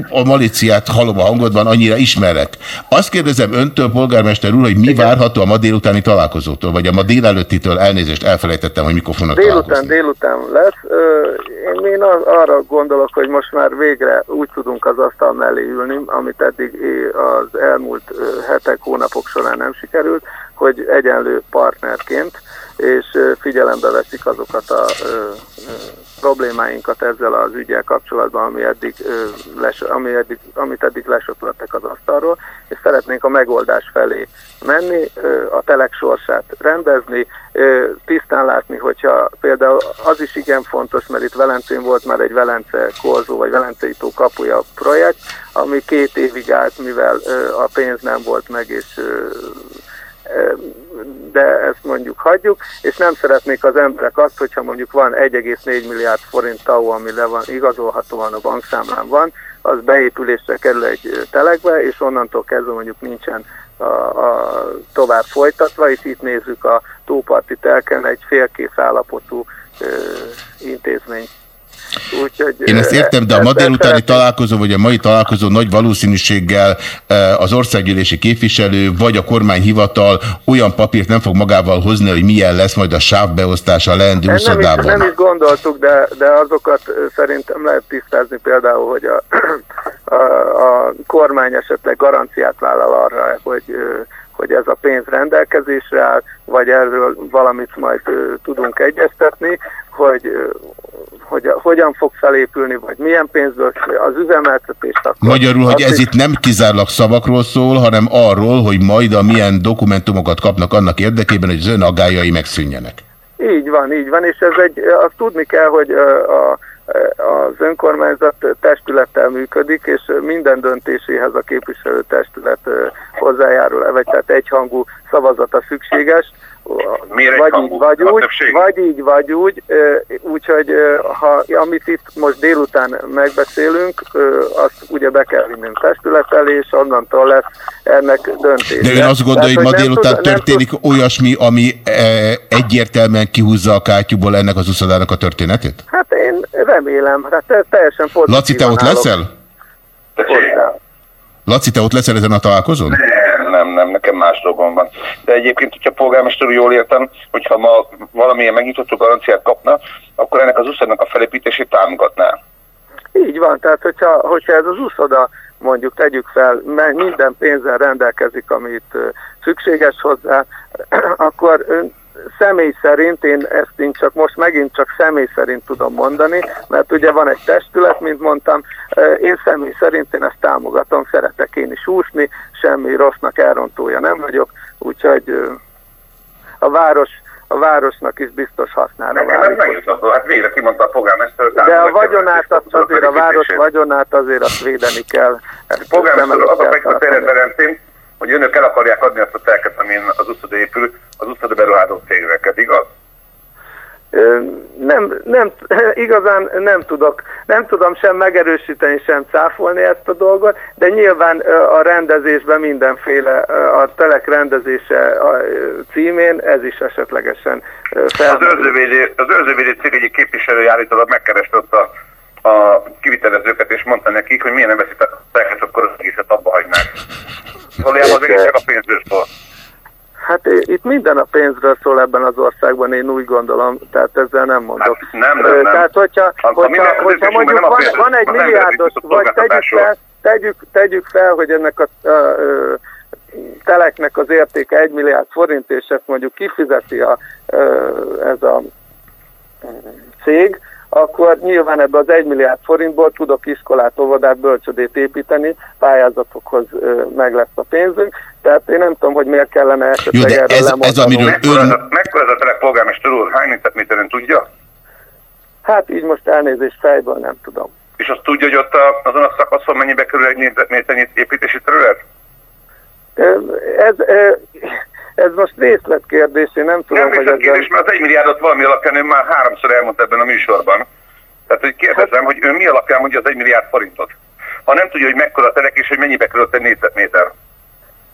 a maliciát hallom a hangodban, annyira ismerek. Azt kérdezem öntől, polgármester úr, hogy mi várható a ma délutáni találkozótól, vagy a ma délelőttitől elnézést elfelejtettem, hogy mikor fognak Délután, találkozni. délután lesz. Én, én arra gondolok, hogy most már végre úgy tudunk az asztal mellé ülni, amit eddig az elmúlt hetek, hónapok során nem sikerült, hogy egyenlő partnerként, és figyelembe veszik azokat a problémáinkat ezzel az ügyel kapcsolatban, ami eddig, les, ami eddig, amit eddig lesöpöltek az asztalról, és szeretnénk a megoldás felé menni, a telek sorsát rendezni, tisztán látni, hogyha például az is igen fontos, mert itt Velencén volt már egy Velence korzó, vagy Velencei tó kapuja projekt, ami két évig állt, mivel a pénz nem volt meg, és de ezt mondjuk hagyjuk, és nem szeretnék az emberek azt, hogyha mondjuk van 1,4 milliárd forint TAU, ami le van, igazolhatóan a bankszámlán van, az beépülésre kerül egy telekbe, és onnantól kezdve mondjuk nincsen a, a tovább folytatva, és itt nézzük a tóparti telken egy félkész állapotú ö, intézmény Úgyhogy, Én ezt értem, de a ma délutáni találkozó, vagy a mai találkozó nagy valószínűséggel az országgyűlési képviselő, vagy a kormányhivatal olyan papírt nem fog magával hozni, hogy milyen lesz majd a sávbeosztása a leendő úszodában. Nem, nem is gondoltuk, de, de azokat szerintem lehet tisztázni például, hogy a, [clears throat] a, a kormány esetleg garanciát vállal arra, hogy hogy ez a pénz rendelkezésre áll, vagy erről valamit majd tudunk egyeztetni, hogy, hogy hogyan fog felépülni, vagy milyen pénzből az üzemeltetést. Akkor Magyarul, hogy ez itt nem kizárólag szavakról szól, hanem arról, hogy majd a milyen dokumentumokat kapnak annak érdekében, hogy az ön agályai megszűnjenek. Így van, így van, és ez egy, azt tudni kell, hogy a, az önkormányzat testülettel működik, és minden döntéséhez a képviselőtestület hozzájárul, vagy tehát egyhangú szavazata szükséges, Miért vagy így, vagy úgy, vagy így, vagy úgy, úgyhogy ha, amit itt most délután megbeszélünk, azt ugye be kell vinnünk testület elé, és onnantól lesz ennek döntés. De ön azt gondolja, hogy ma délután tud, történik tud... olyasmi, ami egyértelműen kihúzza a kátyúból ennek az uszodának a történetét? Hát én remélem, hát teljesen pozitívan Laci, te ott leszel? Laci, te ott leszel ezen a találkozón? Nem nem, nekem más dolgom van. De egyébként, hogyha polgármester jól értem, hogyha ma valamilyen megnyitottó garanciát kapna, akkor ennek az úszodnak a felépítését támogatná. Így van, tehát hogyha, hogyha ez az úszoda mondjuk tegyük fel, minden pénzzel rendelkezik, amit szükséges hozzá, [clears throat] akkor személy szerint, én ezt én csak most megint csak személy szerint tudom mondani, mert ugye van egy testület, mint mondtam, én személy szerint én ezt támogatom, szeretek én is úszni, semmi rossznak elrontója nem vagyok, úgyhogy a város a városnak is biztos használna. Nekem ez megjutott, hát végre kimondta a polgármester. De a vagyonát, azt azért a város vagyonát azért azt védeni kell. Polgármester az a Ferenc hogy önök el akarják adni azt a telket, amin az uszoda épül, az uszoda beruházó cégeket, igaz? Nem, nem, [laughs] igazán nem tudok, nem tudom sem megerősíteni, sem cáfolni ezt a dolgot, de nyilván a rendezésben mindenféle, a telek rendezése címén ez is esetlegesen fel. Az őrzővédő, az őrzővédő cég egyik képviselő állítólag megkereste ott a, a kivitelezőket, és mondta nekik, hogy miért nem veszik a telket, akkor az egészet abba hagynák. Valójában az egész csak a pénzből szól. Hát itt minden a pénzről szól ebben az országban, én úgy gondolom, tehát ezzel nem mondok. Hát nem, nem, nem. Tehát hogyha, a, hogyha, a hogyha mondjuk van, pénz, van egy milliárdos, vagy tegyük fel, tegyük, tegyük fel, hogy ennek a, a, a teleknek az értéke 1 milliárd forint, és ezt mondjuk kifizeti a, a, ez a cég, akkor nyilván ebbe az 1 milliárd forintból tudok iskolát, óvodát, bölcsödét építeni, pályázatokhoz meg lesz a pénzünk, tehát én nem tudom, hogy miért kellene esetleg Jó, de erről ez, ez amiről ön... Mekkora ez a telek polgármester úr? Hány négyzetméteren tudja? Hát így most elnézést fejből nem tudom. És azt tudja, hogy ott a, azon a szakaszon mennyibe kerül egy négyzetméternyi építési terület? Ez, ez, ez most részletkérdés, én nem tudom, nem hogy... Nem részletkérdés, mert az egy milliárdot valami alapján ön már háromszor elmondta ebben a műsorban. Tehát, hogy kérdezem, hát... hogy ön mi alapján mondja az egy milliárd forintot? Ha nem tudja, hogy mekkora telek és hogy mennyibe került egy négyzetméter.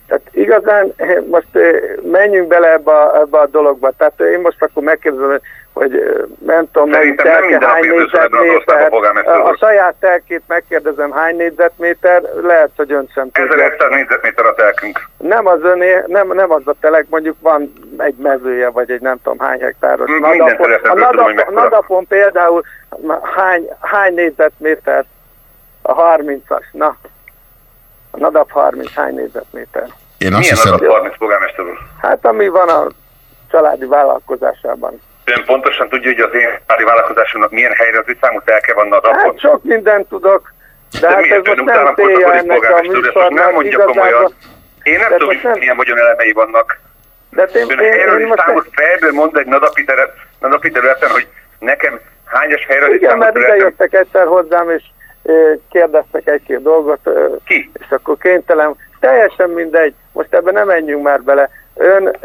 Tehát igazán eh, most eh, menjünk bele ebbe a, ebbe a dologba. Tehát én most akkor megkérdezem, hogy nem tudom, melyik telke hány négyzetméter. A, a saját telkét megkérdezem, hány négyzetméter, lehet, hogy ön sem tudja. 1100 négyzetméter a telkünk. Nem az öné, nem, nem az a telek, mondjuk van egy mezője, vagy egy nem tudom hány hektáros. Nadapon, a, nadap, nadapon például hány, hány négyzetméter? A 30-as, na. A nadap 30 hány négyzetméter? Én azt Milyen hiszem... nadap 30 polgármester úr? Hát ami van a családi vállalkozásában. Ön pontosan tudja, hogy az én pári vállalkozásomnak milyen helyre számú telke van a Hát sok mindent tudok, de, De hát miért ez most nem célja ennek a most nem műsornak mondja komolyan. igazából. Én nem De tudom, most nem- hogy milyen vagyonelemei vannak. De hát én, Ön én, helyről én most számot fejből mond egy nadapi, terület, nadapi területen, hogy nekem hányas helyről Igen, mert ide jöttek egyszer hozzám, és kérdeztek egy-két dolgot. Ki? És akkor kénytelen, teljesen mindegy, most ebben nem menjünk már bele. Ön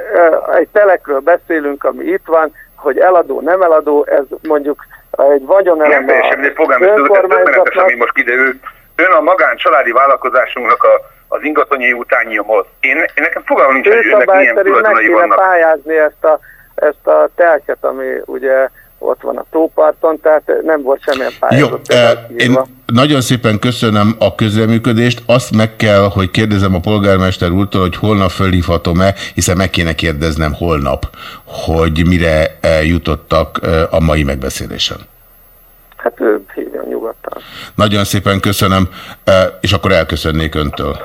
egy telekről beszélünk, ami itt van, hogy eladó, nem eladó, ez mondjuk egy vagyonelem Nem polgármester úr, ez döbbenetes, ami most kiderül. Ön a magán családi vállalkozásunknak a, az ingatlanjai után nyomoz. Én, én nekem fogalmam nincs, hogy önnek milyen tulajdonai vannak. pályázni ezt a, ezt a telket, ami ugye ott van a tóparton, tehát nem volt semmilyen Jó, pályázat. eh, én nagyon szépen köszönöm a közreműködést. Azt meg kell, hogy kérdezem a polgármester úrtól, hogy holnap fölhívhatom-e, hiszen meg kéne kérdeznem holnap, hogy mire eh, jutottak eh, a mai megbeszélésen. Hát ő hívjon nyugodtan. Nagyon szépen köszönöm, eh, és akkor elköszönnék öntől.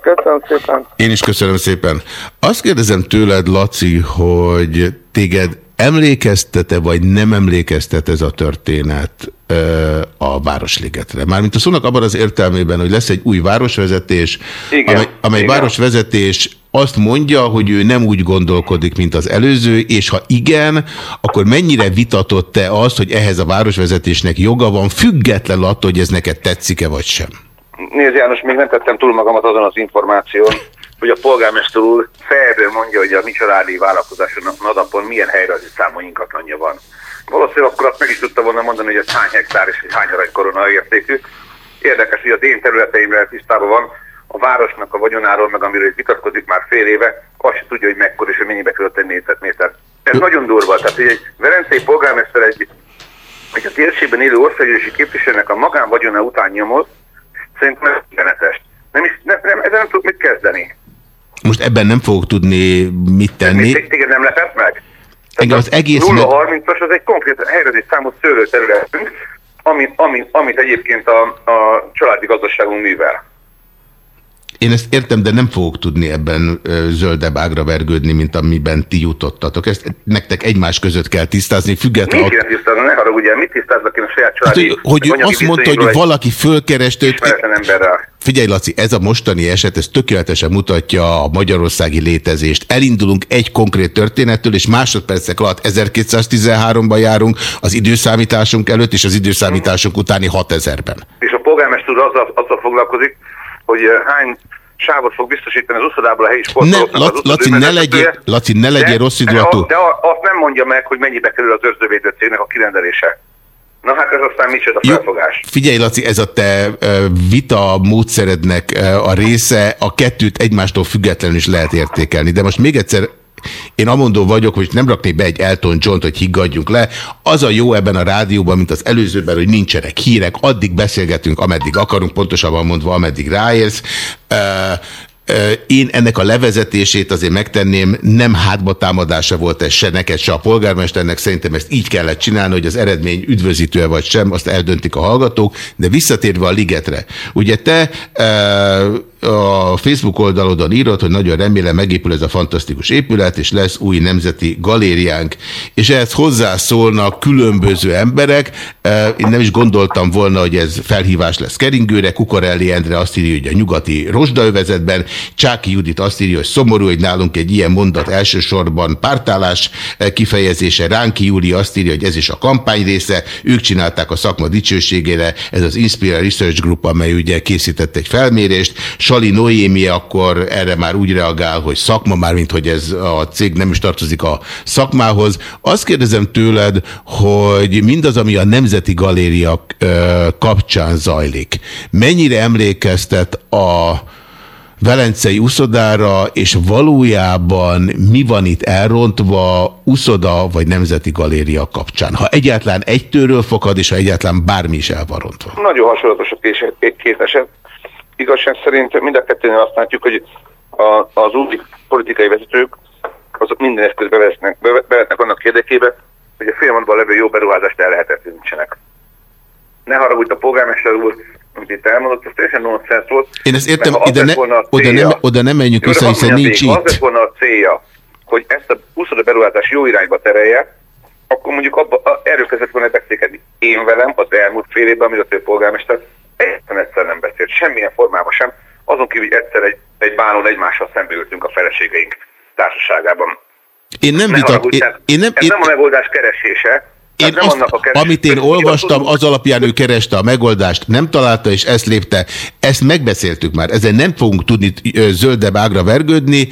Köszönöm szépen. Én is köszönöm szépen. Azt kérdezem tőled, Laci, hogy téged emlékeztete, vagy nem emlékeztet ez a történet ö, a Városligetre? Mármint a szónak abban az értelmében, hogy lesz egy új városvezetés, Igen, amely, amely igen. városvezetés azt mondja, hogy ő nem úgy gondolkodik, mint az előző, és ha igen, akkor mennyire vitatott te azt, hogy ehhez a városvezetésnek joga van, független attól, hogy ez neked tetszik-e vagy sem? Nézd János, még nem tettem túl magamat azon az információn, hogy a polgármester úr fejből mondja, hogy a mi családi vállalkozáson nadapon milyen helyrajzi számú ingatlanja van. Valószínűleg akkor azt meg is tudta volna mondani, hogy ez hány hektár és hány arany korona értékű. Érdekes, hogy az én területeimre tisztában van, a városnak a vagyonáról, meg amiről vitatkozik már fél éve, azt se tudja, hogy mekkora és hogy mennyibe került egy méter. méter. Ez nagyon durva. Tehát, hogy egy verencei polgármester egy, egy a térségben élő országgyűlési képviselőnek a magánvagyona után nyomoz, szerintem ez üzenetes. Nem is, nem, nem, ezzel nem tudok mit kezdeni. Most ebben nem fogok tudni mit tenni. Téged nem lepett meg? Engem az egész... me- 0-30-as az egy konkrét helyezés számú szőlőterületünk, amit, amit, amit egyébként a, a családi gazdaságunk művel. Én ezt értem, de nem fogok tudni ebben zöldebb ágra vergődni, mint amiben ti jutottatok. Ezt nektek egymás között kell tisztázni, függetlenül... Mit kéne tisztázni? Ne haragudjál, mit tisztázzak én a saját Hát, családi hogy, hogy anyagi azt mondta, hogy valaki fölkereste őt. Figyelj, Laci, ez a mostani eset, ez tökéletesen mutatja a magyarországi létezést. Elindulunk egy konkrét történettől, és másodpercek alatt 1213-ban járunk az időszámításunk előtt, és az időszámításunk utáni 6000-ben. És a polgármester azzal, azzal foglalkozik, hogy eh, hány sávot fog biztosítani az uszodából a helyi sportolóknak Laci, Laci, ne legyél, Laci, ne legyél rossz de, indulatú. de a- azt nem mondja meg, hogy mennyibe kerül az őrzővédő cégnek a kirendelése. Na hát ez aztán micsoda Jó, felfogás. figyelj, Laci, ez a te vita módszerednek a része, a kettőt egymástól függetlenül is lehet értékelni. De most még egyszer, én amondó vagyok, hogy nem raknék be egy Elton John-t, hogy higgadjunk le. Az a jó ebben a rádióban, mint az előzőben, hogy nincsenek hírek, addig beszélgetünk, ameddig akarunk, pontosabban mondva, ameddig ráérsz. Ö, Én ennek a levezetését azért megtenném, nem hátba támadása volt ez se neked, se a polgármesternek, szerintem ezt így kellett csinálni, hogy az eredmény üdvözítő vagy sem, azt eldöntik a hallgatók, de visszatérve a ligetre. Ugye te a Facebook oldalodon írod, hogy nagyon remélem megépül ez a fantasztikus épület, és lesz új nemzeti galériánk, és ehhez hozzászólnak különböző emberek. Ö, Én nem is gondoltam volna, hogy ez felhívás lesz keringőre. Kukorelli Endre azt írja, hogy a nyugati rozsdaövezetben, Csáki Judit azt írja, hogy szomorú, hogy nálunk egy ilyen mondat elsősorban pártállás eh, kifejezése. Ránki Júli azt írja, hogy ez is a kampány része, ők csinálták a szakma dicsőségére, ez az Inspire Research Group, amely ugye készített egy felmérést. Sali Noémi akkor erre már úgy reagál, hogy szakma, már mint hogy ez a cég nem is tartozik a szakmához. Azt kérdezem tőled, hogy mindaz, ami a Nemzeti Galéria kapcsán zajlik, mennyire emlékeztet a Velencei uszodára, és valójában mi van itt elrontva uszoda vagy Nemzeti Galéria kapcsán? Ha egyáltalán egytőről fakad, és ha egyáltalán bármi is el van rontva. Nagyon hasonlatos a két eset. Igazság szerint mind a kettőnél azt látjuk, hogy a, az új politikai vezetők azok minden eszközt bevesznek, beve- bevetnek annak érdekébe, hogy a folyamatban levő jó beruházást el lehetetlenítsenek. Ne haragudj a polgármester úr, amit itt elmondott, ez teljesen nonsens volt. Én ezt értem, ide ne, volna a oda, célja- nem, oda nem menjünk vissza, hiszen nincs Ha az itt. lett volna a célja, hogy ezt a úszoda beruházás jó irányba terelje, akkor mondjuk abba, erről kezdett volna beszélkedni én velem az elmúlt fél évben, amit a polgármester egyetlen egyszer nem beszélt, semmilyen formában sem, azon kívül, hogy egyszer egy, egy bálon egymással szembe ültünk a feleségeink társaságában. Én nem vitat... Én, én nem, ez én, nem a megoldás keresése, én nem azt, annak a keresés, amit én olvastam, az alapján ő kereste a megoldást, nem találta és ezt lépte. Ezt megbeszéltük már, ezen nem fogunk tudni zöldebb ágra vergődni.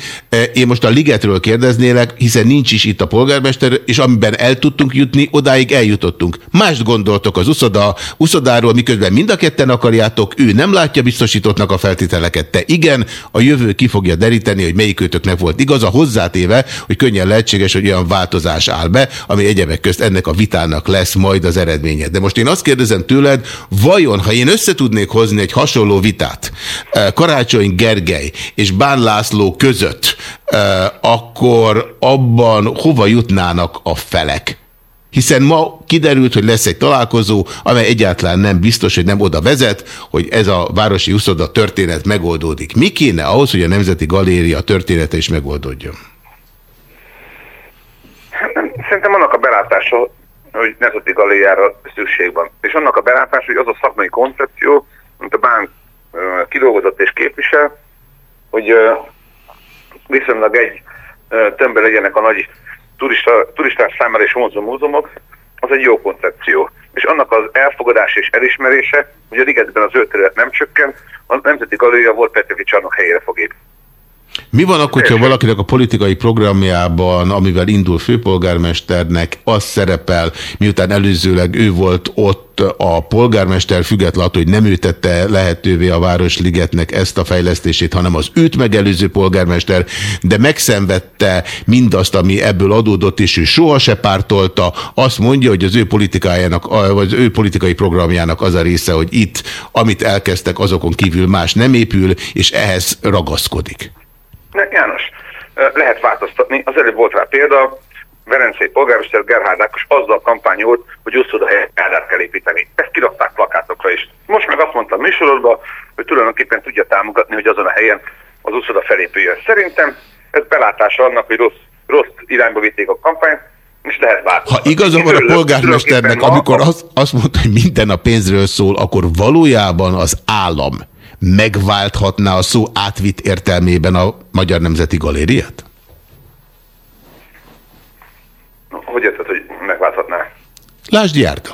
Én most a ligetről kérdeznélek, hiszen nincs is itt a polgármester, és amiben el tudtunk jutni, odáig eljutottunk. Mást gondoltok az uszoda, uszodáról, miközben mind a ketten akarjátok, ő nem látja biztosítottnak a feltételeket, te igen, a jövő ki fogja deríteni, hogy melyikőtöknek volt igaza, hozzátéve, hogy könnyen lehetséges, hogy olyan változás áll be, ami egyebek közt ennek a vitának lesz majd az eredménye. De most én azt kérdezem tőled, vajon, ha én össze tudnék hozni egy hasonló vitát eh, Karácsony Gergely és Bán László között, eh, akkor abban hova jutnának a felek? Hiszen ma kiderült, hogy lesz egy találkozó, amely egyáltalán nem biztos, hogy nem oda vezet, hogy ez a Városi Uszoda történet megoldódik. Mi kéne ahhoz, hogy a Nemzeti Galéria története is megoldódjon? Hát szerintem annak a belátása, hogy nemzeti galériára szükség van. És annak a belátása, hogy az a szakmai koncepció, amit a bán kidolgozott és képvisel, hogy viszonylag egy tömbbe legyenek a nagy turista, turistás számára és vonzó múzeumok, az egy jó koncepció. És annak az elfogadása és elismerése, hogy a ligetben az ő terület nem csökken, a Nemzeti Galéria volt Petőfi csarnok helyére fog építeni. Mi van akkor, ha valakinek a politikai programjában, amivel indul főpolgármesternek, az szerepel, miután előzőleg ő volt ott a polgármester, függetlenül attól, hogy nem ő tette lehetővé a Városligetnek ezt a fejlesztését, hanem az őt megelőző polgármester, de megszenvedte mindazt, ami ebből adódott, és ő soha se pártolta, azt mondja, hogy az ő politikájának, vagy az ő politikai programjának az a része, hogy itt, amit elkezdtek, azokon kívül más nem épül, és ehhez ragaszkodik. Ne, János, lehet változtatni. Az előbb volt rá példa, Verencei polgármester Gerhard Ákos azzal kampányolt, hogy úszóda helyet kell építeni. Ezt kirakták plakátokra is. Most meg azt mondta a műsorodban, hogy tulajdonképpen tudja támogatni, hogy azon a helyen az úszoda felépüljön. Szerintem ez belátása annak, hogy rossz, rossz irányba vitték a kampányt, és lehet Ha változtatni. igaza van a polgármesternek, amikor a- azt, azt mondta, hogy minden a pénzről szól, akkor valójában az állam megválthatná a szó átvitt értelmében a Magyar Nemzeti Galériát? Hogy érted, hogy megválthatná? Lásd Járda.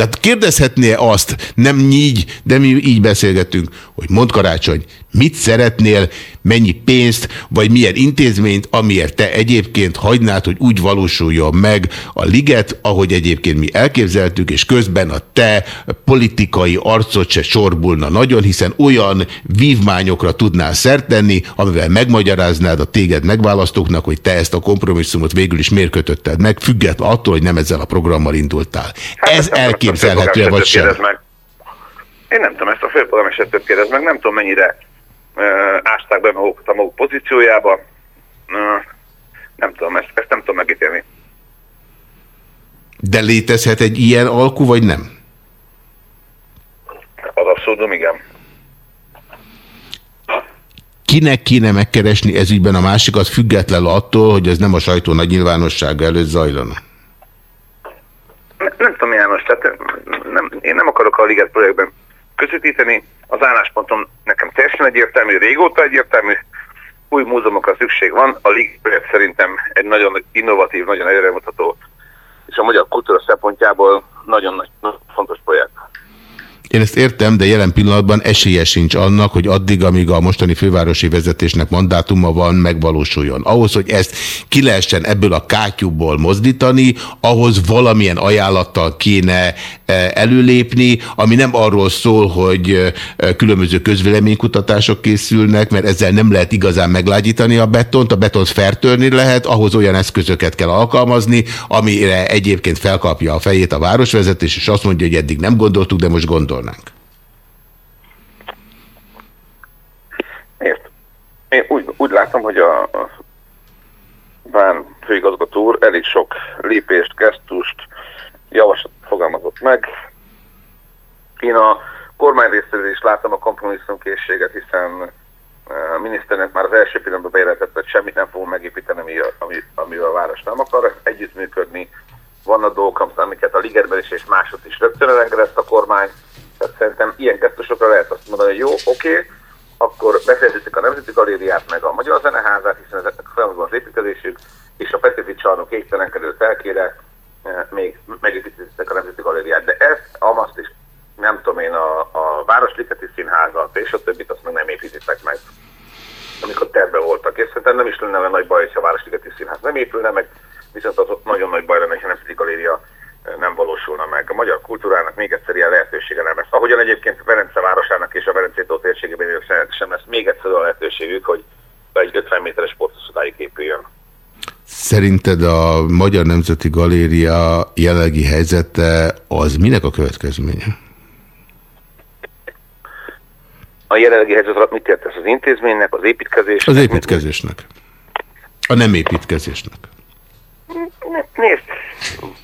Tehát kérdezhetné azt, nem így, de mi így beszélgetünk, hogy mond karácsony, mit szeretnél, mennyi pénzt, vagy milyen intézményt, amiért te egyébként hagynád, hogy úgy valósuljon meg a liget, ahogy egyébként mi elképzeltük, és közben a te politikai arcot se sorbulna nagyon, hiszen olyan vívmányokra tudnál szert tenni, amivel megmagyaráznád a téged megválasztóknak, hogy te ezt a kompromisszumot végül is miért kötötted meg, független attól, hogy nem ezzel a programmal indultál. Hát Ez ezt nem tudom, ezt a elképzelhető vagy sem? Meg. Én nem tudom, ezt a főpolgármestertől kérdez meg, nem tudom mennyire uh, ásták be magukat a maguk pozíciójába. Uh, nem tudom, ezt, ezt nem tudom megítélni. De létezhet egy ilyen alku, vagy nem? Az abszurdum, igen. Kinek kéne megkeresni ez ügyben a másikat, függetlenül attól, hogy ez nem a sajtó nagy nyilvánossága előtt zajlana? Ne- Nem tudom, János, tehát nem, én nem akarok a Liget projektben közvetíteni. Az álláspontom nekem teljesen egyértelmű, régóta egyértelmű. Új múzeumokra szükség van. A Liget projekt szerintem egy nagyon innovatív, nagyon előremutató, és a magyar kultúra szempontjából nagyon nagy, nagyon fontos projekt. Én ezt értem, de jelen pillanatban esélye sincs annak, hogy addig, amíg a mostani fővárosi vezetésnek mandátuma van, megvalósuljon. Ahhoz, hogy ezt ki lehessen ebből a kátyúból mozdítani, ahhoz valamilyen ajánlattal kéne eh, előlépni, ami nem arról szól, hogy eh, különböző közvéleménykutatások készülnek, mert ezzel nem lehet igazán meglágyítani a betont, a betont fertörni lehet, ahhoz olyan eszközöket kell alkalmazni, amire egyébként felkapja a fejét a városvezetés, és azt mondja, hogy eddig nem gondoltuk, de most Ért. Én úgy, úgy látom, hogy a, a Bán főigazgató úr elég sok lépést, gesztust, javaslat fogalmazott meg. Én a kormány részéről is látom a kompromisszumkészséget, hiszen A miniszternek már az első pillanatban bejelentett, hogy semmit nem fogunk megépíteni, ami, ami, amivel a város nem akar együttműködni. Vannak dolgok, amiket a Ligetben is és másod is rögtön elengedett a kormány. Tehát szerintem ilyen gesztusokra lehet azt mondani, hogy jó, oké, okay, akkor befejezzük a Nemzeti Galériát meg a Magyar Zeneházát, hiszen ezeknek folyamatban az építkezésük, és a Petőfi csarnok égtelenkedő telkére eh, még megépítettek a Nemzeti Galériát. De ezt, Amaszt is, nem tudom én, a, a Városligeti Színházat és a többit azt meg nem építettek meg amikor terve voltak. És szerintem nem is lenne nagy baj, ha a Városligeti Színház nem épülne meg, viszont az ott nagyon nagy baj lenne, ha a Nemzeti Galéria nem valósulna meg. A magyar kultúrának még egyszer ilyen lehetősége nem lesz. Ahogyan egyébként Velence városának és a Velencei tó térségében sem lesz még egyszer a lehetőségük, hogy egy 50 méteres sportoszodáig épüljön. Szerinted a Magyar Nemzeti Galéria jelenlegi helyzete az minek a következménye? A jelenlegi helyzet alatt mit értesz az intézménynek, az építkezésnek? Az építkezésnek. A nem építkezésnek. Nézd,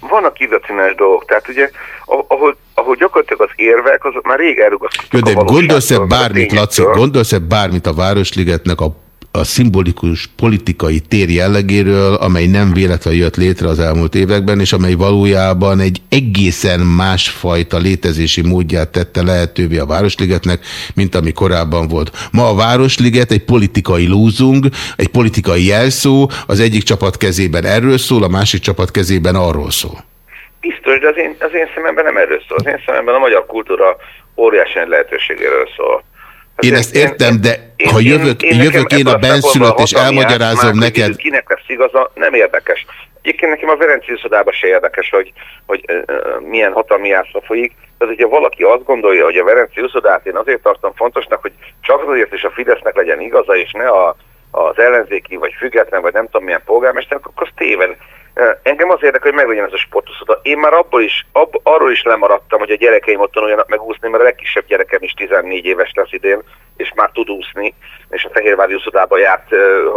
vannak irracionális dolgok, tehát ugye, ahol, ahol gyakorlatilag az érvek, azok már rég elrugasztottak Jó, de gondolsz-e bármit, Laci, gondolsz-e bármit a Városligetnek a a szimbolikus politikai tér jellegéről, amely nem véletlenül jött létre az elmúlt években, és amely valójában egy egészen másfajta létezési módját tette lehetővé a Városligetnek, mint ami korábban volt. Ma a Városliget egy politikai lúzung, egy politikai jelszó, az egyik csapat kezében erről szól, a másik csapat kezében arról szól. Biztos, de az én, az én szememben nem erről szól. Az én szememben a magyar kultúra óriási lehetőségéről szól. Én ezt értem, de én, ha jövök én, én, jövök én a benszülött és elmagyarázom neked... Kinek lesz igaza, nem érdekes. Egyébként nekem a Verenci Uszodába se érdekes, hogy, hogy uh, milyen hatalmi jászra folyik. Tehát, hogyha valaki azt gondolja, hogy a Verenci Uszodát én azért tartom fontosnak, hogy csak azért is a Fidesznek legyen igaza, és ne a, az ellenzéki, vagy független, vagy nem tudom milyen polgármester, akkor az téved. Engem az érdekel, hogy meglegyen ez a sportuszoda. Én már abból is, ab, arról is lemaradtam, hogy a gyerekeim ott tanuljanak meg úszni, mert a legkisebb gyerekem is 14 éves lesz idén, és már tud úszni, és a Fehérvári úszodába járt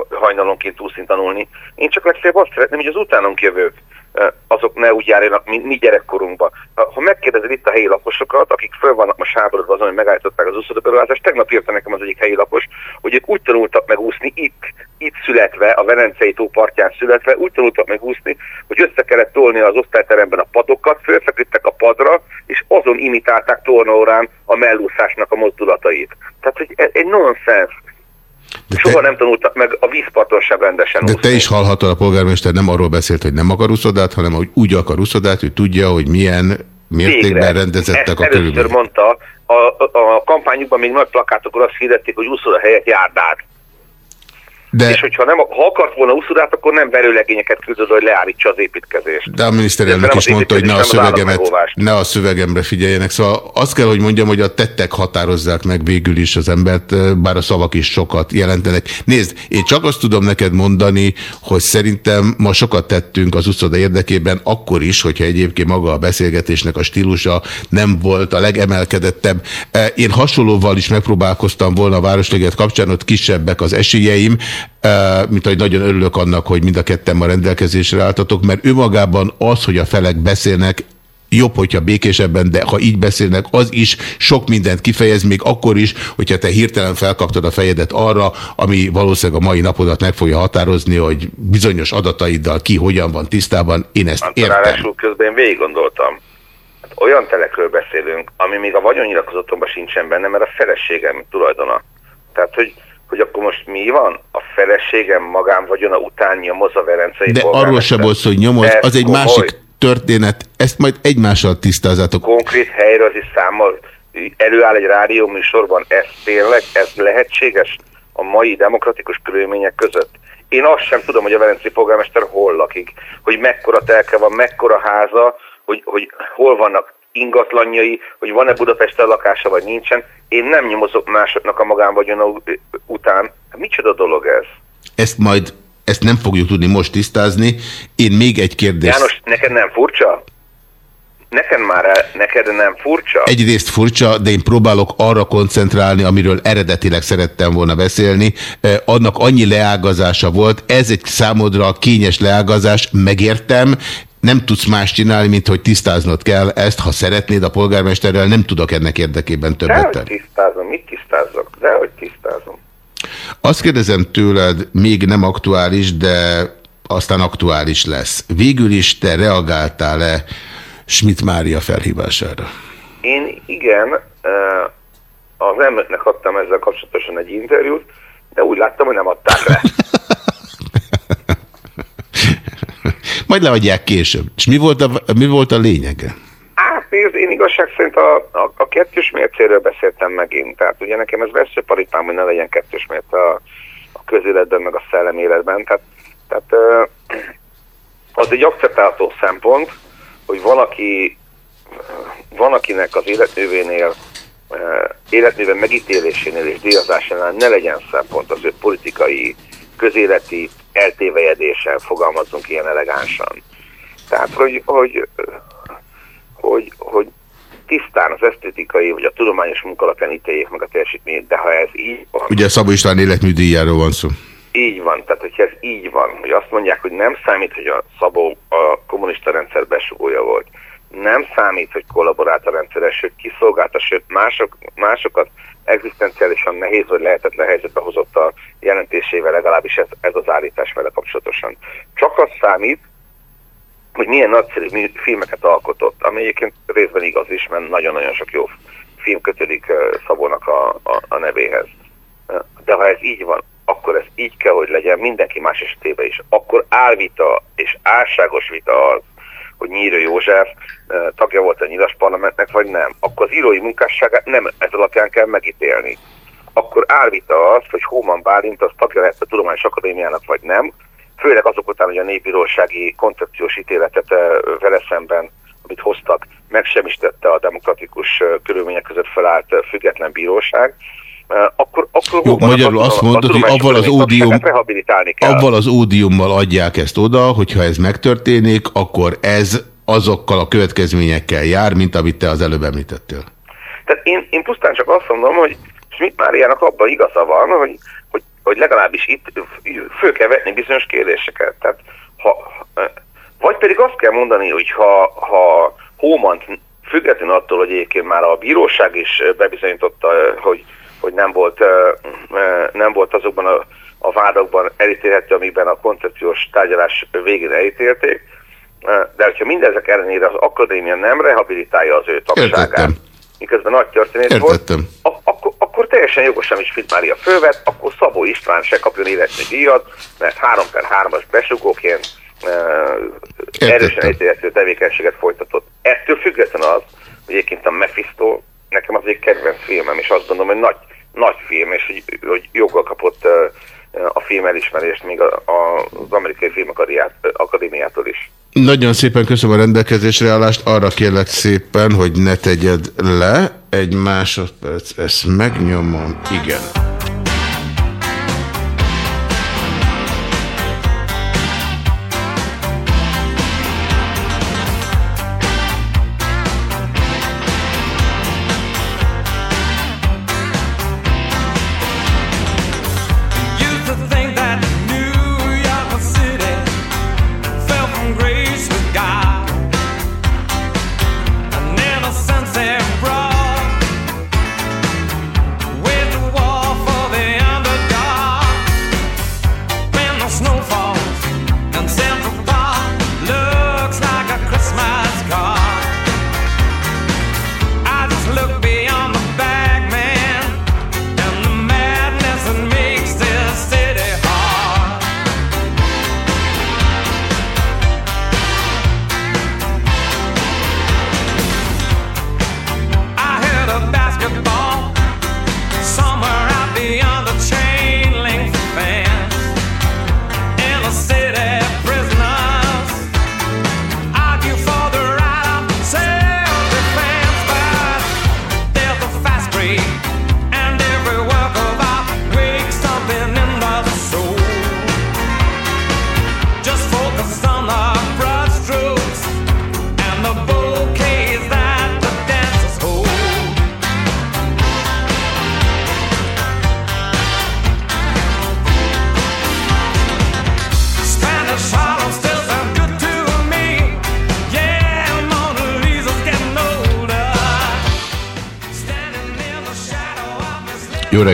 hajnalonként úszni tanulni. Én csak legfeljebb azt szeretném, hogy az utánunk jövők azok ne úgy járjanak, mint mi gyerekkorunkban. Ha megkérdezed itt a helyi laposokat, akik föl vannak most háborodva azon, hogy megállították az úszódaberuházást, tegnap írta nekem az egyik helyi lapos, hogy ők úgy tanultak megúszni itt, itt születve, a Verencei tó partján születve, úgy tanultak megúszni, hogy össze kellett tolni az osztályteremben a padokat, fölfeküdtek a padra, és azon imitálták tornaórán a mellúszásnak a mozdulatait. Tehát, hogy egy nonsens de Soha te... nem tanultak meg a vízparton sem rendesen De úszni. te is hallhatod, a polgármester nem arról beszélt, hogy nem akar uszodát, hanem hogy úgy akar uszodát, hogy tudja, hogy milyen mértékben Végre. rendezettek a körülmények. Mondta, a, a, a kampányukban még nagy plakátokon azt hirdették, hogy úszoda helyett járdát. De... És hogyha nem, ha akart volna uszodát, akkor nem verőlegényeket küldött, hogy leállítsa az építkezést. De a miniszterelnök is mondta, hogy ne a, szövegemet, ne a szövegemre figyeljenek. Szóval azt kell, hogy mondjam, hogy a tettek határozzák meg végül is az embert, bár a szavak is sokat jelentenek. Nézd, én csak azt tudom neked mondani, hogy szerintem ma sokat tettünk az uszoda érdekében, akkor is, hogyha egyébként maga a beszélgetésnek a stílusa nem volt a legemelkedettebb. Én hasonlóval is megpróbálkoztam volna a Városliget kapcsán, ott kisebbek az esélyeim, mint hogy nagyon örülök annak, hogy mind a ketten ma rendelkezésre álltatok, mert ő magában az, hogy a felek beszélnek, jobb, hogyha békésebben, de ha így beszélnek, az is sok mindent kifejez, még akkor is, hogyha te hirtelen felkaptad a fejedet arra, ami valószínűleg a mai napodat meg fogja határozni, hogy bizonyos adataiddal ki hogyan van tisztában, én ezt hát, értem. Ráadásul közben én végig gondoltam. Hát olyan telekről beszélünk, ami még a vagyonnyilatkozatomban sincsen benne, mert a feleségem tulajdona. Tehát, hogy hogy akkor most mi van? A feleségem magánvagyona után nyomoz a Verencei De arról sem volt hogy nyomoz, az egy komoly. másik történet, ezt majd egymással tisztázátok. Konkrét helyről is számol, előáll egy rádió műsorban, ez tényleg, ez lehetséges a mai demokratikus körülmények között? Én azt sem tudom, hogy a Verencei polgármester hol lakik, hogy mekkora telke van, mekkora háza, hogy, hogy hol vannak ingatlanjai, hogy van-e Budapesten lakása, vagy nincsen. Én nem nyomozok másoknak a magánvagyona után. Micsoda dolog ez? Ezt majd, ezt nem fogjuk tudni most tisztázni. Én még egy kérdés. János, neked nem furcsa? Nekem már, neked nem furcsa? Egyrészt furcsa, de én próbálok arra koncentrálni, amiről eredetileg szerettem volna beszélni. Annak annyi leágazása volt, ez egy számodra kényes leágazás, megértem, nem tudsz más csinálni, mint hogy tisztáznod kell ezt, ha szeretnéd a polgármesterrel, nem tudok ennek érdekében többet tenni. tisztázom, mit tisztázzak? hogy tisztázom. Azt kérdezem tőled, még nem aktuális, de aztán aktuális lesz. Végül is te reagáltál-e Schmidt Mária felhívására? Én igen, az m adtam ezzel kapcsolatosan egy interjút, de úgy láttam, hogy nem adták le. [laughs] Majd leadják később. És mi volt a, mi volt a lényege? Hát nézd, én igazság szerint a, a, a kettős mércéről beszéltem megint. Tehát ugye nekem ez veszőparipám, hogy ne legyen kettős mérce a, a közéletben, meg a szellemi életben. Tehát, tehát az egy akceptálható szempont, hogy valaki, van akinek az életművénél, életműven megítélésénél és díjazásánál ne legyen szempont az ő politikai, közéleti eltévejedésen, fogalmazunk ilyen elegánsan. Tehát, hogy, hogy, hogy, hogy tisztán az esztétikai vagy a tudományos munka alapján ítéljék meg a teljesítményt, de ha ez így van... Ugye Szabó István életműdíjáról van szó. Így van, tehát hogyha ez így van, hogy azt mondják, hogy nem számít, hogy a Szabó a kommunista rendszer besugója volt, nem számít, hogy kollaborált a rendszeres, sőt kiszolgálta, sőt mások, másokat egzisztenciálisan nehéz vagy lehetetlen helyzetbe hozott a jelentésével, legalábbis ez, ez az állítás vele kapcsolatosan. Csak az számít, hogy milyen nagyszerű filmeket alkotott, ami egyébként részben igaz is, mert nagyon-nagyon sok jó film kötődik Szabónak a, a, a nevéhez. De ha ez így van, akkor ez így kell, hogy legyen mindenki más esetében is. Akkor álvita és álságos vita az, hogy Nyírő József tagja volt a nyilas parlamentnek, vagy nem. Akkor az írói munkásságát nem ez alapján kell megítélni. Akkor állvita az, hogy Hóman Bálint az tagja lehet a Tudományos Akadémiának, vagy nem, főleg azok után, hogy a népbírósági koncepciós ítéletet vele szemben, amit hoztak, megsemmisítette a demokratikus körülmények között felállt független bíróság, akkor, akkor Jó, magyarul azt mondod, hogy avval az, ódium, avval az ódiummal adják ezt oda, hogyha ez megtörténik, akkor ez azokkal a következményekkel jár, mint amit te az előbb említettél. Tehát én, én pusztán csak azt mondom, hogy Schmidt Máriának abban igaza van, hogy, hogy, hogy legalábbis itt föl kell vetni bizonyos kérdéseket. Tehát, ha, vagy pedig azt kell mondani, hogy ha, ha Hómant függetlenül attól, hogy egyébként már a bíróság is bebizonyította, hogy hogy nem volt, nem volt azokban a, a vádokban elítélhető, amiben a koncepciós tárgyalás végén elítélték. De hogyha mindezek ellenére az akadémia nem rehabilitálja az ő tagságát, miközben nagy történet volt, akkor, akkor teljesen jogosan is Fit Mária fölvet, akkor Szabó István se kapjon életni díjat, mert 3 per 3-as besugóként erősen elítélhető tevékenységet folytatott. Ettől független az, hogy egyébként a Mephisto nekem az egy kedvenc filmem, és azt gondolom, hogy nagy, nagy film, és hogy, hogy joggal kapott a film elismerést még az amerikai filmakadémiától is. Nagyon szépen köszönöm a rendelkezésre állást. Arra kérlek szépen, hogy ne tegyed le. Egy másodperc, ezt megnyomom. Igen.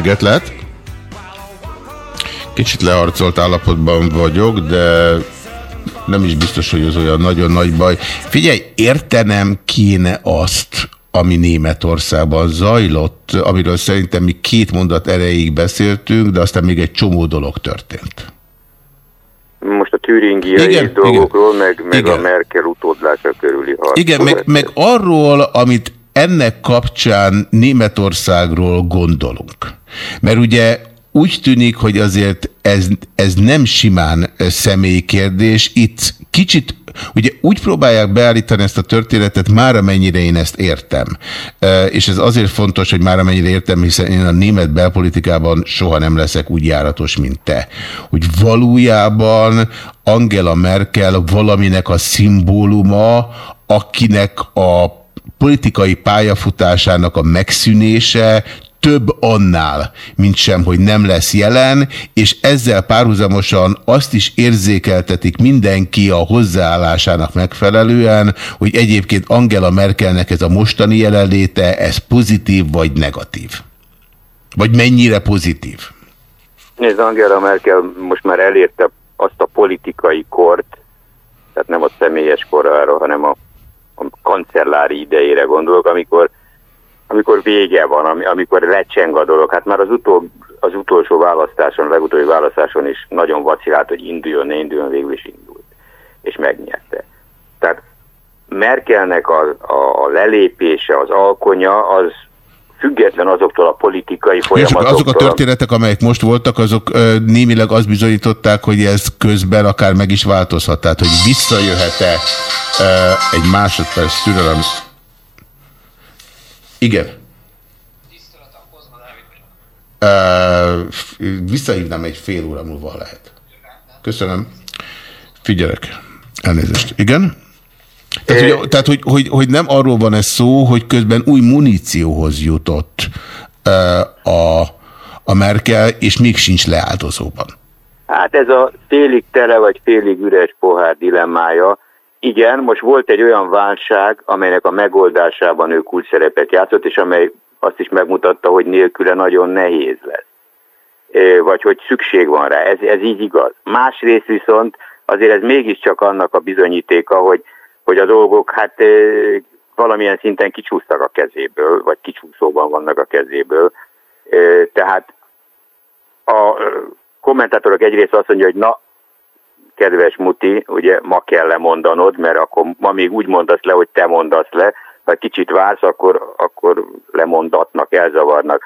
Reggelt lehet! Kicsit leharcolt állapotban vagyok, de nem is biztos, hogy az olyan nagyon nagy baj. Figyelj, értenem kéne azt, ami Németországban zajlott, amiről szerintem mi két mondat erejéig beszéltünk, de aztán még egy csomó dolog történt. Most a türingiai Igen, dolgokról, meg, meg Igen. a Merkel utódlása körüli harc. Igen, meg, meg arról, amit ennek kapcsán Németországról gondolunk. Mert ugye úgy tűnik, hogy azért ez, ez nem simán ö, személykérdés. Itt kicsit, ugye úgy próbálják beállítani ezt a történetet, már amennyire én ezt értem. És ez azért fontos, hogy már amennyire értem, hiszen én a német belpolitikában soha nem leszek úgy járatos, mint te. Hogy valójában Angela Merkel valaminek a szimbóluma, akinek a politikai pályafutásának a megszűnése több annál, mint sem, hogy nem lesz jelen, és ezzel párhuzamosan azt is érzékeltetik mindenki a hozzáállásának megfelelően, hogy egyébként Angela Merkelnek ez a mostani jelenléte, ez pozitív vagy negatív? Vagy mennyire pozitív? Nézd, Angela Merkel most már elérte azt a politikai kort, tehát nem a személyes korára, hanem a, a kancellári idejére gondolok, amikor, amikor vége van, ami, amikor lecseng a dolog. Hát már az, utol, az utolsó választáson, a legutóbbi választáson is nagyon vacilált, hogy induljon, ne induljon, végül is indult. És megnyerte. Tehát Merkelnek a, a, a lelépése, az alkonya, az független azoktól a politikai csak folyamatoktól. azok a történetek, amelyek most voltak, azok ö, némileg azt bizonyították, hogy ez közben akár meg is változhat. Tehát, hogy visszajöhet-e egy másodperc türelem. Igen. F- visszahívnám egy fél óra múlva, ha lehet. Köszönöm. Figyelek. Elnézést. Igen? Tehát, hogy, tehát hogy, hogy, hogy nem arról van ez szó, hogy közben új munícióhoz jutott ö, a, a Merkel, és még sincs leáldozóban. Hát ez a félig tele vagy félig üres pohár dilemmája. Igen, most volt egy olyan válság, amelynek a megoldásában ő kulcs szerepet játszott, és amely azt is megmutatta, hogy nélküle nagyon nehéz lesz. Vagy hogy szükség van rá. Ez, ez így igaz. Másrészt viszont azért ez mégiscsak annak a bizonyítéka, hogy, hogy a dolgok hát valamilyen szinten kicsúsztak a kezéből, vagy kicsúszóban vannak a kezéből. Tehát a kommentátorok egyrészt azt mondja, hogy na, kedves Muti, ugye ma kell lemondanod, mert akkor ma még úgy mondasz le, hogy te mondasz le, ha kicsit vársz, akkor, akkor lemondatnak, elzavarnak.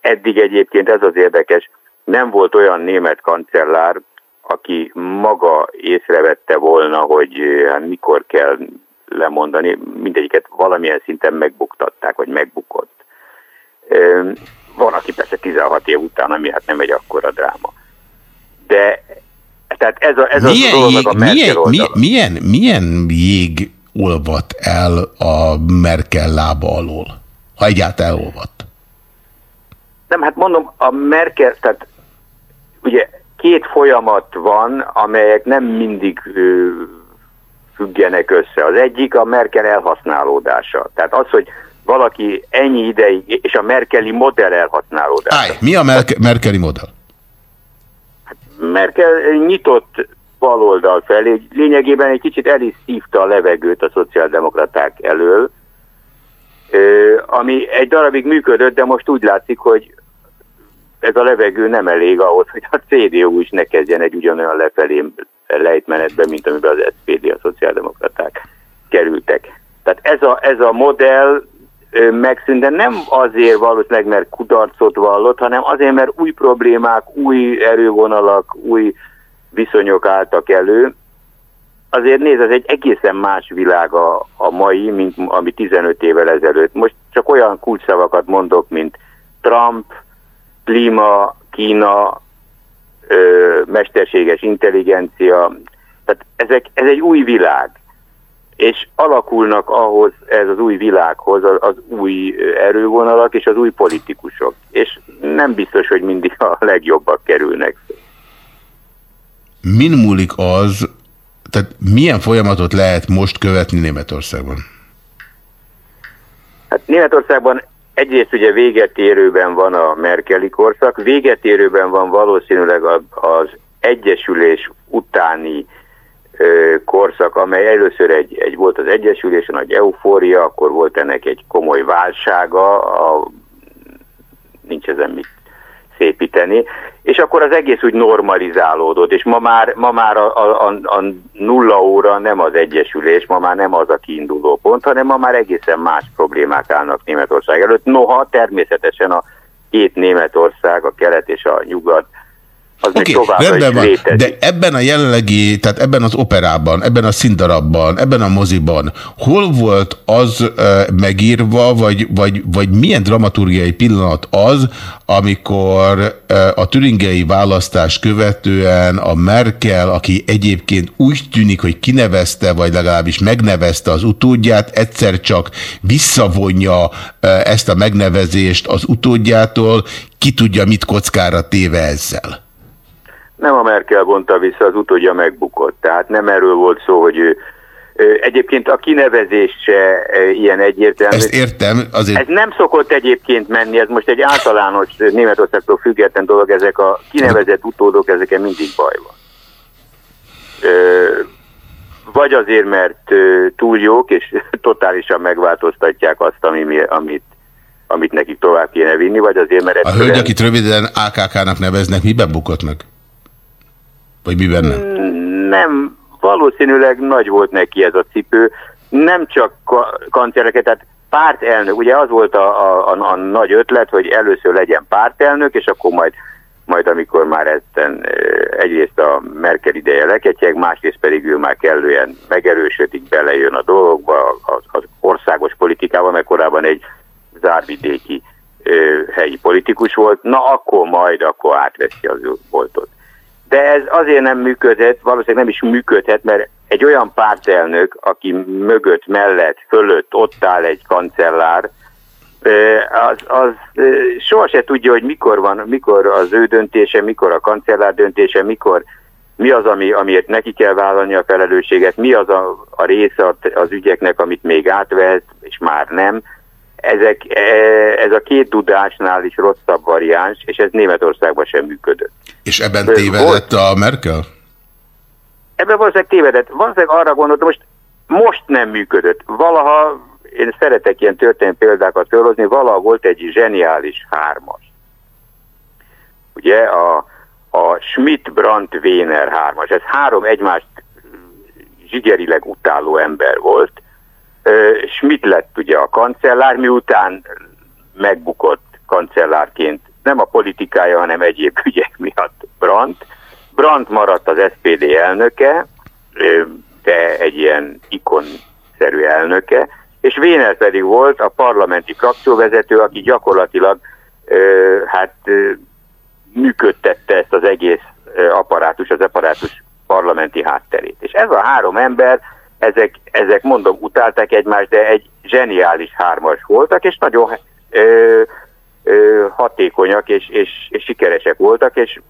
Eddig egyébként ez az érdekes, nem volt olyan német kancellár, aki maga észrevette volna, hogy hát mikor kell lemondani, mindegyiket valamilyen szinten megbuktatták, vagy megbukott. Van, aki persze 16 év után, ami hát nem egy akkora dráma. De tehát ez, a, ez az milyen, dolog, jég, a milyen, milyen, milyen, milyen jég olvadt el a Merkel lába alól? Ha egyáltalán elolvadt. Nem, hát mondom, a Merkel, tehát ugye két folyamat van, amelyek nem mindig ö, függenek össze. Az egyik a Merkel elhasználódása. Tehát az, hogy valaki ennyi ideig, és a Merkeli modell elhasználódása. Állj, mi a Merke, Merkeli modell? Merkel nyitott baloldal felé, lényegében egy kicsit el is szívta a levegőt a szociáldemokraták elől, ami egy darabig működött, de most úgy látszik, hogy ez a levegő nem elég ahhoz, hogy a CDU is ne kezdjen egy ugyanolyan lefelé lejtmenetbe, mint amiben az SPD, a szociáldemokraták kerültek. Tehát ez a, ez a modell megszűnt, de nem azért valószínűleg, mert kudarcot vallott, hanem azért, mert új problémák, új erővonalak, új viszonyok álltak elő. Azért nézd, ez egy egészen más világ a, a mai, mint ami 15 évvel ezelőtt. Most csak olyan kulcsszavakat mondok, mint Trump, klíma, Kína, ö, mesterséges intelligencia. Tehát ezek, ez egy új világ és alakulnak ahhoz, ez az új világhoz az, az új erővonalak és az új politikusok. És nem biztos, hogy mindig a legjobbak kerülnek. Min múlik az, tehát milyen folyamatot lehet most követni Németországban? Hát Németországban egyrészt ugye véget érőben van a Merkeli korszak, véget érőben van valószínűleg az egyesülés utáni korszak, amely először egy, egy volt az egyesülés, nagy eufória, akkor volt ennek egy komoly válsága, a, nincs ezen mit szépíteni, és akkor az egész úgy normalizálódott, és ma már, ma már a, a, a nulla óra nem az egyesülés, ma már nem az a kiinduló pont, hanem ma már egészen más problémák állnak Németország előtt. Noha természetesen a két Németország, a kelet és a nyugat, az Oké, még továbbra is rendben van, létezik. de ebben a jelenlegi, tehát ebben az operában, ebben a színdarabban, ebben a moziban, hol volt az ö, megírva, vagy, vagy, vagy milyen dramaturgiai pillanat az, amikor ö, a türingei választás követően a Merkel, aki egyébként úgy tűnik, hogy kinevezte, vagy legalábbis megnevezte az utódját, egyszer csak visszavonja ö, ezt a megnevezést az utódjától, ki tudja, mit kockára téve ezzel? Nem a Merkel vonta vissza, az utódja megbukott. Tehát nem erről volt szó, hogy ő, egyébként a kinevezés se ilyen egyértelmű. Ezt értem, azért... Ez nem szokott egyébként menni, ez most egy általános Németországtól független dolog, ezek a kinevezett utódok, ezeken mindig baj van. Vagy azért, mert túl jók, és [laughs] totálisan megváltoztatják azt, ami, mi- amit, amit nekik tovább kéne vinni, vagy azért, mert A hölgy, akit röviden AKK-nak neveznek, miben bukott meg? Vagy miben nem? Nem, valószínűleg nagy volt neki ez a cipő. Nem csak ka- kanceleket, tehát pártelnök, ugye az volt a, a, a, a nagy ötlet, hogy először legyen pártelnök, és akkor majd, majd amikor már ezen egyrészt a Merkel ideje leketjeg, másrészt pedig ő már kellően megerősödik, belejön a dolgokba, az, az országos politikával, mert korábban egy zárvidéki helyi politikus volt, na akkor majd, akkor átveszi az boltot. De ez azért nem működhet, valószínűleg nem is működhet, mert egy olyan pártelnök, aki mögött, mellett, fölött ott áll egy kancellár, az, az ö, sohasem tudja, hogy mikor van, mikor az ő döntése, mikor a kancellár döntése, mikor mi az, ami, amiért neki kell vállalni a felelősséget, mi az a, a része az ügyeknek, amit még átvehet, és már nem. Ezek, e, ez a két dudásnál is rosszabb variáns, és ez Németországban sem működött. És ebben tévedett a Merkel? Ebben valószínűleg tévedett. Valószínűleg arra gondoltam, most, most nem működött. Valaha, én szeretek ilyen történelmi példákat felhozni, valaha volt egy zseniális hármas. Ugye a, a Schmidt-Brandt-Wiener hármas. Ez három egymást zsigerileg utáló ember volt. Schmidt lett ugye a kancellár, miután megbukott kancellárként nem a politikája, hanem egyéb ügyek miatt Brandt. Brandt maradt az SPD elnöke, de egy ilyen ikonszerű elnöke, és Wiener pedig volt a parlamenti frakcióvezető, aki gyakorlatilag hát működtette ezt az egész apparátus, az apparátus parlamenti hátterét. És ez a három ember, ezek, ezek mondom, utálták egymást, de egy zseniális hármas voltak, és nagyon ö, ö, hatékonyak és, és, és sikeresek voltak, és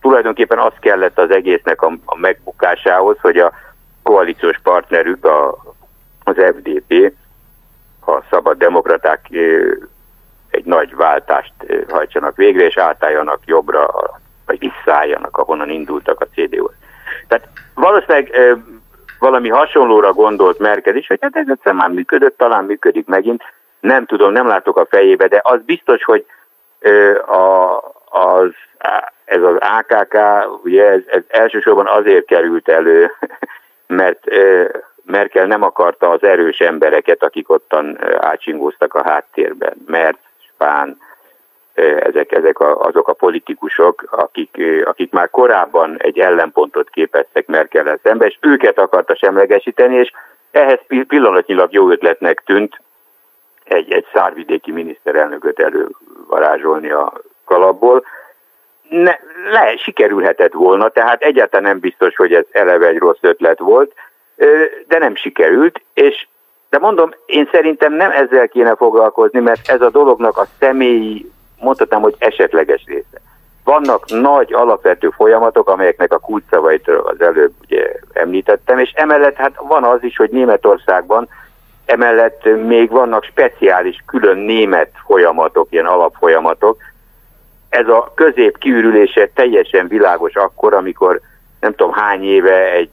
tulajdonképpen az kellett az egésznek a, a megbukásához, hogy a koalíciós partnerük, a, az FDP, a szabad demokraták egy nagy váltást hajtsanak végre, és átálljanak jobbra, vagy visszaálljanak, ahonnan indultak a CDU-hoz. Tehát valószínűleg valami hasonlóra gondolt Merkel is, hogy hát ez egyszer már működött, talán működik megint. Nem tudom, nem látok a fejébe, de az biztos, hogy ö, a, az, ez az AKK, ugye ez, ez elsősorban azért került elő, [laughs] mert ö, Merkel nem akarta az erős embereket, akik ottan ö, átsingóztak a háttérben. Mert, Spán, ezek, ezek a, azok a politikusok, akik, akik már korábban egy ellenpontot képeztek Merkel szembe, és őket akarta semlegesíteni, és ehhez pi- pillanatnyilag jó ötletnek tűnt egy, egy szárvidéki miniszterelnököt elővarázsolni a kalapból. Ne, le, sikerülhetett volna, tehát egyáltalán nem biztos, hogy ez eleve egy rossz ötlet volt, de nem sikerült, és de mondom, én szerintem nem ezzel kéne foglalkozni, mert ez a dolognak a személyi, mondhatnám, hogy esetleges része. Vannak nagy alapvető folyamatok, amelyeknek a kulcsszavait az előbb ugye említettem, és emellett hát van az is, hogy Németországban emellett még vannak speciális, külön német folyamatok, ilyen alapfolyamatok. Ez a közép kiürülése teljesen világos akkor, amikor nem tudom hány éve egy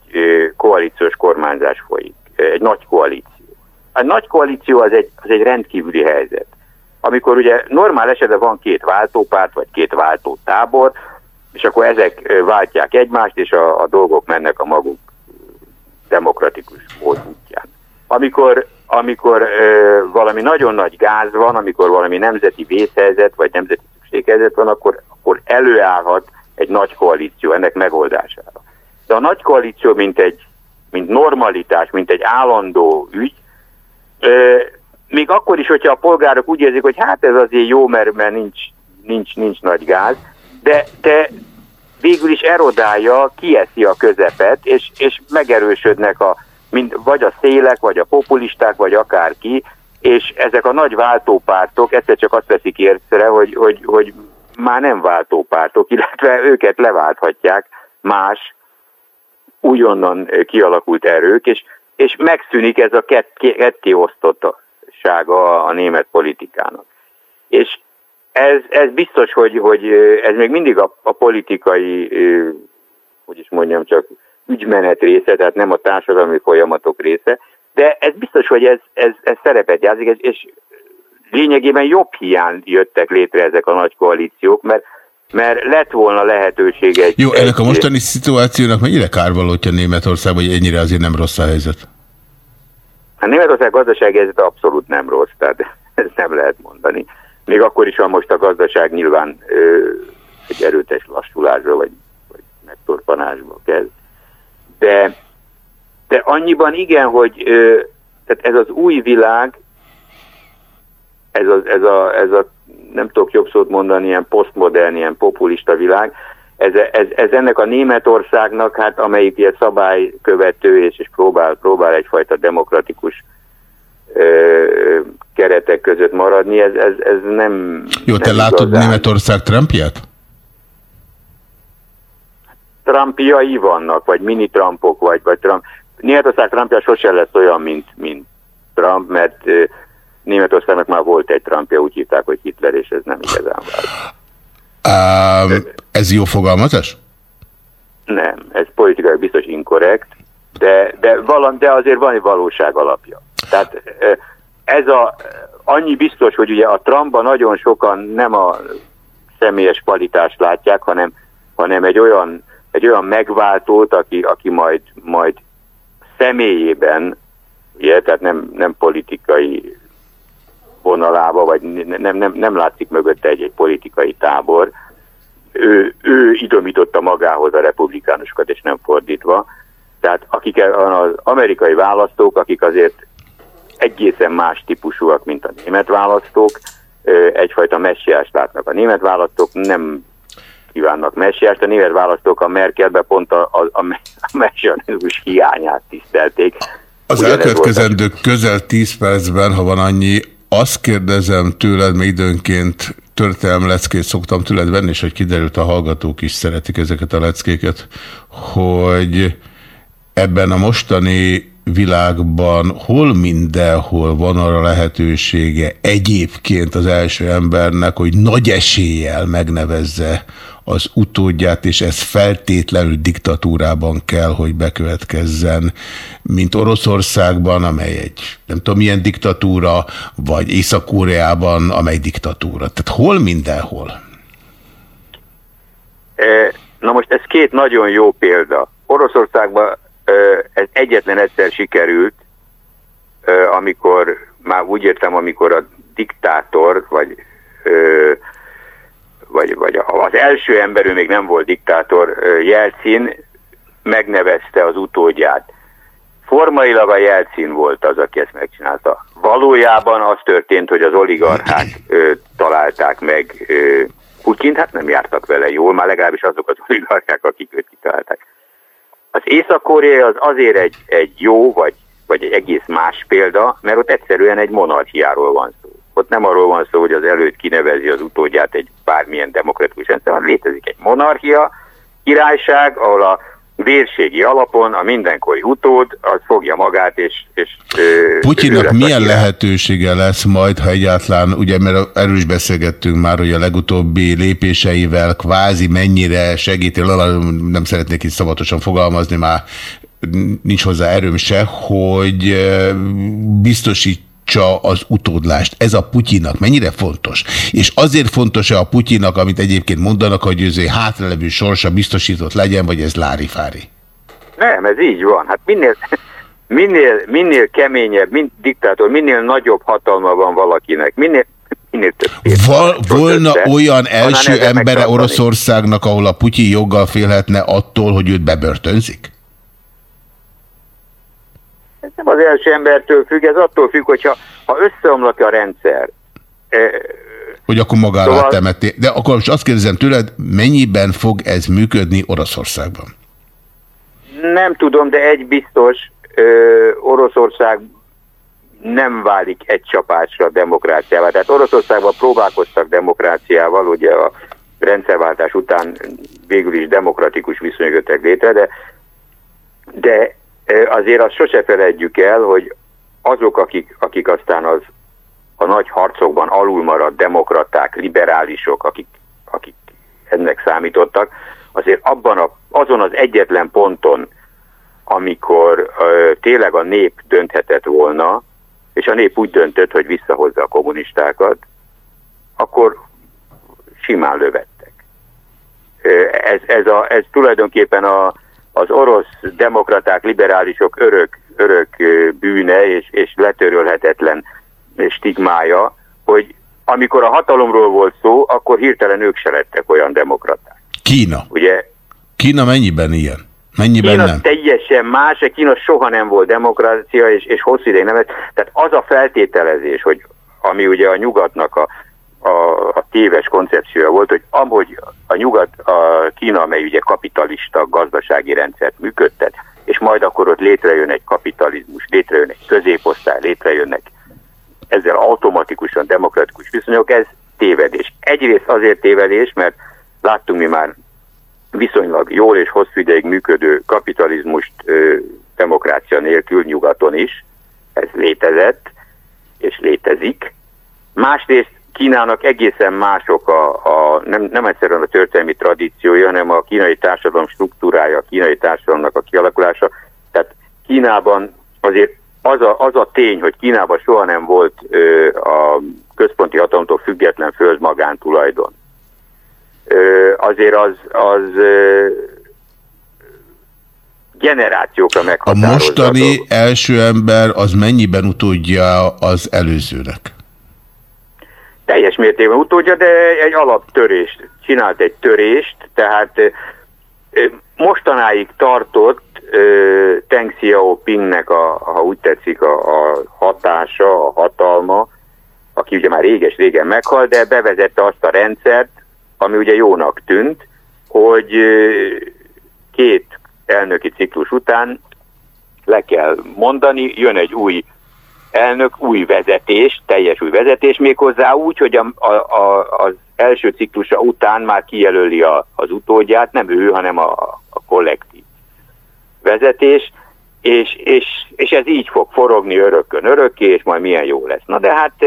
koalíciós kormányzás folyik, egy nagy koalíció. A nagy koalíció az egy, az egy rendkívüli helyzet. Amikor ugye normál esetben van két váltópárt, vagy két váltótábor, és akkor ezek váltják egymást, és a, a dolgok mennek a maguk demokratikus mód. Amikor, amikor ö, valami nagyon nagy gáz van, amikor valami nemzeti vészhelyzet, vagy nemzeti szükséghelyzet van, akkor, akkor előállhat egy nagy koalíció ennek megoldására. De a nagy koalíció, mint egy mint normalitás, mint egy állandó ügy, ö, még akkor is, hogyha a polgárok úgy érzik, hogy hát ez azért jó, mert, mert nincs, nincs, nincs nagy gáz, de, de végül is erodálja, kieszi a közepet, és, és megerősödnek a, mind, vagy a szélek, vagy a populisták, vagy akárki, és ezek a nagy váltópártok egyszer csak azt veszik érzre, hogy, hogy, hogy már nem váltópártok, illetve őket leválthatják más újonnan kialakult erők, és, és megszűnik ez a ketté osztottsága a német politikának. És ez, ez biztos, hogy, hogy ez még mindig a, a politikai, hogy is mondjam, csak ügymenet része, tehát nem a társadalmi folyamatok része, de ez biztos, hogy ez, ez, ez szerepet játszik, és lényegében jobb hiány jöttek létre ezek a nagy koalíciók, mert mert lett volna lehetőség egy... Jó, ennek a mostani szituációnak mennyire kárvalótja Németország, hogy ennyire azért nem rossz a helyzet? A Németország gazdasági helyzet abszolút nem rossz, tehát [laughs] ezt nem lehet mondani. Még akkor is van most a gazdaság nyilván ö, egy erőtes lassulásra, vagy, vagy megtorpanásba kezd. De, de annyiban igen, hogy ö, tehát ez az új világ, ez a, ez a, ez a nem tudok jobb szót mondani, ilyen posztmodern, ilyen populista világ, ez, ez, ez ennek a Németországnak, hát amelyik ilyen szabálykövető és, és próbál, próbál egyfajta demokratikus ö, keretek között maradni, ez, ez, ez nem Jó, te nem látod igazán. Németország Trumpját? Trumpjai vannak, vagy mini-Trumpok, vagy, vagy Trump. Németország Trumpja sosem lesz olyan, mint, mint Trump, mert Németországnak már volt egy Trumpja, úgy hívták, hogy Hitler, és ez nem igazán vált. Um, ez jó fogalmazás? Nem, ez politikai biztos inkorrekt, de, de, valam, de azért van egy valóság alapja. Tehát ez a, annyi biztos, hogy ugye a Trumpban nagyon sokan nem a személyes kvalitást látják, hanem, hanem egy olyan, egy olyan megváltót, aki, aki majd, majd személyében, ugye, tehát nem, nem politikai vonalába, vagy nem, nem, nem látszik mögötte egy, egy politikai tábor. Ő, ő idomította magához a republikánusokat, és nem fordítva. Tehát akik az amerikai választók, akik azért egészen más típusúak, mint a német választók, egyfajta messiást látnak. A német választók nem kívánnak messiást, a német választók a Merkelbe pont a, a, a messianizmus hiányát tisztelték. Az elkövetkezendő közel 10 percben, ha van annyi, azt kérdezem tőled, mert időnként történelmi leckét szoktam tőled venni, és hogy kiderült, a hallgatók is szeretik ezeket a leckéket, hogy ebben a mostani világban hol mindenhol van arra lehetősége egyébként az első embernek, hogy nagy eséllyel megnevezze az utódját, és ez feltétlenül diktatúrában kell, hogy bekövetkezzen, mint Oroszországban, amely egy nem tudom milyen diktatúra, vagy Észak-Koreában, amely diktatúra. Tehát hol mindenhol? Na most ez két nagyon jó példa. Oroszországban ez egyetlen egyszer sikerült, amikor, már úgy értem, amikor a diktátor, vagy, vagy, vagy az első ember, ő még nem volt diktátor, Jelcin megnevezte az utódját. Formailag a Jelcin volt az, aki ezt megcsinálta. Valójában az történt, hogy az oligarchák ö, találták meg ö, Putyint, hát nem jártak vele jól, már legalábbis azok az oligarchák, akik őt kitalálták. Az Észak-Korea az azért egy, egy jó, vagy, vagy egy egész más példa, mert ott egyszerűen egy monarchiáról van szó. Ott nem arról van szó, hogy az előtt kinevezi az utódját egy bármilyen demokratikus rendszer, hanem létezik egy monarchia, királyság, ahol a vérségi alapon a mindenkori utód az fogja magát, és... és Putyinak milyen lehetősége lesz majd, ha egyáltalán, ugye mert erről is beszélgettünk már, hogy a legutóbbi lépéseivel kvázi mennyire segíti, nem szeretnék itt szabatosan fogalmazni, már nincs hozzá erőm se, hogy biztosít az utódlást. Ez a Putyinak mennyire fontos? És azért fontos-e a Putyinak, amit egyébként mondanak, hogy az hátralevő sorsa biztosított legyen, vagy ez lárifári? Nem, ez így van. Hát minél, [laughs] minél, minél keményebb, mint diktátor, minél nagyobb hatalma van valakinek, minél, minél több. Val, volna össze, olyan első embere Oroszországnak, ahol a Putyin joggal félhetne attól, hogy őt bebörtönzik? Ez nem az első embertől függ, ez attól függ, hogyha ha összeomlak a rendszer. Eh, hogy akkor magára szóval... temetni. De akkor most azt kérdezem tőled, mennyiben fog ez működni Oroszországban? Nem tudom, de egy biztos, ö, Oroszország nem válik egy csapásra demokráciával. Tehát Oroszországban próbálkoztak demokráciával, ugye a rendszerváltás után végül is demokratikus viszonyok jöttek létre, de, de azért azt sose felejtjük el, hogy azok, akik, akik aztán az a nagy harcokban alulmaradt demokraták, liberálisok, akik, akik ennek számítottak, azért abban a, azon az egyetlen ponton, amikor ö, tényleg a nép dönthetett volna, és a nép úgy döntött, hogy visszahozza a kommunistákat, akkor simán lövettek. Ez, ez, a, ez tulajdonképpen a, az orosz demokraták, liberálisok örök, örök bűne és, és letörölhetetlen stigmája, hogy amikor a hatalomról volt szó, akkor hirtelen ők se lettek olyan demokraták. Kína. Ugye? Kína mennyiben ilyen? Mennyiben Kína nem? teljesen más, Kína soha nem volt demokrácia, és, és hosszú ideig nem. Tehát az a feltételezés, hogy ami ugye a nyugatnak a, a, a téves koncepciója volt, hogy amúgy a nyugat, a Kína, amely ugye kapitalista gazdasági rendszert működtet, és majd akkor ott létrejön egy kapitalizmus, létrejön egy középosztály, létrejönnek ezzel automatikusan demokratikus viszonyok, ez tévedés. Egyrészt azért tévedés, mert láttunk mi már viszonylag jól és hosszú ideig működő kapitalizmust ö, demokrácia nélkül nyugaton is, ez létezett és létezik. Másrészt Kínának egészen mások a, a nem, nem egyszerűen a történelmi tradíciója, hanem a kínai társadalom struktúrája, a kínai társadalomnak a kialakulása. Tehát Kínában azért az a, az a tény, hogy Kínában soha nem volt ö, a központi hatalomtól független földmagántulajdon. Ö, azért az, az ö, generációkra meghatározza. A mostani első ember az mennyiben utódja az előzőnek? Teljes mértékben utódja, de egy alaptörést, csinált egy törést, tehát mostanáig tartott Teng Xiaopingnek, a, ha úgy tetszik, a, a hatása, a hatalma, aki ugye már réges-régen meghalt, de bevezette azt a rendszert, ami ugye jónak tűnt, hogy két elnöki ciklus után le kell mondani, jön egy új elnök új vezetés, teljes új vezetés, méghozzá úgy, hogy a, a, a, az első ciklusa után már kijelöli a, az utódját, nem ő, hanem a, a kollektív vezetés, és, és, és ez így fog forogni örökön örökké, és majd milyen jó lesz. Na de hát [laughs]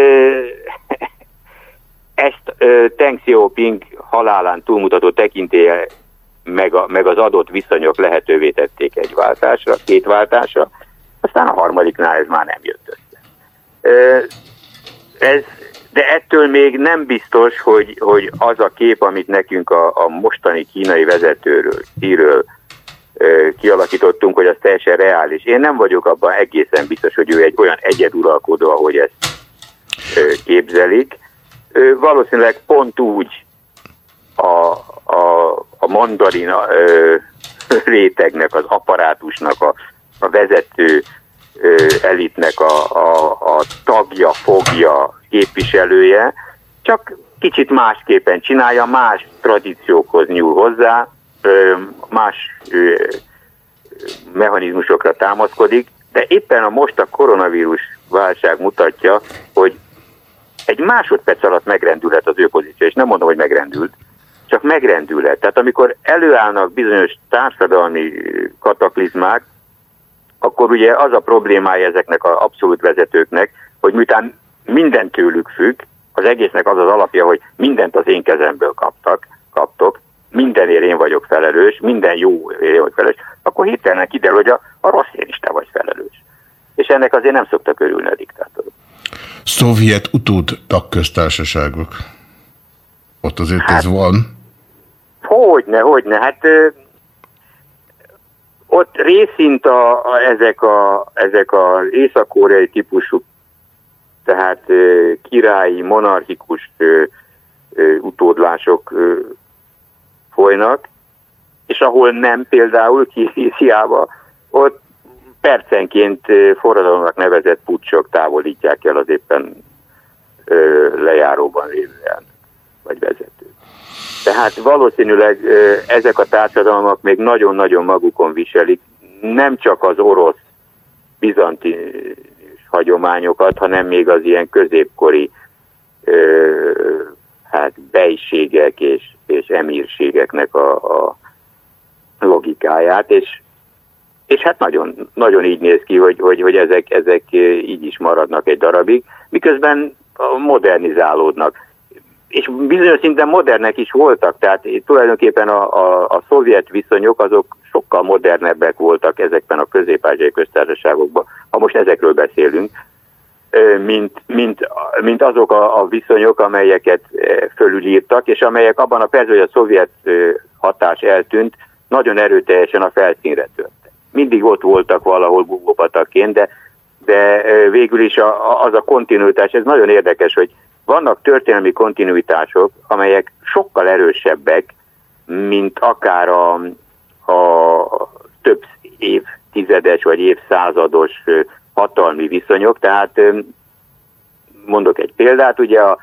ezt Teng Xiaoping halálán túlmutató tekintélye meg, a, meg az adott viszonyok lehetővé tették egy váltásra, két váltásra, aztán a harmadiknál ez már nem jött össze. Ez, de ettől még nem biztos, hogy, hogy az a kép, amit nekünk a, a mostani kínai vezetőről, Xi-ről kialakítottunk, hogy az teljesen reális. Én nem vagyok abban egészen biztos, hogy ő egy olyan egyeduralkodó, ahogy ezt képzelik. Valószínűleg pont úgy a, a, a mandarina [laughs] rétegnek, az apparátusnak a, a vezető elitnek a, a, a tagja, fogja, képviselője, csak kicsit másképpen csinálja, más tradíciókhoz nyúl hozzá, más mechanizmusokra támaszkodik, de éppen a most a koronavírus válság mutatja, hogy egy másodperc alatt megrendülhet az ő pozíció, és nem mondom, hogy megrendült, csak megrendület. Tehát amikor előállnak bizonyos társadalmi kataklizmák, akkor ugye az a problémája ezeknek az abszolút vezetőknek, hogy miután minden tőlük függ, az egésznek az az alapja, hogy mindent az én kezemből kaptak, kaptok, mindenért én vagyok felelős, minden jó én vagyok felelős, akkor hirtelen kiderül, hogy a, a rossz én is te vagy felelős. És ennek azért nem szoktak örülni a diktátorok. Szovjet utód tagköztársaságok. Ott azért hát, ez van. Hogyne, hogyne. Hát ott részint a, a, ezek, a, ezek az észak-koreai típusú, tehát ö, királyi, monarchikus ö, ö, utódlások ö, folynak, és ahol nem például hiába, ott percenként forradalomnak nevezett pucsok távolítják el az éppen ö, lejáróban lévően, vagy vezetőt. Tehát valószínűleg ezek a társadalmak még nagyon-nagyon magukon viselik nem csak az orosz bizanti hagyományokat, hanem még az ilyen középkori ö, hát bejségek és, és emírségeknek a, a logikáját, és, és hát nagyon, nagyon így néz ki, hogy, hogy, hogy ezek, ezek így is maradnak egy darabig, miközben modernizálódnak. És bizonyos szinten modernek is voltak, tehát tulajdonképpen a, a, a szovjet viszonyok azok sokkal modernebbek voltak ezekben a közép köztársaságokban, ha most ezekről beszélünk, mint, mint, mint azok a, a viszonyok, amelyeket fölülírtak, és amelyek abban a percben, hogy a szovjet hatás eltűnt, nagyon erőteljesen a felszínre törtek. Mindig ott voltak valahol gugópataként, de, de végül is a, az a kontinuitás, ez nagyon érdekes, hogy vannak történelmi kontinuitások, amelyek sokkal erősebbek, mint akár a, a több évtizedes vagy évszázados hatalmi viszonyok, tehát mondok egy példát, ugye a,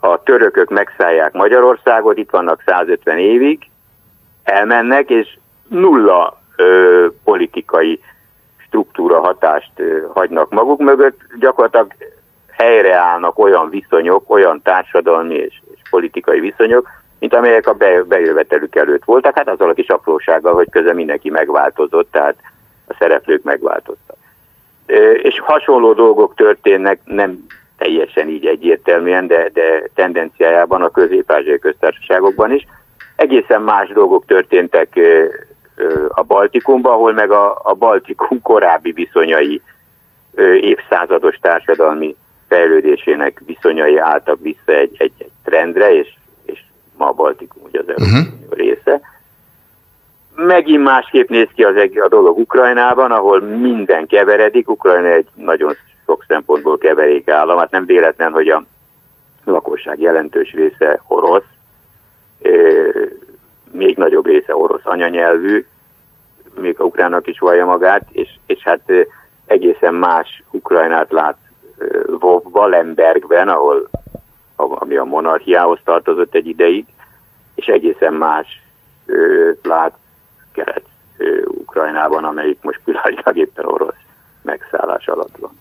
a törökök megszállják Magyarországot, itt vannak 150 évig, elmennek, és nulla ö, politikai struktúra hatást ö, hagynak maguk mögött, gyakorlatilag helyreállnak olyan viszonyok, olyan társadalmi és, és politikai viszonyok, mint amelyek a be, bejövetelük előtt voltak, hát azzal a kis aprósággal, hogy közben mindenki megváltozott, tehát a szereplők megváltoztak és hasonló dolgok történnek, nem teljesen így egyértelműen, de, de tendenciájában a közép köztársaságokban is. Egészen más dolgok történtek a Baltikumban, ahol meg a, a Baltikum korábbi viszonyai évszázados társadalmi fejlődésének viszonyai álltak vissza egy, egy, egy trendre, és, és ma a Baltikum ugye az Európai uh-huh. része Megint másképp néz ki az a dolog Ukrajnában, ahol minden keveredik. Ukrajna egy nagyon sok szempontból keverék állam. Hát nem véletlen, hogy a lakosság jelentős része orosz, még nagyobb része orosz anyanyelvű, még a ukránok is vallja magát, és, és hát egészen más Ukrajnát lát Valenbergben, ahol ami a monarchiához tartozott egy ideig, és egészen más lát Kelet-Ukrajnában, amelyik most pillanatilag éppen orosz megszállás alatt van.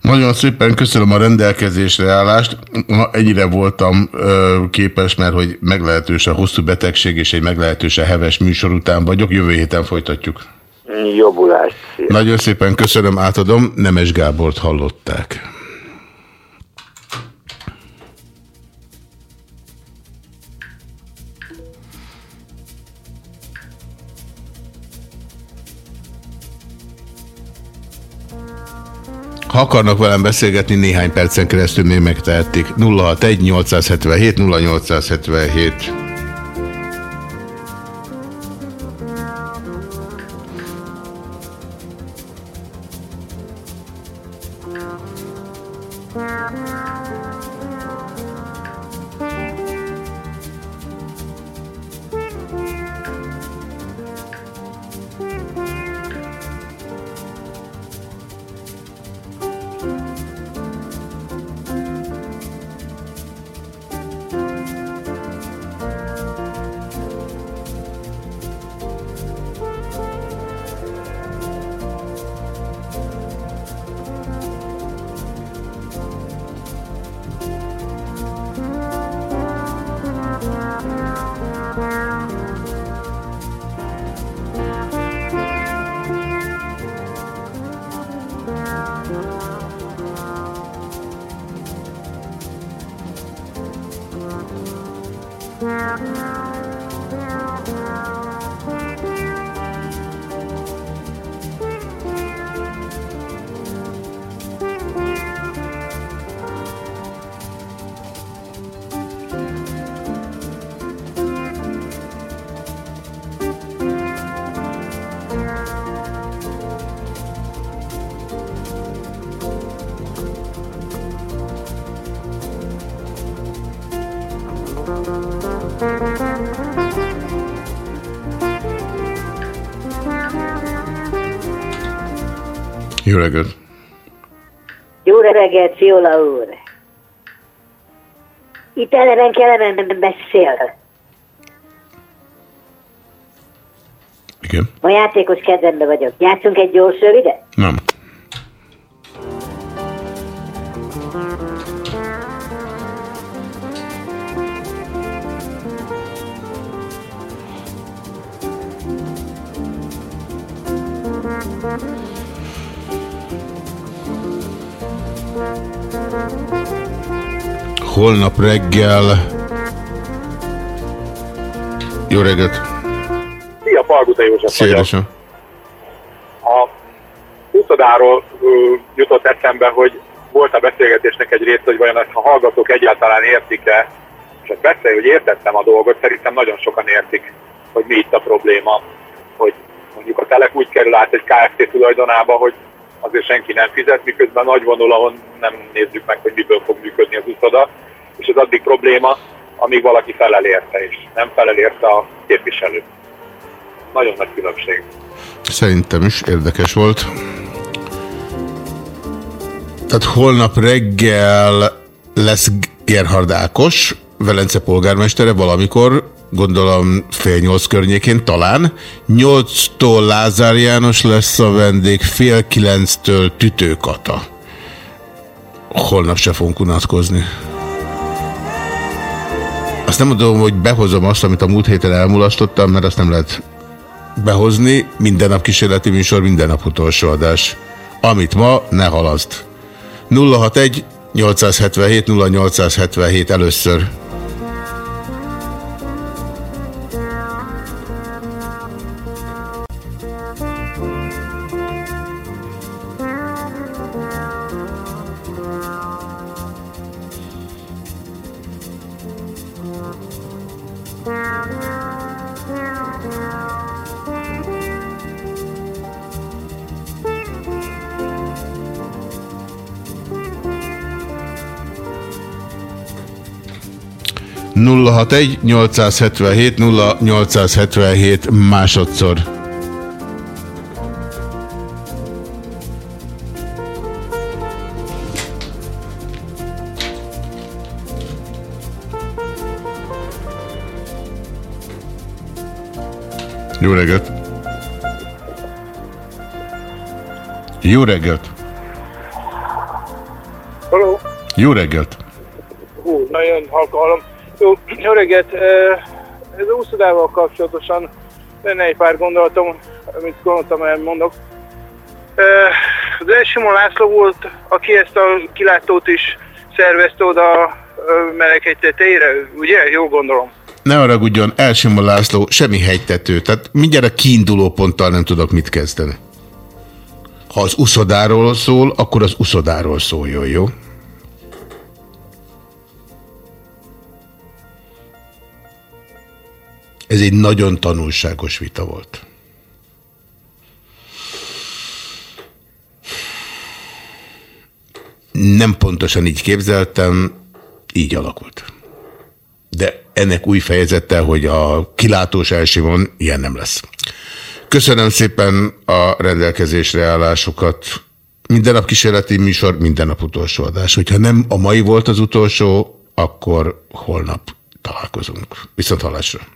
Nagyon szépen köszönöm a rendelkezésre állást. Ma ennyire voltam ö, képes, mert hogy meglehetősen hosszú betegség és egy meglehetősen heves műsor után vagyok. Jövő héten folytatjuk. Jobbulást. Nagyon szépen köszönöm, átadom. Nemes Gábort hallották. Ha akarnak velem beszélgetni, néhány percen keresztül még megtehették. 061 877 0877 Itt eleven kelemen beszél. Igen. A játékos kedvembe vagyok. Játszunk egy gyors rövidet? Nem. Holnap reggel... Jó reggelt! Szia, Palguta József Szia. A Uszodáról ö, jutott eszembe, hogy volt a beszélgetésnek egy része, hogy vajon ezt a hallgatók egyáltalán értik-e, és ezt beszélj, hogy értettem a dolgot, szerintem nagyon sokan értik, hogy mi itt a probléma, hogy mondjuk a telek úgy kerül át egy KFT tulajdonába, hogy azért senki nem fizet, miközben nagy vonulahon nem nézzük meg, hogy miből fog működni az uszoda, és ez addig probléma, amíg valaki felel érte, és nem felel érte a képviselő. Nagyon nagy különbség. Szerintem is érdekes volt. Tehát holnap reggel lesz Gerhard Ákos, Velence polgármestere valamikor, gondolom fél nyolc környékén talán. Nyolctól Lázár János lesz a vendég, fél kilenctől Tütőkata. Holnap se fogunk unatkozni. Azt nem mondom, hogy behozom azt, amit a múlt héten elmulasztottam, mert azt nem lehet behozni. Minden nap kísérleti műsor, minden nap utolsó adás. Amit ma, ne halaszd. 061 877 0877 először. Nulla hat egy 877 0877 másodszor. Jó reggelt! Jó reggelt! Haló? Jó reggelt! Hú, nagyon halka hallom. Jó, jó reggelt! Ez a úszodával kapcsolatosan lenne egy pár gondolatom, amit gondoltam elmondok. Az Elsimon László volt, aki ezt a kilátót is szervezte oda a Meleghegy tetejére, ugye? Jó gondolom. Ne haragudjon, Elsimon László, semmi hegytető. Tehát mindjárt a kiinduló ponttal nem tudok mit kezdeni. Ha az uszodáról szól, akkor az uszodáról szóljon, jó? Ez egy nagyon tanulságos vita volt. Nem pontosan így képzeltem, így alakult. De ennek új fejezete, hogy a kilátós elsimon ilyen nem lesz. Köszönöm szépen a rendelkezésre állásukat. Minden nap kísérleti műsor, minden nap utolsó adás. Hogyha nem a mai volt az utolsó, akkor holnap találkozunk. Viszont hallásra.